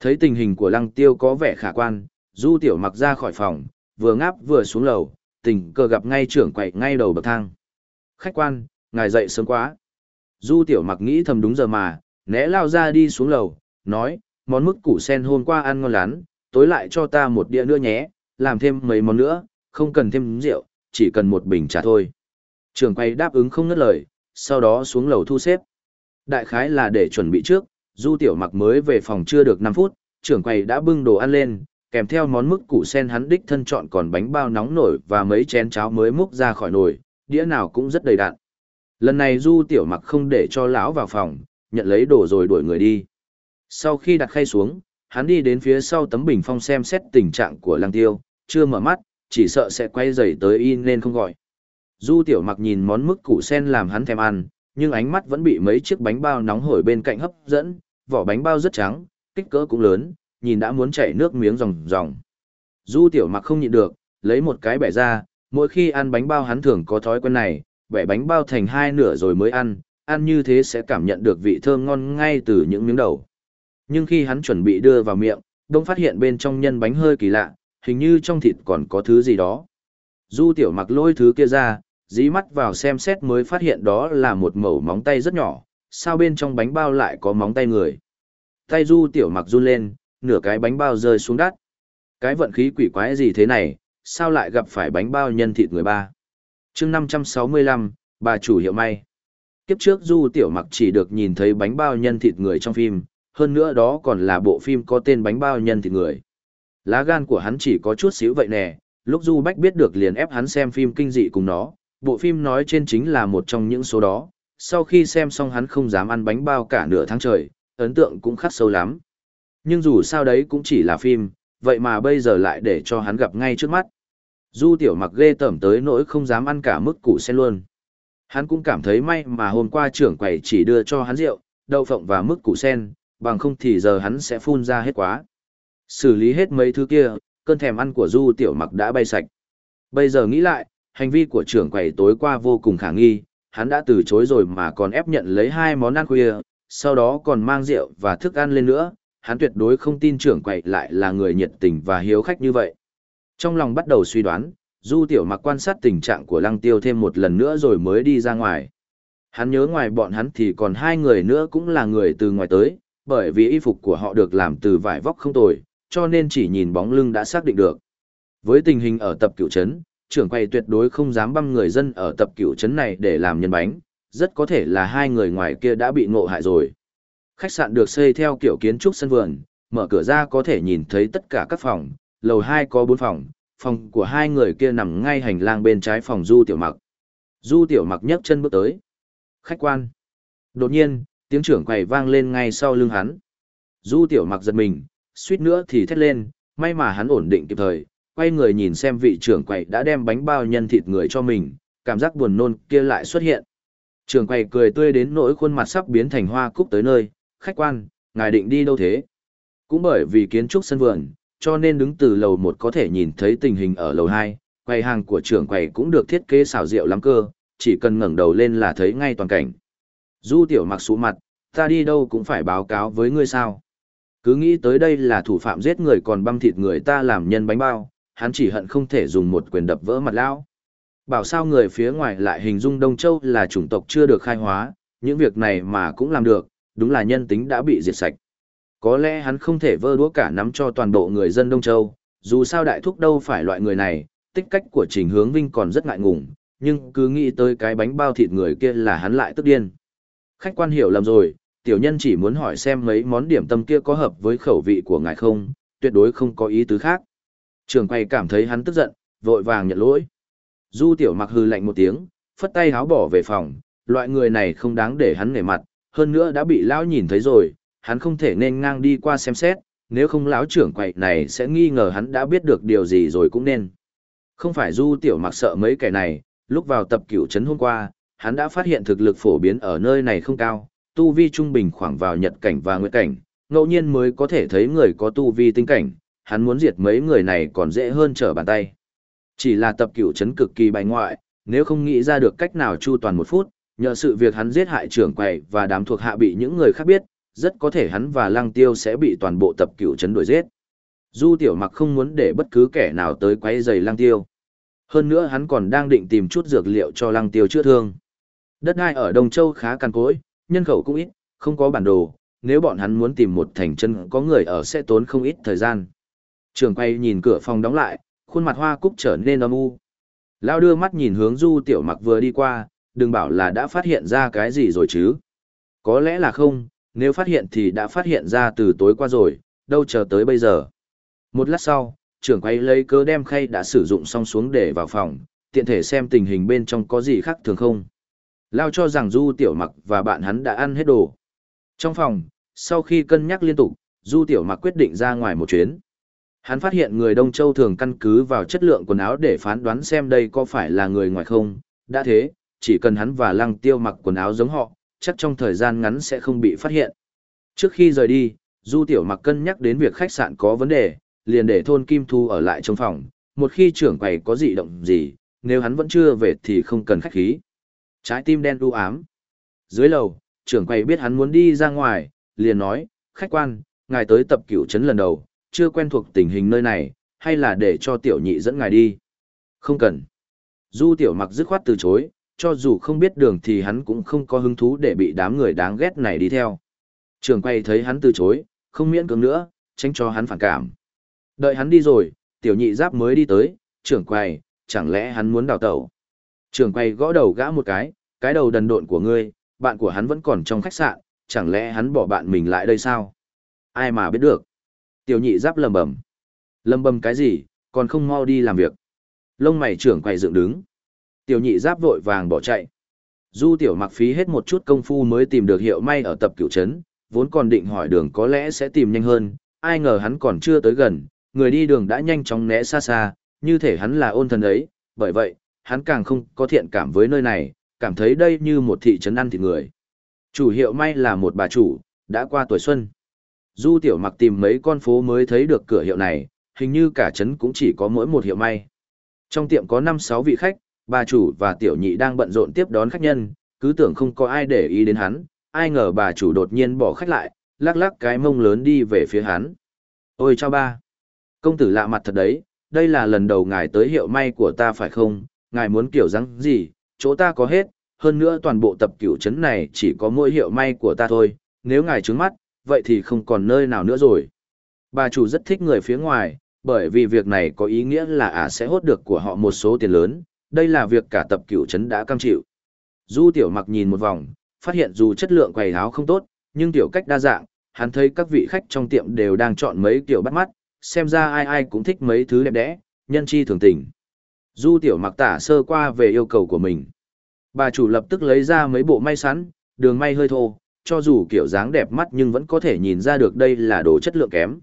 Thấy tình hình của lăng tiêu có vẻ khả quan, du tiểu mặc ra khỏi phòng, vừa ngáp vừa xuống lầu, tình cờ gặp ngay trưởng quậy ngay đầu bậc thang. Khách quan, ngài dậy sớm quá. Du tiểu mặc nghĩ thầm đúng giờ mà, né lao ra đi xuống lầu, nói, món mức củ sen hôm qua ăn ngon lắm, tối lại cho ta một đĩa nữa nhé, làm thêm mấy món nữa, không cần thêm rượu, chỉ cần một bình trà thôi. Trường quay đáp ứng không ngất lời, sau đó xuống lầu thu xếp. Đại khái là để chuẩn bị trước, du tiểu mặc mới về phòng chưa được 5 phút, trưởng quầy đã bưng đồ ăn lên, kèm theo món mức củ sen hắn đích thân chọn còn bánh bao nóng nổi và mấy chén cháo mới múc ra khỏi nồi, đĩa nào cũng rất đầy đặn. Lần này du tiểu mặc không để cho lão vào phòng, nhận lấy đồ rồi đuổi người đi. Sau khi đặt khay xuống, hắn đi đến phía sau tấm bình phong xem xét tình trạng của lăng tiêu, chưa mở mắt, chỉ sợ sẽ quay dậy tới in nên không gọi. Du tiểu mặc nhìn món mức củ sen làm hắn thèm ăn, nhưng ánh mắt vẫn bị mấy chiếc bánh bao nóng hổi bên cạnh hấp dẫn, vỏ bánh bao rất trắng, kích cỡ cũng lớn, nhìn đã muốn chảy nước miếng ròng ròng. Du tiểu mặc không nhịn được, lấy một cái bẻ ra, mỗi khi ăn bánh bao hắn thường có thói quen này, bẻ bánh bao thành hai nửa rồi mới ăn, ăn như thế sẽ cảm nhận được vị thơm ngon ngay từ những miếng đầu. Nhưng khi hắn chuẩn bị đưa vào miệng, đông phát hiện bên trong nhân bánh hơi kỳ lạ, hình như trong thịt còn có thứ gì đó. Du tiểu mặc lôi thứ kia ra, dí mắt vào xem xét mới phát hiện đó là một mẩu móng tay rất nhỏ, sao bên trong bánh bao lại có móng tay người. Tay du tiểu mặc run lên, nửa cái bánh bao rơi xuống đất. Cái vận khí quỷ quái gì thế này, sao lại gặp phải bánh bao nhân thịt người ba. chương 565, bà chủ hiệu may. Kiếp trước du tiểu mặc chỉ được nhìn thấy bánh bao nhân thịt người trong phim, hơn nữa đó còn là bộ phim có tên bánh bao nhân thịt người. Lá gan của hắn chỉ có chút xíu vậy nè, lúc Du Bách biết được liền ép hắn xem phim kinh dị cùng nó, bộ phim nói trên chính là một trong những số đó. Sau khi xem xong hắn không dám ăn bánh bao cả nửa tháng trời, ấn tượng cũng khắc sâu lắm. Nhưng dù sao đấy cũng chỉ là phim, vậy mà bây giờ lại để cho hắn gặp ngay trước mắt. Du tiểu mặc ghê tởm tới nỗi không dám ăn cả mức củ sen luôn. Hắn cũng cảm thấy may mà hôm qua trưởng quầy chỉ đưa cho hắn rượu, đậu phộng và mức củ sen, bằng không thì giờ hắn sẽ phun ra hết quá. Xử lý hết mấy thứ kia, cơn thèm ăn của Du Tiểu Mặc đã bay sạch. Bây giờ nghĩ lại, hành vi của trưởng quầy tối qua vô cùng khả nghi, hắn đã từ chối rồi mà còn ép nhận lấy hai món ăn khuya, sau đó còn mang rượu và thức ăn lên nữa, hắn tuyệt đối không tin trưởng quầy lại là người nhiệt tình và hiếu khách như vậy. Trong lòng bắt đầu suy đoán, Du Tiểu Mặc quan sát tình trạng của Lăng Tiêu thêm một lần nữa rồi mới đi ra ngoài. Hắn nhớ ngoài bọn hắn thì còn hai người nữa cũng là người từ ngoài tới, bởi vì y phục của họ được làm từ vải vóc không tồi, cho nên chỉ nhìn bóng lưng đã xác định được. Với tình hình ở tập Cựu trấn, trưởng quầy tuyệt đối không dám băm người dân ở tập cửu trấn này để làm nhân bánh, rất có thể là hai người ngoài kia đã bị ngộ hại rồi. Khách sạn được xây theo kiểu kiến trúc sân vườn, mở cửa ra có thể nhìn thấy tất cả các phòng, lầu 2 có 4 phòng, phòng của hai người kia nằm ngay hành lang bên trái phòng Du Tiểu Mặc. Du Tiểu Mặc nhấc chân bước tới. Khách quan. Đột nhiên, tiếng trưởng quầy vang lên ngay sau lưng hắn. Du Tiểu Mặc giật mình, suýt nữa thì thét lên, may mà hắn ổn định kịp thời, quay người nhìn xem vị trưởng quầy đã đem bánh bao nhân thịt người cho mình, cảm giác buồn nôn kia lại xuất hiện. Trưởng quầy cười tươi đến nỗi khuôn mặt sắp biến thành hoa cúc tới nơi, khách quan, ngài định đi đâu thế? Cũng bởi vì kiến trúc sân vườn, cho nên đứng từ lầu 1 có thể nhìn thấy tình hình ở lầu 2, quầy hàng của trưởng quầy cũng được thiết kế xảo diệu lắm cơ, chỉ cần ngẩng đầu lên là thấy ngay toàn cảnh. Du tiểu mặc sụ mặt, ta đi đâu cũng phải báo cáo với ngươi sao. Cứ nghĩ tới đây là thủ phạm giết người còn băm thịt người ta làm nhân bánh bao, hắn chỉ hận không thể dùng một quyền đập vỡ mặt lão. Bảo sao người phía ngoài lại hình dung Đông Châu là chủng tộc chưa được khai hóa, những việc này mà cũng làm được, đúng là nhân tính đã bị diệt sạch. Có lẽ hắn không thể vơ đũa cả nắm cho toàn bộ người dân Đông Châu, dù sao đại thúc đâu phải loại người này, tích cách của Trình Hướng Vinh còn rất ngại ngùng, nhưng cứ nghĩ tới cái bánh bao thịt người kia là hắn lại tức điên. Khách quan hiểu lầm rồi, tiểu nhân chỉ muốn hỏi xem mấy món điểm tâm kia có hợp với khẩu vị của ngài không, tuyệt đối không có ý tứ khác. Trường quay cảm thấy hắn tức giận, vội vàng nhận lỗi. Du tiểu mặc hư lạnh một tiếng, phất tay háo bỏ về phòng, loại người này không đáng để hắn nể mặt, hơn nữa đã bị lão nhìn thấy rồi, hắn không thể nên ngang đi qua xem xét, nếu không lão trưởng quậy này sẽ nghi ngờ hắn đã biết được điều gì rồi cũng nên. Không phải du tiểu mặc sợ mấy kẻ này, lúc vào tập cửu trấn hôm qua, hắn đã phát hiện thực lực phổ biến ở nơi này không cao, tu vi trung bình khoảng vào nhật cảnh và nguyệt cảnh, ngẫu nhiên mới có thể thấy người có tu vi tinh cảnh, hắn muốn diệt mấy người này còn dễ hơn trở bàn tay. Chỉ là tập cửu chấn cực kỳ bài ngoại, nếu không nghĩ ra được cách nào chu toàn một phút, nhờ sự việc hắn giết hại trưởng quầy và đám thuộc hạ bị những người khác biết, rất có thể hắn và lăng tiêu sẽ bị toàn bộ tập cửu chấn đuổi giết. Du tiểu mặc không muốn để bất cứ kẻ nào tới quấy rầy lăng tiêu. Hơn nữa hắn còn đang định tìm chút dược liệu cho lăng tiêu chữa thương. Đất đai ở Đông Châu khá cằn cỗi, nhân khẩu cũng ít, không có bản đồ, nếu bọn hắn muốn tìm một thành chân có người ở sẽ tốn không ít thời gian. Trường quay nhìn cửa phòng đóng lại, khuôn mặt hoa cúc trở nên âm u. Lao đưa mắt nhìn hướng du tiểu mặc vừa đi qua, đừng bảo là đã phát hiện ra cái gì rồi chứ. Có lẽ là không, nếu phát hiện thì đã phát hiện ra từ tối qua rồi, đâu chờ tới bây giờ. Một lát sau, trưởng quay lấy cớ đem khay đã sử dụng xong xuống để vào phòng, tiện thể xem tình hình bên trong có gì khác thường không. Lao cho rằng Du Tiểu Mặc và bạn hắn đã ăn hết đồ. Trong phòng, sau khi cân nhắc liên tục, Du Tiểu Mặc quyết định ra ngoài một chuyến. Hắn phát hiện người Đông Châu thường căn cứ vào chất lượng quần áo để phán đoán xem đây có phải là người ngoài không. Đã thế, chỉ cần hắn và Lăng Tiêu mặc quần áo giống họ, chắc trong thời gian ngắn sẽ không bị phát hiện. Trước khi rời đi, Du Tiểu Mặc cân nhắc đến việc khách sạn có vấn đề, liền để thôn Kim Thu ở lại trong phòng, một khi trưởng quầy có dị động gì, nếu hắn vẫn chưa về thì không cần khách khí. Trái tim đen u ám. Dưới lầu, trưởng quầy biết hắn muốn đi ra ngoài, liền nói, khách quan, ngài tới tập cửu trấn lần đầu, chưa quen thuộc tình hình nơi này, hay là để cho tiểu nhị dẫn ngài đi. Không cần. Du tiểu mặc dứt khoát từ chối, cho dù không biết đường thì hắn cũng không có hứng thú để bị đám người đáng ghét này đi theo. trường quay thấy hắn từ chối, không miễn cưỡng nữa, tránh cho hắn phản cảm. Đợi hắn đi rồi, tiểu nhị giáp mới đi tới, trưởng quầy, chẳng lẽ hắn muốn đào tẩu. Trưởng quầy gõ đầu gã một cái, cái đầu đần độn của ngươi, bạn của hắn vẫn còn trong khách sạn, chẳng lẽ hắn bỏ bạn mình lại đây sao? Ai mà biết được. Tiểu nhị giáp lầm bầm. Lầm bầm cái gì, còn không mau đi làm việc. Lông mày trưởng quầy dựng đứng. Tiểu nhị giáp vội vàng bỏ chạy. Du tiểu mặc phí hết một chút công phu mới tìm được hiệu may ở tập cửu trấn, vốn còn định hỏi đường có lẽ sẽ tìm nhanh hơn, ai ngờ hắn còn chưa tới gần, người đi đường đã nhanh chóng né xa xa, như thể hắn là ôn thần ấy, bởi vậy, hắn càng không có thiện cảm với nơi này, cảm thấy đây như một thị trấn ăn thịt người. Chủ hiệu may là một bà chủ, đã qua tuổi xuân. Du tiểu mặc tìm mấy con phố mới thấy được cửa hiệu này, hình như cả trấn cũng chỉ có mỗi một hiệu may. Trong tiệm có 5-6 vị khách, bà chủ và tiểu nhị đang bận rộn tiếp đón khách nhân, cứ tưởng không có ai để ý đến hắn, ai ngờ bà chủ đột nhiên bỏ khách lại, lắc lắc cái mông lớn đi về phía hắn. Ôi chào ba! Công tử lạ mặt thật đấy, đây là lần đầu ngài tới hiệu may của ta phải không, ngài muốn kiểu răng gì, chỗ ta có hết, hơn nữa toàn bộ tập cửu trấn này chỉ có mỗi hiệu may của ta thôi, nếu ngài trướng mắt, vậy thì không còn nơi nào nữa rồi. Bà chủ rất thích người phía ngoài, bởi vì việc này có ý nghĩa là ả sẽ hốt được của họ một số tiền lớn, đây là việc cả tập cửu trấn đã cam chịu. Du tiểu mặc nhìn một vòng, phát hiện dù chất lượng quầy áo không tốt, nhưng tiểu cách đa dạng, hắn thấy các vị khách trong tiệm đều đang chọn mấy kiểu bắt mắt, xem ra ai ai cũng thích mấy thứ đẹp đẽ, nhân chi thường tình. Du tiểu mặc tả sơ qua về yêu cầu của mình. Bà chủ lập tức lấy ra mấy bộ may sẵn, đường may hơi thô, cho dù kiểu dáng đẹp mắt nhưng vẫn có thể nhìn ra được đây là đồ chất lượng kém,